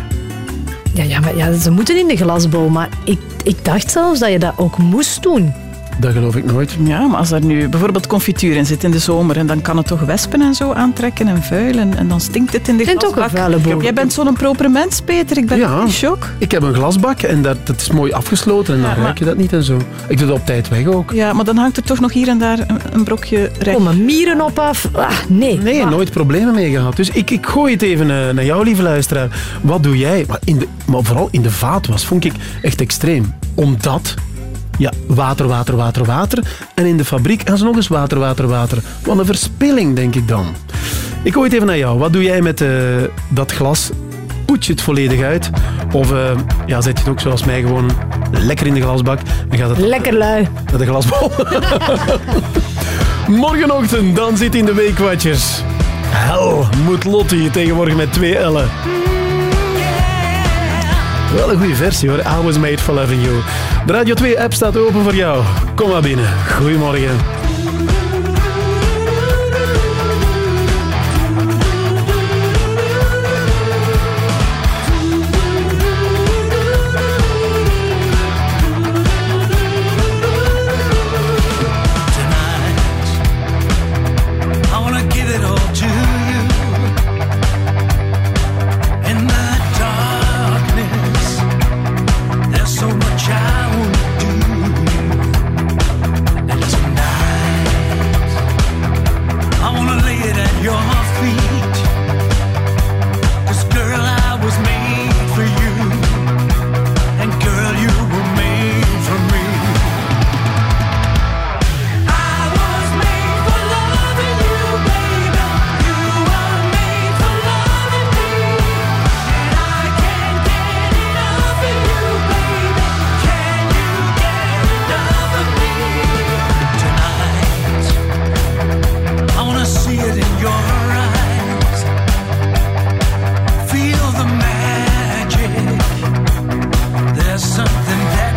Ja, ja, maar ja, ze moeten in de glasbol. Maar ik, ik dacht zelfs dat je dat ook moest doen. Dat geloof ik nooit. Ja, maar als er nu bijvoorbeeld confituur in zit in de zomer, en dan kan het toch wespen en zo aantrekken en vuil, en, en dan stinkt het in de vind het ook glasbak. een vuile boel. Jij bent zo'n proper mens, Peter. Ik ben Ja. in shock. Ik heb een glasbak en dat, dat is mooi afgesloten en dan Ja, maar- ruik je dat niet en zo. Ik doe dat op tijd weg ook. Ja, maar dan hangt er toch nog hier en daar een, een brokje recht. Komen mieren op af. Ah, nee. Nee, nooit problemen mee gehad. Dus ik, ik gooi het even eh, naar jou, lieve luisteraar. Wat doe jij? Maar, in de, maar vooral in de vaatwas vond ik echt extreem. Omdat, ja, water, water, water, water. En in de fabriek gaan ze nog eens water, water, water. Wat een verspilling, denk ik dan. Ik gooi het even naar jou. Wat doe jij met eh, dat glas? Poet je het volledig uit? Of eh, ja, zet je het ook zoals mij gewoon lekker in de glasbak en gaat het Lekker lui. naar de glasbol? Morgenochtend, dan zit in de Weekwatchers. Hel moet Lottie tegenwoordig met twee L'en. Wel een goede versie hoor. I was made for loving you. De Radio 2 app staat open voor jou. Kom maar binnen. Goedemorgen.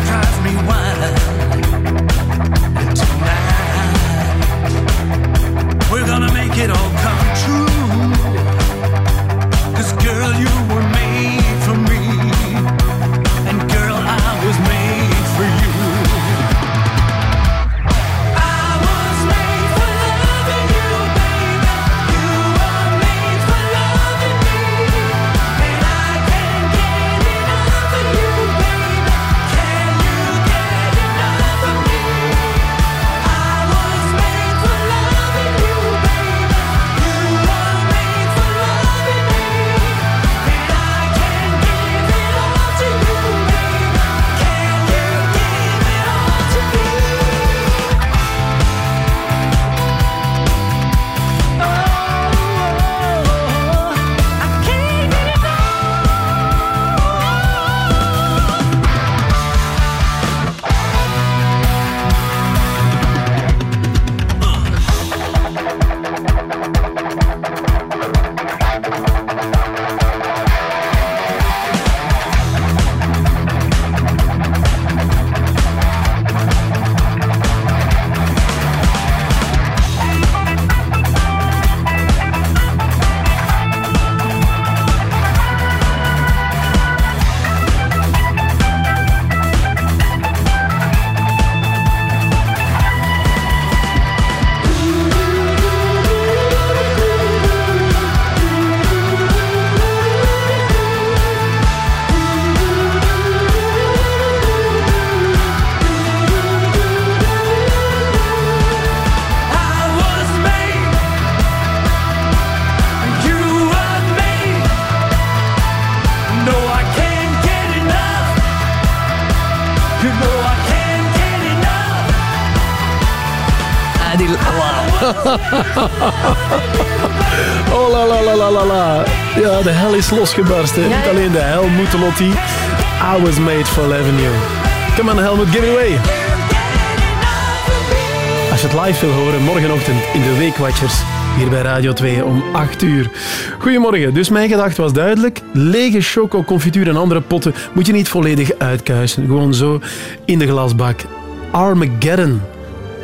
drives me wild. Is losgebarsten. Ja, Niet alleen de hel Lottie. I was made for loving you. Come on Helmut, give it away. Als je het live wil horen, morgenochtend in de Weekwatchers. Hier bij Radio 2 om 8 uur. Goedemorgen. Dus mijn gedachte was duidelijk. Lege choco, confituur en andere potten moet je niet volledig uitkuisen. Gewoon zo in de glasbak. Armageddon.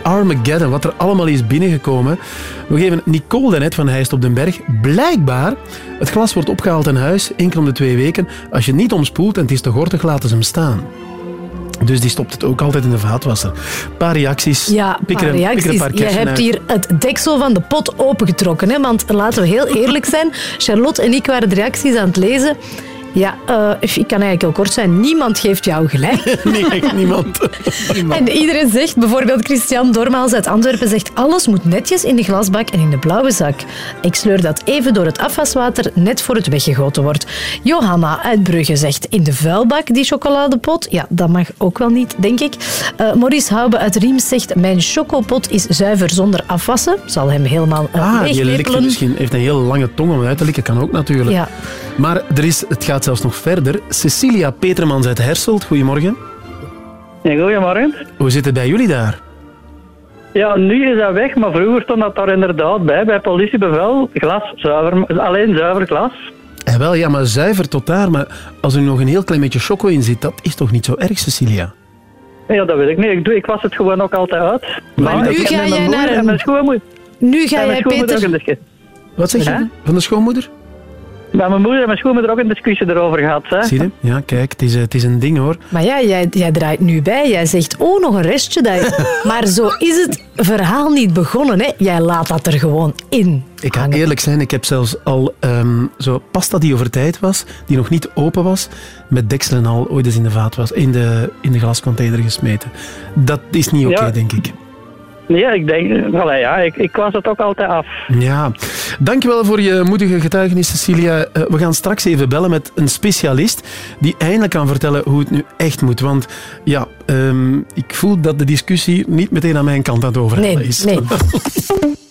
Armageddon, wat er allemaal is binnengekomen. We geven Nicole daarnet van Heist op den Berg. Blijkbaar, het glas wordt opgehaald in huis, enkel om de twee weken. Als je het niet omspoelt en het is te gortig, laten ze hem staan. Dus die stopt het ook altijd in de vaatwasser. Een paar reacties. Ja, Pik paar er reacties. een paar Je hebt uit. hier het deksel van de pot opengetrokken. Hè? Want laten we heel eerlijk zijn. Charlotte en ik waren de reacties aan het lezen. Ja, eh, ik kan eigenlijk heel kort zijn. Niemand geeft jou gelijk. Nee, echt niemand. En iedereen zegt, bijvoorbeeld Christian Dormaals uit Antwerpen zegt alles moet netjes in de glasbak en in de blauwe zak. Ik sleur dat even door het afwaswater net voor het weggegoten wordt. Johanna uit Brugge zegt in de vuilbak die chocoladepot. Ja, dat mag ook wel niet, denk ik. Eh, Maurice Hoube uit Riems zegt mijn chocopot is zuiver zonder afwassen. Zal hem helemaal uh, Ah, die misschien. heeft een heel lange tong om uit te likken. Kan ook natuurlijk. Ja. Maar er is, het gaat zelfs nog verder. Cecilia Petermans uit Herselt. Goedemorgen. Ja, goedemorgen. Hoe zit het bij jullie daar? Ja, nu is dat weg, maar vroeger stond dat daar inderdaad bij, bij politiebevel. Glas, zuiver, alleen zuiver glas. Eh, wel, ja, maar zuiver tot daar. Maar als er nog een heel klein beetje choco in zit, dat is toch niet zo erg, Cecilia? Ja, dat weet ik niet. Ik, doe, ik was het gewoon ook altijd uit. Maar nu ga jij naar En een- schoonmoeder. Nu ga en jij, Peter... Wat zeg je? Ja? Van de schoonmoeder? Maar mijn moeder en mijn schoonmoeder ook een discussie erover gehad. Hè? Zie je? Ja, kijk, het is, het is een ding hoor. Maar ja, jij, jij draait nu bij. Jij zegt, oh, nog een restje. Dat... maar zo is het verhaal niet begonnen. Hè? Jij laat dat er gewoon in. Ik ga eerlijk zijn, ik heb zelfs al ehm, zo pasta die over tijd was, die nog niet open was, met deksel en al ooit eens in de vaat was, in de, in de glascontainer gesmeten. Dat is niet oké, Ja. denk ik. Ja, ik denk, voilà, ja, ik, ik was het ook altijd af. Ja, dankjewel voor je moedige getuigenis, Cecilia. Eh, we gaan straks even bellen met een specialist die eindelijk kan vertellen hoe het nu echt moet. Want ja, ehm, ik voel dat de discussie niet meteen aan mijn kant aan het overhalen Nee, is. nee.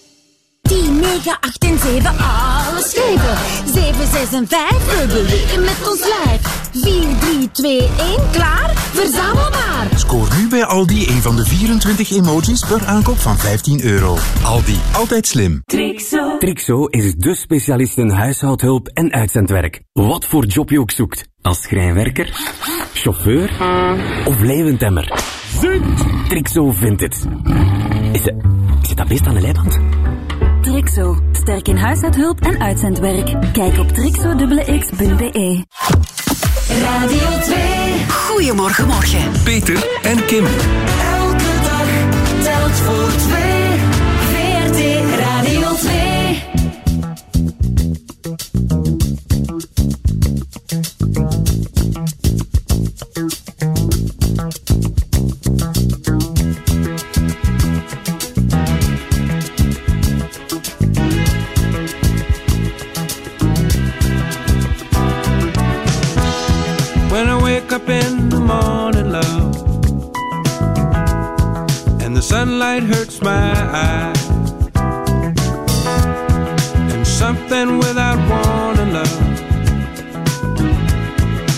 10, 9, 8 en 7, alles geven. 7, 6 en 5, we bewegen met ons lijf. 4, 3, 2, 1, klaar? Verzamel maar. Scoor nu bij Aldi een van de 24 emojis per aankoop van 15 euro. Aldi, altijd slim. Trixo. Trixo is de specialist in huishoudhulp en uitzendwerk. Wat voor job je ook zoekt. Als schrijnwerker, chauffeur of leeuwentemmer. Trixo vindt het. Is, het- zit dat best aan de leiband? Trixo. Sterk in huishoudhulp en uitzendwerk. Kijk op trixo.x.be. Radio 2. Goedemorgen, morgen. Peter en Kim. Elke dag telt voor twee. VRT Radio 2. When up in the morning, love, and the sunlight hurts my eyes, and something without warning, love,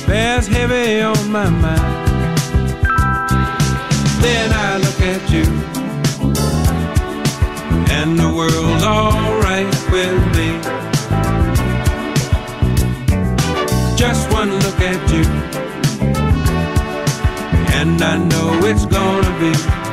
bears heavy on my mind. Then I look at you, and the world's I know it's gonna be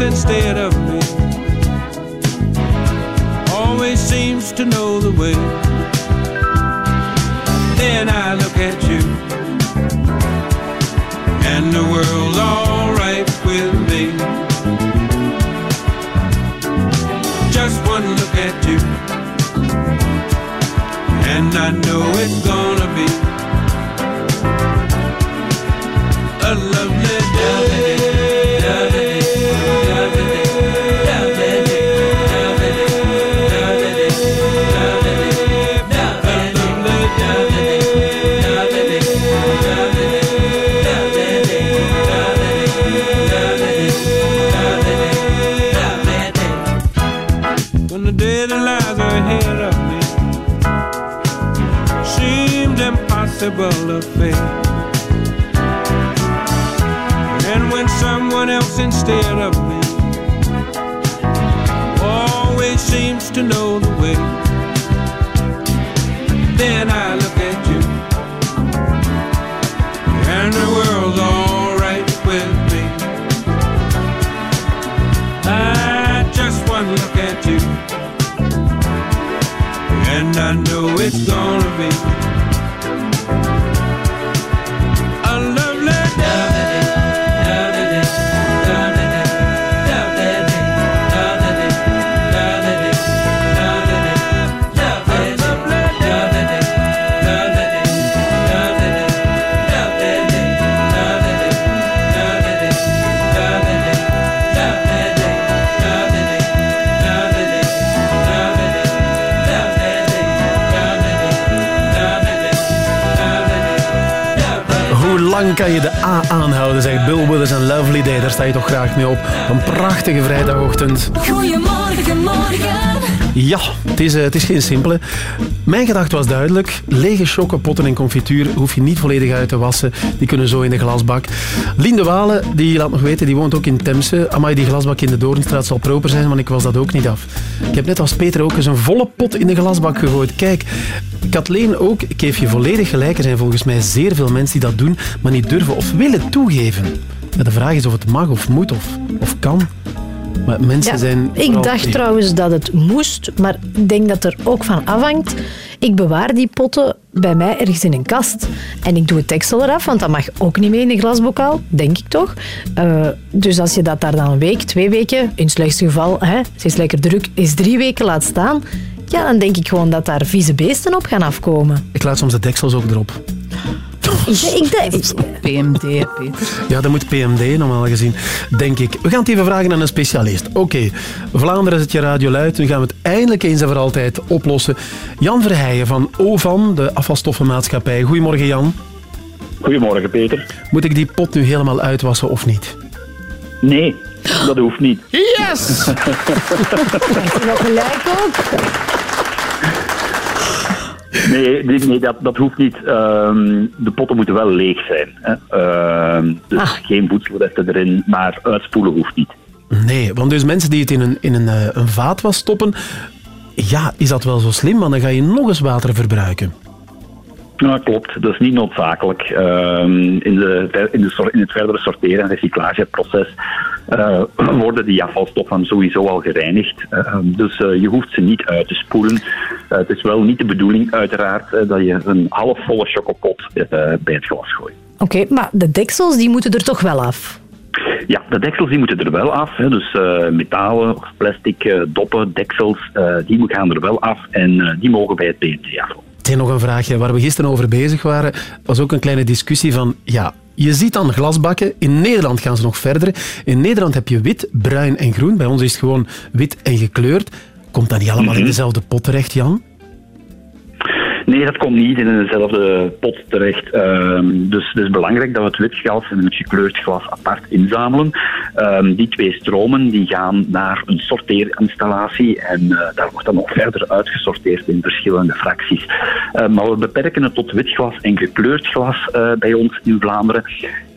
instead of me always seems to know the way. Then I look at you and the world's alright aanhouden, zegt Bill Withers en Lovely Day. Daar sta je toch graag mee op. Een prachtige vrijdagochtend. Goedemorgen, morgen. Ja, het is, eh, het is geen simpele. Mijn gedachte was duidelijk. Lege chockenpotten en confituur hoef je niet volledig uit te wassen. Die kunnen zo in de glasbak. Linde Walen, die laat nog weten, die woont ook in Temse. Amai, die glasbak in de Doornstraat zal proper zijn, want ik was dat ook niet af. Ik heb net als Peter ook eens een volle pot in de glasbak gegooid. Kijk, Kathleen ook, ik geef je volledig gelijk. Er zijn volgens mij zeer veel mensen die dat doen, maar niet durven of willen toegeven. Ja, de vraag is of het mag of moet of, of kan. Maar mensen Ja, zijn... ik dacht trouwens dat het moest, maar ik denk dat er ook van afhangt. Ik bewaar die potten bij mij ergens in een kast. En ik doe het deksel eraf, want dat mag ook niet mee in een glasbokaal, denk ik toch. Eh, dus als je dat daar dan een week, twee weken, in het slechtste geval, hè, het is lekker druk, is drie weken laat staan, ja, dan denk ik gewoon dat daar vieze beesten op gaan afkomen. Ik laat soms de deksels ook erop. Ik, ik, denk- PMD, Peter. Ja, dat moet PMD normaal gezien, denk ik. We gaan het even vragen aan een specialist. Oké, Vlaanderen zet je radio luid. Nu gaan we het eindelijk eens en voor altijd oplossen. Jan Verheijen van OVAN, de afvalstoffenmaatschappij. Goedemorgen, Jan. Goedemorgen, Peter. Moet ik die pot nu helemaal uitwassen of niet? Nee, dat hoeft niet. Yes! Heb je nog gelijk ook? Nee, nee, nee, dat, dat hoeft niet. Ehm, de potten moeten wel leeg zijn. Hè. Ehm, dus geen voedselresten erin, maar uitspoelen hoeft niet. Nee, want dus mensen die het in een, in een, eh, een vaatwas stoppen... Ja, is dat wel zo slim? Want dan ga je nog eens water verbruiken. Ja, klopt. Dat is niet noodzakelijk. Ehm, in, de, in, de, in het verdere sorteren- en recyclageproces eh, worden die afvalstoffen sowieso al gereinigd. Ehm, dus eh, je hoeft ze niet uit te spoelen. Eh, het is wel niet de bedoeling, uiteraard, dat je een halfvolle chocopot bij het glas gooit. Oké, maar de deksels die moeten er toch wel af? Ja, de deksels die moeten er wel af. Hè. Dus metalen of plastic doppen, deksels, eh, die gaan er wel af en die mogen bij het BNT af. Meteen nog een vraagje. Waar we gisteren over bezig waren, was ook een kleine discussie van... Ja, je ziet dan glasbakken. In Nederland gaan ze nog verder. In Nederland heb je wit, bruin en groen. Bij ons is het gewoon wit en gekleurd. Komt dat niet allemaal in Mhm. dezelfde pot terecht, Jan? Nee, dat komt niet in dezelfde pot terecht. Ehm, dus het is belangrijk dat we het wit glas en het gekleurd glas apart inzamelen. Ehm, die twee stromen die gaan naar een sorteerinstallatie en eh, daar wordt dan nog verder uitgesorteerd in verschillende fracties. Eh, maar we beperken het tot wit glas en gekleurd glas eh, bij ons in Vlaanderen.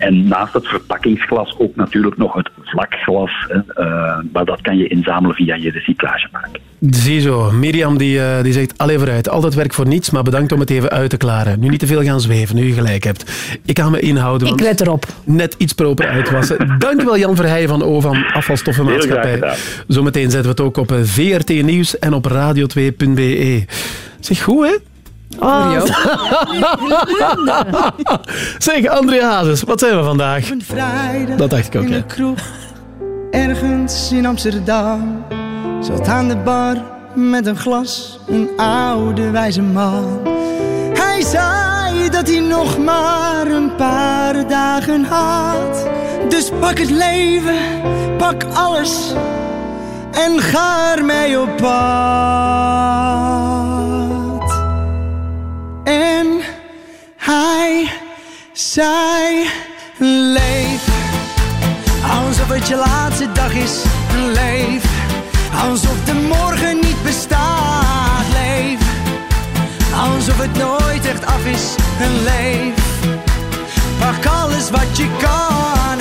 En naast het verpakkingsglas ook natuurlijk nog het vlakglas. hè. Eh, maar dat kan je inzamelen via je recyclagepark. Ziezo, Mirjam die, eh, die zegt, allee vooruit, altijd werk voor niets, maar bedankt om het even uit te klaren. Nu niet te veel gaan zweven, nu je gelijk hebt. Ik ga me inhouden. Ik let erop. Net iets proper uitwassen. Dankjewel Jan Verheijen van OVAN Afvalstoffenmaatschappij. Zometeen zetten we het ook op eh, VRT Nieuws en op radio2.be. Zeg, goed hè? Oh, zeg, André Hazes, wat zijn we vandaag? Vrijdag Dat dacht ik ook, in de kroeg, ergens in Amsterdam. Zat aan de bar met een glas, een oude wijze man. Hij zei dat hij nog maar een paar dagen had. Dus pak het leven, pak alles en ga ermee op pad. En hij zei: Leef alsof het je laatste dag is. Leef alsof de morgen niet bestaat. Leef alsof het nooit echt af is. Leef pak alles wat je kan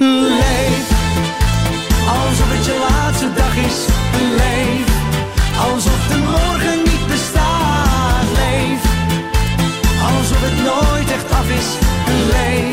Leef alsof het je laatste dag is. Leef alsof de morgen niet bestaat. Leef alsof het nooit echt af is. Leef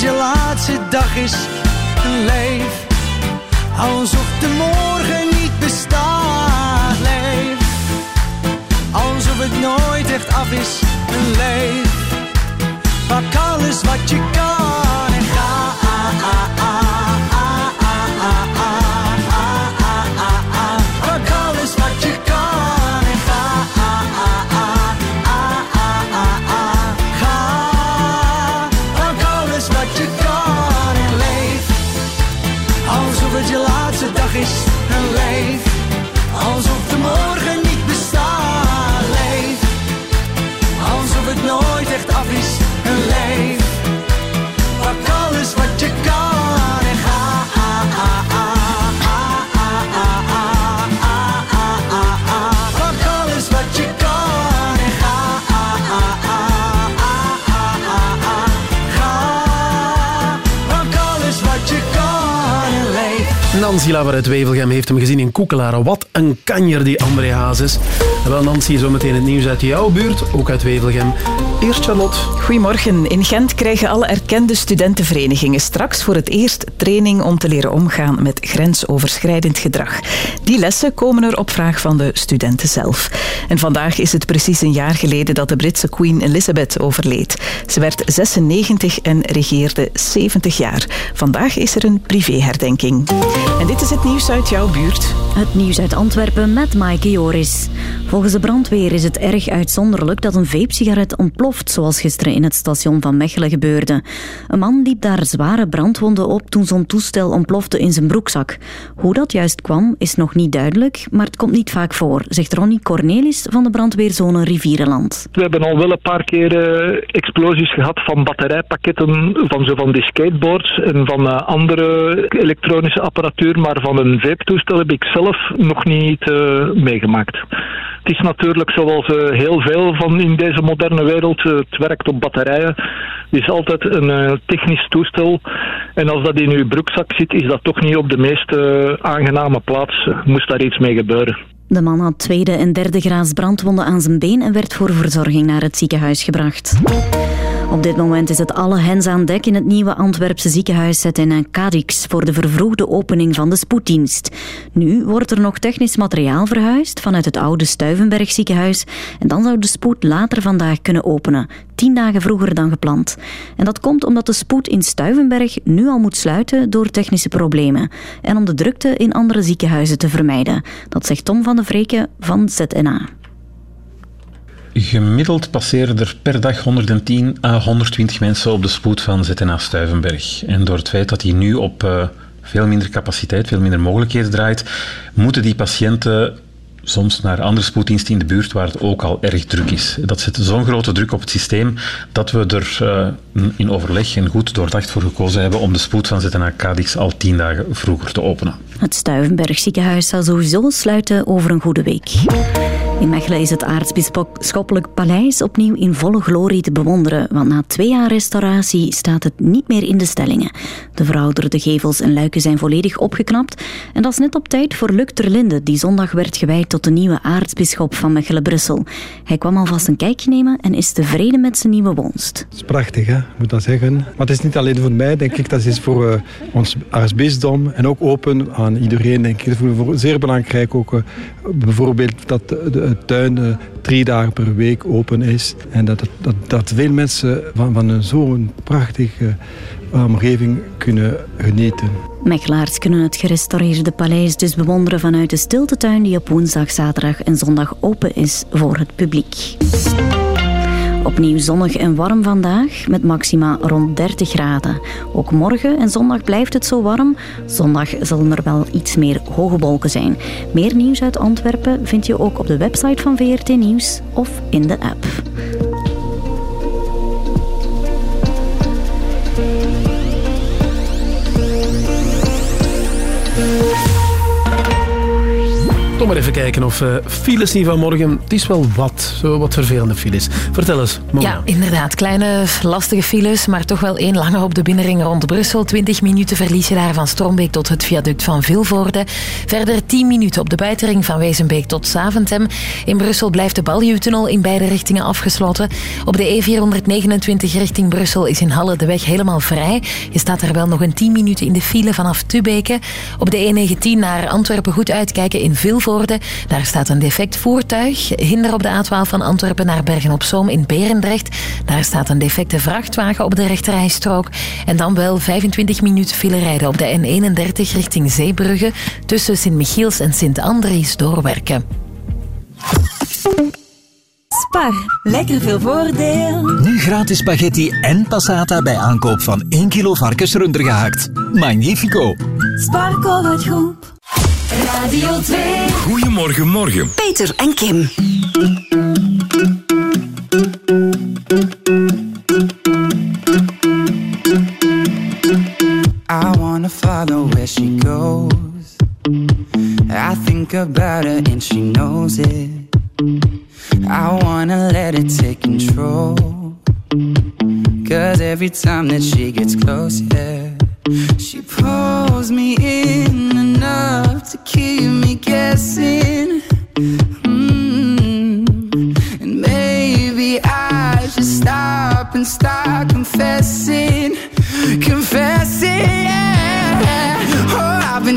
je laatste dag is en leef. Alsof de morgen niet bestaat. Leef. Alsof het nooit echt af is leef. Pak alles wat je kan en ga. Laver uit Wevelgem heeft hem gezien in Koekelaren. Wat een kanjer, die André Hazes. Wel, Nancy, zometeen het nieuws uit jouw buurt, ook uit Wevelgem. Eerst Charlotte. Goedemorgen. In Gent krijgen alle erkende studentenverenigingen straks voor het eerst training om te leren omgaan met grensoverschrijdend gedrag. Die lessen komen er op vraag van de studenten zelf. En vandaag is het precies een jaar geleden dat de Britse Queen Elizabeth overleed. Ze werd 96 en regeerde 70 jaar. Vandaag is er een privéherdenking. En dit is het nieuws uit jouw buurt. Het nieuws uit Antwerpen met Maaike Joris. Volgens de brandweer is het erg uitzonderlijk dat een vape-sigaret ontploft, zoals gisteren in het station van Mechelen gebeurde. Een man liep daar zware brandwonden op toen zo'n toestel ontplofte in zijn broekzak. Hoe dat juist kwam, is nog niet duidelijk, maar het komt niet vaak voor, zegt Ronnie Cornelis van de brandweerzone Rivierenland. We hebben al wel een paar keer eh, explosies gehad van batterijpakketten van zo van die skateboards en van eh, andere elektronische apparatuur, maar van een vape-toestel heb ik zelf nog niet eh, meegemaakt. Het is natuurlijk zoals eh, heel veel van in deze moderne wereld, eh, het werkt op batterijen. Het is altijd een eh, technisch toestel. En als dat in uw broekzak zit, is dat toch niet op de meest aangename plaats. Moest daar iets mee gebeuren. De man had tweede en derde graads brandwonden aan zijn been en werd voor verzorging naar het ziekenhuis gebracht. Op dit moment is het alle hens aan dek in het nieuwe Antwerpse ziekenhuis ZNA Cadix voor de vervroegde opening van de spoeddienst. Nu wordt er nog technisch materiaal verhuisd vanuit het oude Stuivenberg ziekenhuis en dan zou de spoed later vandaag kunnen openen, tien dagen vroeger dan gepland. En dat komt omdat de spoed in Stuivenberg nu al moet sluiten door technische problemen en om de drukte in andere ziekenhuizen te vermijden. Dat zegt Tom van de Vreken van ZNA. Gemiddeld passeren er per dag 110 à 120 mensen op de spoed van ZNA Stuivenberg. En door het feit dat hij nu op eh, veel minder capaciteit, veel minder mogelijkheden draait, moeten die patiënten soms naar andere spoeddiensten in de buurt waar het ook al erg druk is. Dat zet zo'n grote druk op het systeem dat we er eh, in overleg en goed doordacht voor gekozen hebben om de spoed van ZNA Cadix al tien dagen vroeger te openen. Het Stuivenberg ziekenhuis zal sowieso sluiten over een goede week. In Mechelen is het aartsbisschoppelijk paleis opnieuw in volle glorie te bewonderen, want na twee jaar restauratie staat het niet meer in de stellingen. De verouderde gevels en luiken zijn volledig opgeknapt en dat is net op tijd voor Luc Terlinde, die zondag werd gewijd tot de nieuwe aartsbisschop van Mechelen-Brussel. Hij kwam alvast een kijkje nemen en is tevreden met zijn nieuwe wonst. Het is prachtig, hè? moet dat zeggen. Maar het is niet alleen voor mij, denk ik. Dat is voor eh, ons aartsbisdom en ook open aan iedereen, denk ik. Dat is voor- zeer belangrijk ook eh, bijvoorbeeld dat de, tuin eh, drie dagen per week open is. En dat, dat, dat veel mensen van, van zo'n prachtige eh, omgeving kunnen genieten. Mechelaars kunnen het gerestaureerde paleis dus bewonderen vanuit de stiltetuin die op woensdag, zaterdag en zondag open is voor het publiek. Opnieuw zonnig en warm vandaag, met maxima rond 30 graden. Ook morgen en zondag blijft het zo warm. Zondag zullen er wel iets meer hoge wolken zijn. Meer nieuws uit Antwerpen vind je ook op de website van VRT Nieuws of in de app. Kom maar even kijken of eh, files niet van morgen. Het is wel wat, zo wat vervelende files. Vertel eens, Mona. Ja, inderdaad. Kleine, lastige files, maar toch wel één lange op de binnenring rond Brussel. 20 minuten verlies je daar van Strombeek tot het viaduct van Vilvoorde. Verder 10 minuten op de buitenring van Wezenbeek tot Saventem. In Brussel blijft de Baljuwtunnel in beide richtingen afgesloten. Op de E429 richting Brussel is in Halle de weg helemaal vrij. Je staat er wel nog een 10 minuten in de file vanaf Tubeke. Op de E19 naar Antwerpen goed uitkijken in Vilvoorde. Daar staat een defect voertuig. Hinder op de A12 van Antwerpen naar Bergen-op-Zoom in Berendrecht. Daar staat een defecte vrachtwagen op de rechterrijstrook. En dan wel 25 minuten file rijden op de N31 richting Zeebrugge tussen Sint-Michiels en Sint-Andries doorwerken. Spar, lekker veel voordeel. Nu gratis spaghetti en passata bij aankoop van 1 kilo varkensrunder gehakt. Magnifico! Sparko wordt goed. Radio 2. Goedemorgen, morgen. Peter en Kim. I wanna follow where she goes. I think about her and she knows it. I wanna let it take control. Cause every time that she gets close, yeah, she pulls me in enough to keep me guessing. Mm. And maybe I should stop and start confessing, confessing.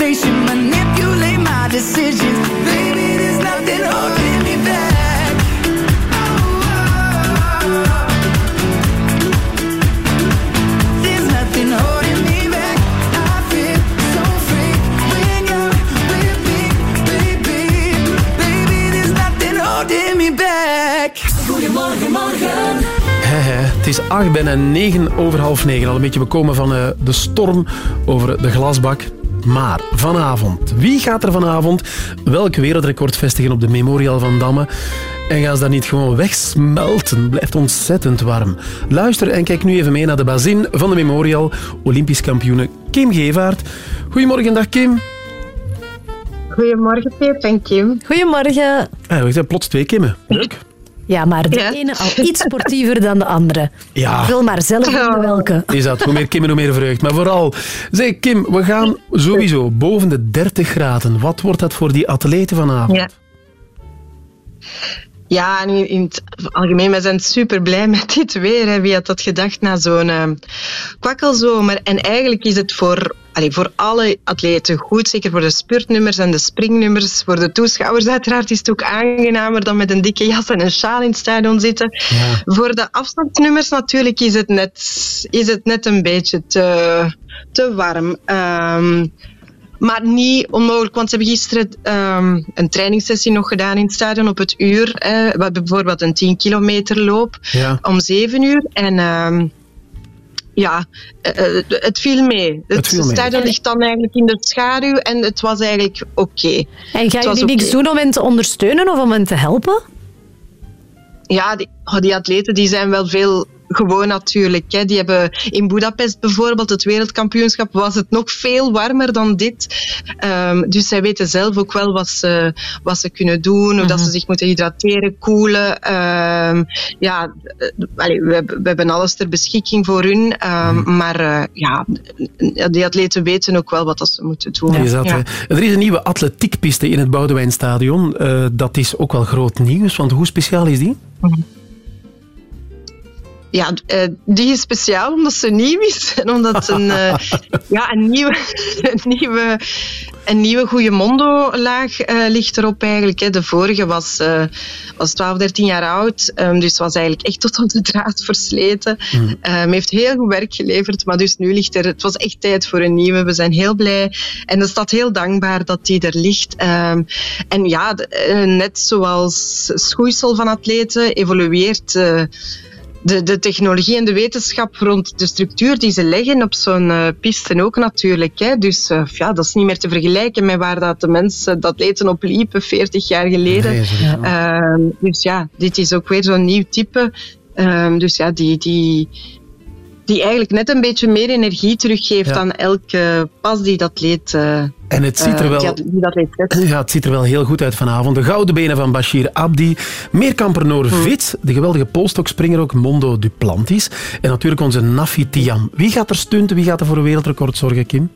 Manipulate my decisions. Baby, there's nothing holding me back. There's nothing holding me back. I feel so free when you're with me, baby. Baby, there's nothing holding me back. Goedemorgen, morgen. He, he, het is acht, bijna negen over half negen. Al een beetje bekomen van eh, de storm over de glasbak. Maar vanavond, wie gaat er vanavond welk wereldrecord vestigen op de Memorial van Damme? En gaan ze daar niet gewoon wegsmelten? Blijft ontzettend warm. Luister en kijk nu even mee naar de bazin van de Memorial. Olympisch kampioene Kim Gevaert. Goedemorgen, dag Kim. Goedemorgen, Pep en Kim. Goedemorgen. Ah, we zijn plots twee Kimmen. Leuk. Ja, maar de ene al iets sportiever dan de andere. Ja. Vul maar zelf in de welke. Is dat, hoe meer Kim en hoe meer vreugd. Maar vooral, zeg Kim, we gaan sowieso boven de 30 graden. Wat wordt dat voor die atleten vanavond? Ja. Ja, en in, in het algemeen, wij zijn super blij met dit weer. Hè. Wie had dat gedacht na zo'n uh, kwakkelzomer? En eigenlijk is het voor, allee, voor alle atleten goed, zeker voor de spurtnummers en de springnummers. Voor de toeschouwers uiteraard is het ook aangenamer dan met een dikke jas en een sjaal in het stadion zitten. Voor de afstandsnummers natuurlijk is het net, is het net een beetje te, te warm. Ehm, maar niet onmogelijk, want ze hebben gisteren um, een trainingssessie nog gedaan in het stadion op het uur. Eh, we hebben bijvoorbeeld een 10 kilometer loop Ja. om 7 uur. En um, ja, uh, het viel mee. Het, Het viel mee. stadion ligt dan eigenlijk in de schaduw en het was eigenlijk oké. En was jullie niks doen om hen te ondersteunen of om hen te helpen? Ja, die, oh, die atleten die zijn wel veel gewoon natuurlijk. Hè. Die hebben in Budapest bijvoorbeeld, het wereldkampioenschap, was het nog veel warmer dan dit. Ehm, dus zij weten zelf ook wel wat ze, wat ze kunnen doen, hoe dat ze zich moeten hydrateren, koelen. Ehm, ja, eh, allee, we, hebben- we hebben alles ter beschikking voor hun. Ehm, Maar eh, ja, die atleten weten ook wel wat dat ze moeten doen. Ja. hè? Er is een nieuwe atletiekpiste in het Boudewijnstadion. Eh, dat is ook wel groot nieuws, want hoe speciaal is die? Ja, eh, die is speciaal omdat ze nieuw is. En omdat een, eh, ja, een, nieuwe, een nieuwe, een nieuwe goede mondo-laag eh, ligt erop eigenlijk. Hè. De vorige was, was 12, 13 jaar oud. ehm, dus was eigenlijk echt tot op de draad versleten. Ehm, heeft heel goed werk geleverd. Maar dus nu ligt er... Het was echt tijd voor een nieuwe. We zijn heel blij. En de stad heel dankbaar dat die er ligt. Ehm, en ja, de- net zoals schoeisel van atleten evolueert... de, de technologie en de wetenschap rond de structuur die ze leggen op zo'n eh, piste ook natuurlijk. Hè. Dus eh, ja, dat is niet meer te vergelijken met waar dat de mensen dat atleten op liepen 40 jaar geleden. Nee. Ehm, dus ja, dit is ook weer zo'n nieuw type. Ehm, dus ja, die, die, die eigenlijk net een beetje meer energie teruggeeft Ja. aan elke pas die dat atleet eh, En het ziet er eh, wel- atleet zet. Ja, het ziet er wel heel goed uit vanavond. De gouden benen van Bashir Abdi. Meerkamper Noor Vits. De geweldige polstokspringer ook Mondo Duplantis. En natuurlijk onze Nafi Tiam. Wie gaat er stunten? Wie gaat er voor een wereldrecord zorgen, Kim?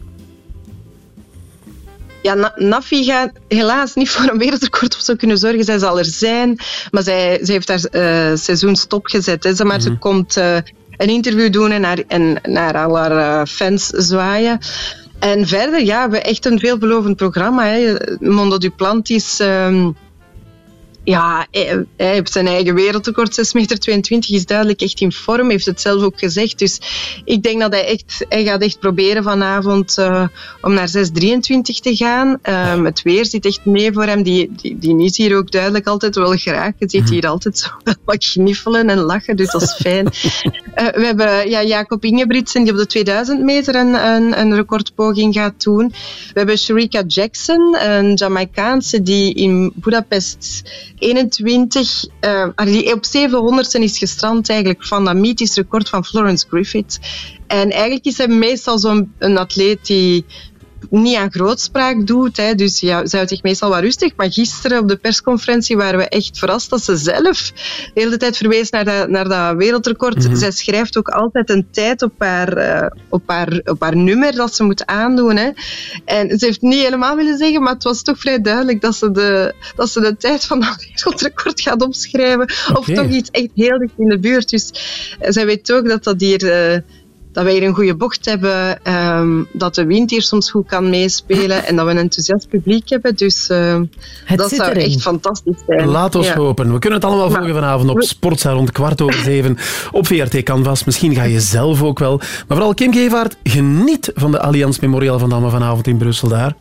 Ja, Na- Nafi gaat helaas niet voor een wereldrecord of zo kunnen zorgen. Zij zal er zijn, maar zij, zij heeft haar eh, seizoen stopgezet. Hè. Maar ze komt eh, een interview doen en naar, en naar haar eh, fans zwaaien. En verder, ja, we echt een veelbelovend programma. Hè. Mondo Duplantis... ehm, Ja, hij, heeft zijn eigen wereldrecord, 6,22 meter, is duidelijk echt in vorm, heeft het zelf ook gezegd. Dus ik denk dat hij echt, hij gaat echt proberen vanavond uh, om naar 6,23 te gaan. Um, het weer zit echt mee voor hem. Die, die, die is hier ook duidelijk altijd wel graag. Je ziet hier altijd zo wat gniffelen en lachen, dus dat is fijn. uh, we hebben ja, Jacob Ingebritsen die op de 2000 meter een, een, een recordpoging gaat doen. We hebben Sharika Jackson, een Jamaicaanse die in Budapest 21, uh, die op 700 is gestrand eigenlijk van dat mythisch record van Florence Griffith. En eigenlijk is hij meestal zo'n atleet die niet aan grootspraak doet. Hè. Dus ja, ze houdt zich meestal wel rustig. Maar gisteren op de persconferentie waren we echt verrast dat ze zelf de hele tijd verwees naar dat, naar dat wereldrecord. Mm Zij schrijft ook altijd een tijd op haar, uh, op, haar, op haar nummer dat ze moet aandoen. Hè. En ze heeft niet helemaal willen zeggen, maar het was toch vrij duidelijk dat ze de, dat ze de tijd van dat wereldrecord gaat opschrijven. Okay. Of toch iets echt heel dicht in de buurt. Dus uh, zij weet ook dat dat hier... Uh, dat wij hier een goede bocht hebben, um, dat de wind hier soms goed kan meespelen en dat we een enthousiast publiek hebben. Dus uh, dat zou erin. echt fantastisch zijn. Laat ons ja. hopen. We kunnen het allemaal volgen vanavond op Sportza rond kwart over zeven op VRT Canvas. Misschien ga je zelf ook wel. Maar vooral Kim Gevaert, geniet van de Allianz Memorial van Damme vanavond in Brussel daar.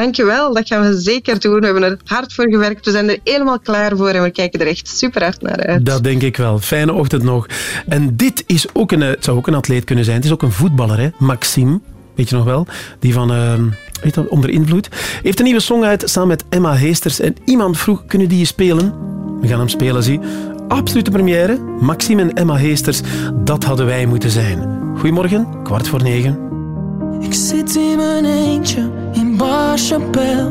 Dankjewel, dat gaan we zeker doen. We hebben er hard voor gewerkt. We zijn er helemaal klaar voor en we kijken er echt super hard naar uit. Dat denk ik wel. Fijne ochtend nog. En dit is ook een, het zou ook een atleet kunnen zijn. Het is ook een voetballer, hè? Maxime. Weet je nog wel? Die van uh, weet je, Onder Invloed. Heeft een nieuwe song uit samen met Emma Heesters. En iemand vroeg, kunnen die spelen? We gaan hem spelen, zie. Absolute première. Maxime en Emma Heesters. Dat hadden wij moeten zijn. Goedemorgen, kwart voor negen. Ik zit in mijn eentje in Bar Chapelle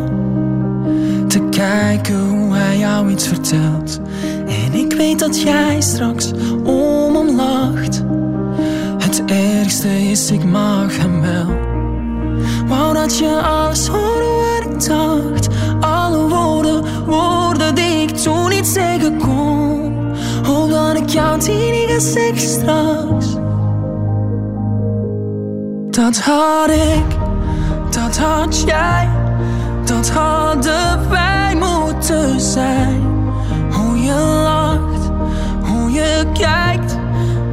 Te kijken hoe hij jou iets vertelt. En ik weet dat jij straks om hem lacht. Het ergste is, ik mag hem wel. Wou dat je alles hoorde wat ik dacht? Alle woorden, woorden die ik toen niet zeggen kon. Hoop dat ik jou ga zeggen straks dat had ik, dat had jij, dat hadden wij moeten zijn. Hoe je lacht, hoe je kijkt,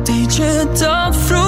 deed je dat vroeger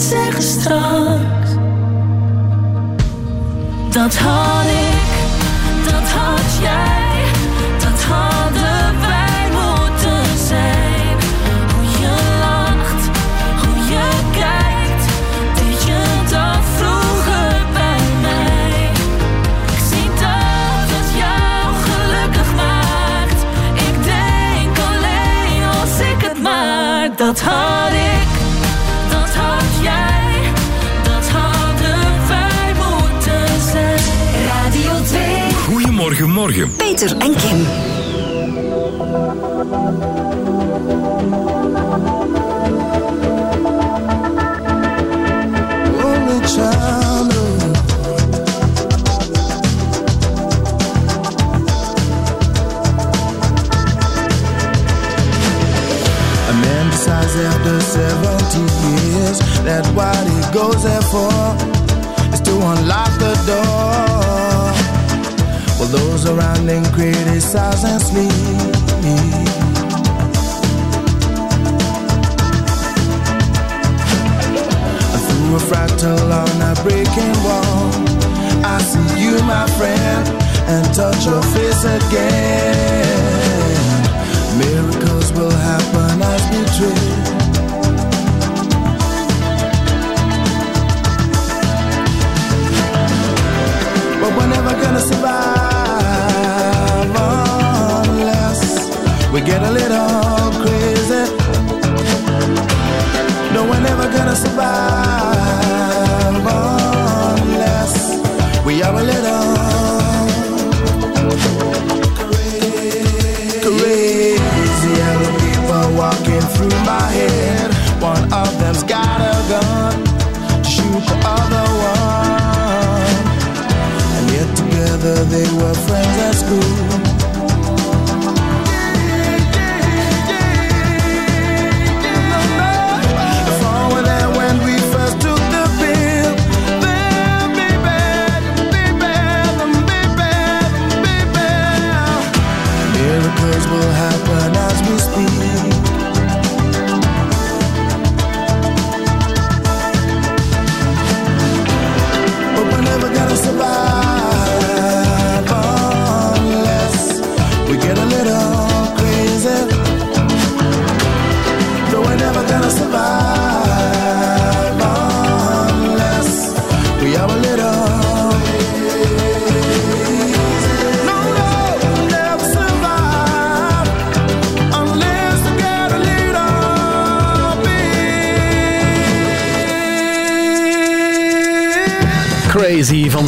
zeggen straks. Dat had ik, dat had jij, dat hadden wij moeten zijn. Hoe je lacht, hoe je kijkt, deed je dat vroeger bij mij. Ik zie dat het jou gelukkig maakt. Ik denk alleen als ik het maar. Dat had Kim. Peter en Kim. Only child A man decides after 70 years that what he goes there for is to unlock the door while those around them criticize and. Through a fractal on a breaking wall, I see you, my friend, and touch your face again. Miracles will happen as we dream. But we're never gonna survive we get a little crazy. No, we're never gonna survive unless we are a little crazy. Walking through my head. One of them's got a gun shoot the other one. And yet together they were friends at school.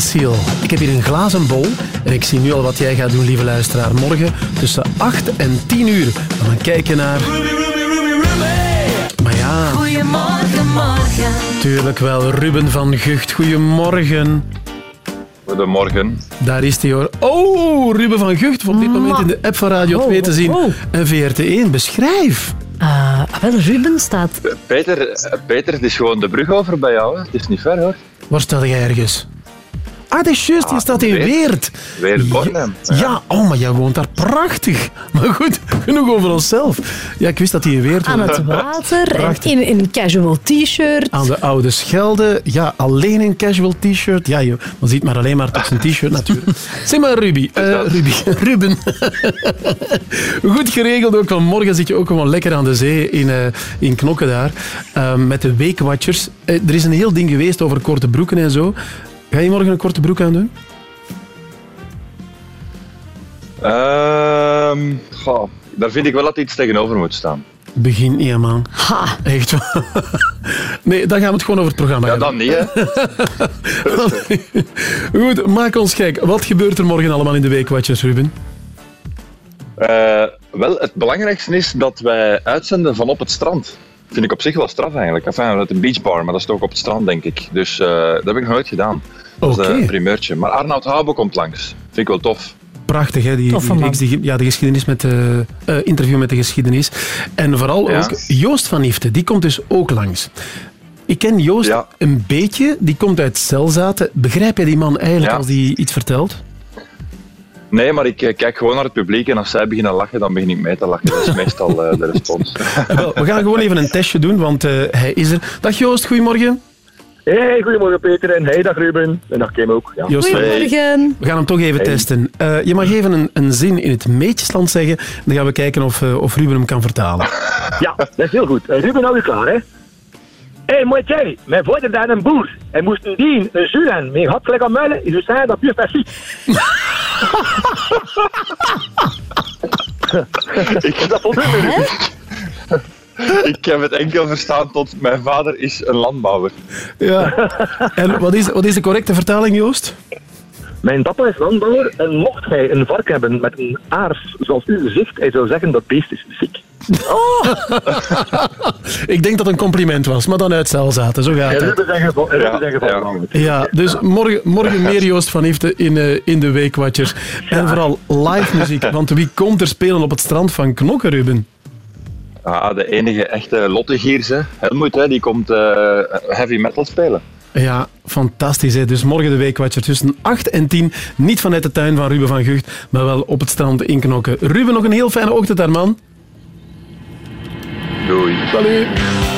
Seal. Ik heb hier een glazen bol en ik zie nu al wat jij gaat doen, lieve luisteraar. Morgen tussen 8 en 10 uur. We gaan kijken naar... Maar ja, Goedemorgen, morgen. tuurlijk wel. Ruben van Gucht, goedemorgen. Goedemorgen. Daar is hij hoor. Oh, Ruben van Gucht, op dit moment in de app van Radio 2 te zien. En VRT1, beschrijf. Ah, wel, Ruben staat... Peter, Peter, het is gewoon de brug over bij jou. Hè. Het is niet ver hoor. Waar sta jij ergens? Ah, dat is juist, je staat in Weert. Weert Bornem. Ja, oh, maar jij woont daar prachtig. Maar goed, genoeg over onszelf. Ja, ik wist dat hij in Weert Aan woonde. het water, Prachtig. in in een casual t-shirt. Aan de Oude Schelde. Ja, alleen een casual t-shirt. Ja, joh, man ziet maar alleen maar tot zijn t-shirt natuurlijk. Zeg maar, Ruby. eh, Ruby. Ruben. Goed geregeld ook, want morgen zit je ook gewoon lekker aan de zee in, eh, in Knokken daar. eh, met de Weekwatchers. Er is een heel ding geweest over korte broeken en zo. Ga je morgen een korte broek aan doen? Ehm, goh, daar vind ik wel dat iets tegenover moet staan. Begin niet, man. Ha. Echt waar. Nee, dan gaan we het gewoon over het programma Ja, hebben. dan niet hè. Goed, maak ons gek. Wat gebeurt er morgen allemaal in de Weekwatchers, Ruben? Eh, wel, het belangrijkste is dat wij uitzenden van op het strand. Vind ik op zich wel straf eigenlijk. Enfin, uit een beachbar, maar dat is toch op het strand, denk ik. Dus eh, dat heb ik nog nooit gedaan. Dat is eh, een primeurtje. Maar Arnoud Habo komt langs. Vind ik wel tof. Prachtig, hè? Die, Toffe die, ja, de geschiedenis met de, eh, interview met de geschiedenis. En vooral Ja. ook Joost van Ifte, die komt dus ook langs. Ik ken Joost een beetje, die komt uit Zelzaten. Begrijp jij die man eigenlijk Ja. als die iets vertelt? Nee, maar ik eh, kijk gewoon naar het publiek en als zij beginnen lachen, dan begin ik mee te lachen. Dat is meestal eh, de respons. We gaan gewoon even een testje doen, want eh, hij is er. Dag Joost, goedemorgen. Hey, goedemorgen Peter en hey, dag Ruben. En dag Kim ook. Ja. Joost van- We gaan hem toch even Hey. testen. Eh, je mag even een, een zin in het Meetjesland zeggen. Dan gaan we kijken of, eh, of Ruben hem kan vertalen. Ja, dat is heel goed. Ruben, hou je klaar, hè? Hé, hey, mooi Thierry, mijn vader daar een boer. Hij moest een dien, een zuren, met had gelijk aan muilen, is dus zijn dat puur passie. ik heb dat voldoende. Ik heb het enkel verstaan tot mijn vader is een landbouwer. Ja. En wat is, wat is de correcte vertaling, Joost? Mijn papa is landbouwer en mocht hij een vark hebben met een aars zoals u zegt, hij zou zeggen dat beest is ziek. Ik denk dat het een compliment was, maar dan uit cel zaten. Zo gaat Ja, het. Ruben zeggen van, van Ja, dus morgen, morgen meer Joost van Ifte in, eh, in de Weekwatchers. En vooral live muziek, want wie komt er spelen op het strand van Knokken, Ruben? Ah, de enige echte Lotte Giers, hè. Helmoet, hè, die komt eh, heavy metal spelen. Ja, fantastisch. Hè? Dus morgen de weekwatcher tussen 8 en 10. Niet vanuit de tuin van Ruben van Gucht, maar wel op het strand in Knokken. Ruben, nog een heel fijne ochtend daar, man. Doei. Salut.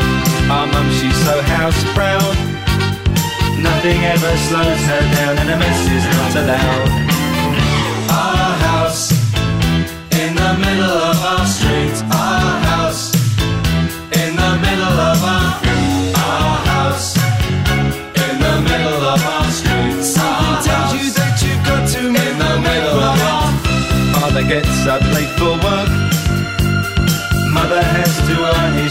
Our mum, she's so house proud. Nothing ever slows her down, and a mess is not allowed. Our house in the middle of our street. Our house in the middle of our our house in the middle of our street. Something tells you that you've got to in the middle of our Father gets up late for work. Mother has to iron his.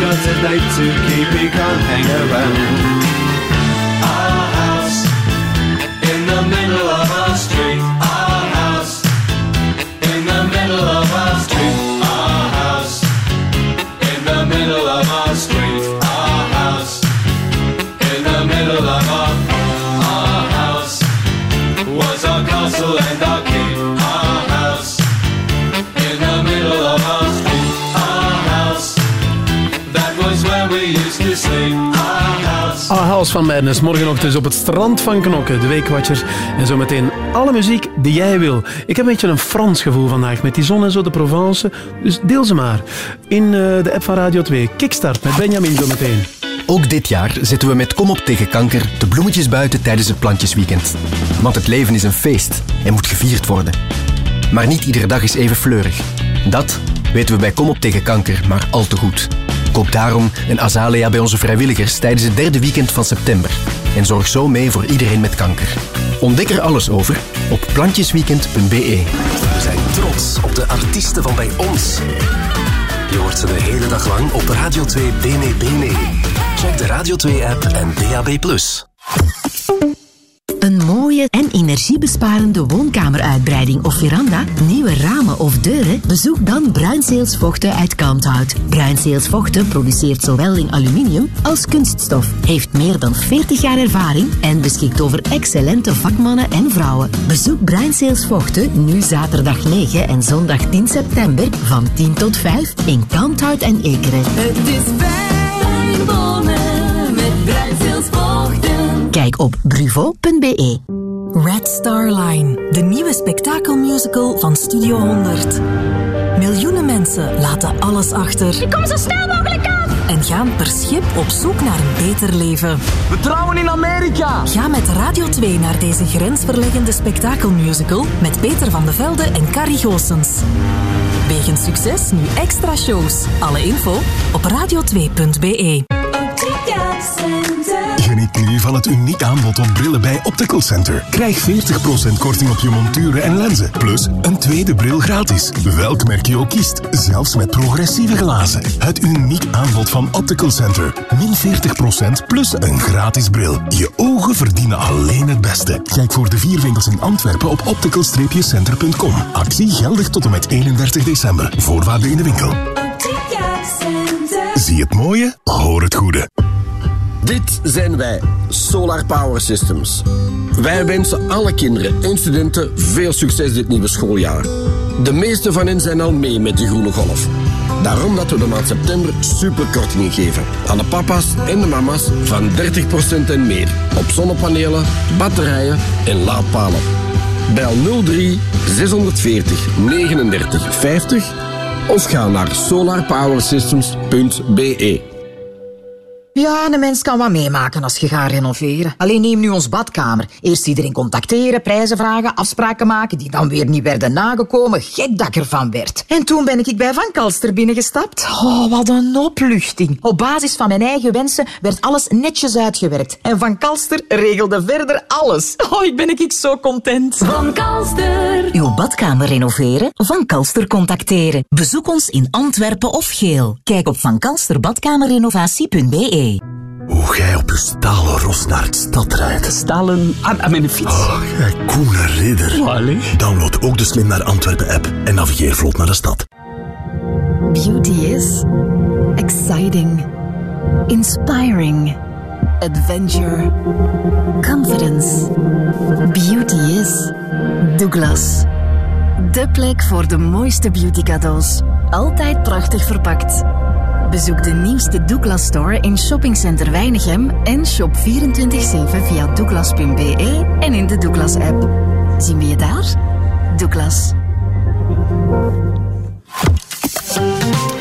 Got a date to keep, he can't hang around. House van Madness. Morgenochtend op het strand van Knokken, de weekwatcher. En zometeen alle muziek die jij wil. Ik heb een beetje een Frans gevoel vandaag met die zon en zo, de Provence. Dus deel ze maar. In eh, de app van Radio 2. Kickstart met Benjamin zometeen. Ook dit jaar zetten we met Kom op tegen kanker de bloemetjes buiten tijdens het plantjesweekend. Want het leven is een feest en moet gevierd worden. Maar niet iedere dag is even fleurig. Dat weten we bij Kom op tegen kanker maar al te goed. Koop daarom een azalea bij onze vrijwilligers tijdens het derde weekend van september. En zorg zo mee voor iedereen met kanker. Ontdek er alles over op plantjesweekend.be. We zijn trots op de artiesten van bij ons. Je hoort ze de hele dag lang op Radio 2 Bene Bene. Check de Radio 2-app en DAB+. Een mooie en energiebesparende woonkameruitbreiding of veranda, nieuwe ramen of deuren? Bezoek dan Bruinzeels Vochten uit Kalmthout. Bruinzeels Vochten produceert zowel in aluminium als kunststof, heeft meer dan 40 jaar ervaring en beschikt over excellente vakmannen en vrouwen. Bezoek Bruinzeels Vochten nu zaterdag 9 en zondag 10 september van 10 tot 5 in Kalmthout en Ekeren. Het is fijn. Kijk op bruvo.be. Red Star Line, de nieuwe spektakelmusical van Studio 100. Miljoenen mensen laten alles achter. Ik kom zo snel mogelijk af! en gaan per schip op zoek naar een beter leven. We trouwen in Amerika! Ga met Radio 2 naar deze grensverleggende spektakelmusical met Peter van de Velde en Carrie Goossens. Wegens succes nu extra shows. Alle info op radio2.be. Geniet nu van het uniek aanbod op brillen bij Optical Center. Krijg 40% korting op je monturen en lenzen. Plus een tweede bril gratis. Welk merk je ook kiest. Zelfs met progressieve glazen. Het uniek aanbod van Optical Center. Min 40% plus een gratis bril. Je ogen verdienen alleen het beste. Kijk voor de vier winkels in Antwerpen op optical-center.com. Actie geldig tot en met 31 december. Voorwaarden in de winkel. Zie het mooie, hoor het goede. Dit zijn wij, Solar Power Systems. Wij wensen alle kinderen en studenten veel succes dit nieuwe schooljaar. De meeste van hen zijn al mee met de groene golf. Daarom dat we de maand september superkortingen geven. Aan de papa's en de mama's van 30% en meer. Op zonnepanelen, batterijen en laadpalen. Bel 03 640 39 50 of ga naar solarpowersystems.be. Ja, een mens kan wat meemaken als je gaat renoveren. Alleen neem nu ons badkamer. Eerst iedereen contacteren, prijzen vragen, afspraken maken die dan weer niet werden nagekomen. Gek dat ik ervan werd. En toen ben ik bij Van Kalster binnengestapt. Oh, wat een opluchting. Op basis van mijn eigen wensen werd alles netjes uitgewerkt. En Van Kalster regelde verder alles. Oh, ik ben ik zo content. Van Kalster. Uw badkamer renoveren? Van Kalster contacteren. Bezoek ons in Antwerpen of Geel. Kijk op vankalsterbadkamerrenovatie.be. Hoe jij op je stalen ros naar het stad rijdt. Stalen aan, aan mijn fiets. Oh, jij koene ridder. Download ook de Slim naar Antwerpen app en navigeer vlot naar de stad. Beauty is exciting, inspiring, adventure, confidence. Beauty is Douglas. De plek voor de mooiste beauty cadeaus. Altijd prachtig verpakt. Bezoek de nieuwste Douglas Store in Shoppingcenter Weinigem en shop 24-7 via douglas.be en in de Douglas-app. Zien we je daar? Douglas.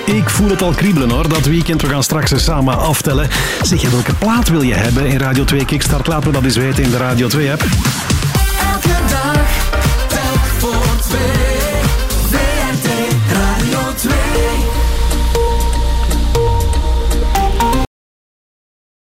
Ik voel het al kriebelen hoor, dat weekend. We gaan straks eens samen aftellen. Zeg je welke plaat wil je hebben in Radio 2 Kickstart? Laat me dat eens weten in de Radio 2 app. Elke dag, telk voor twee.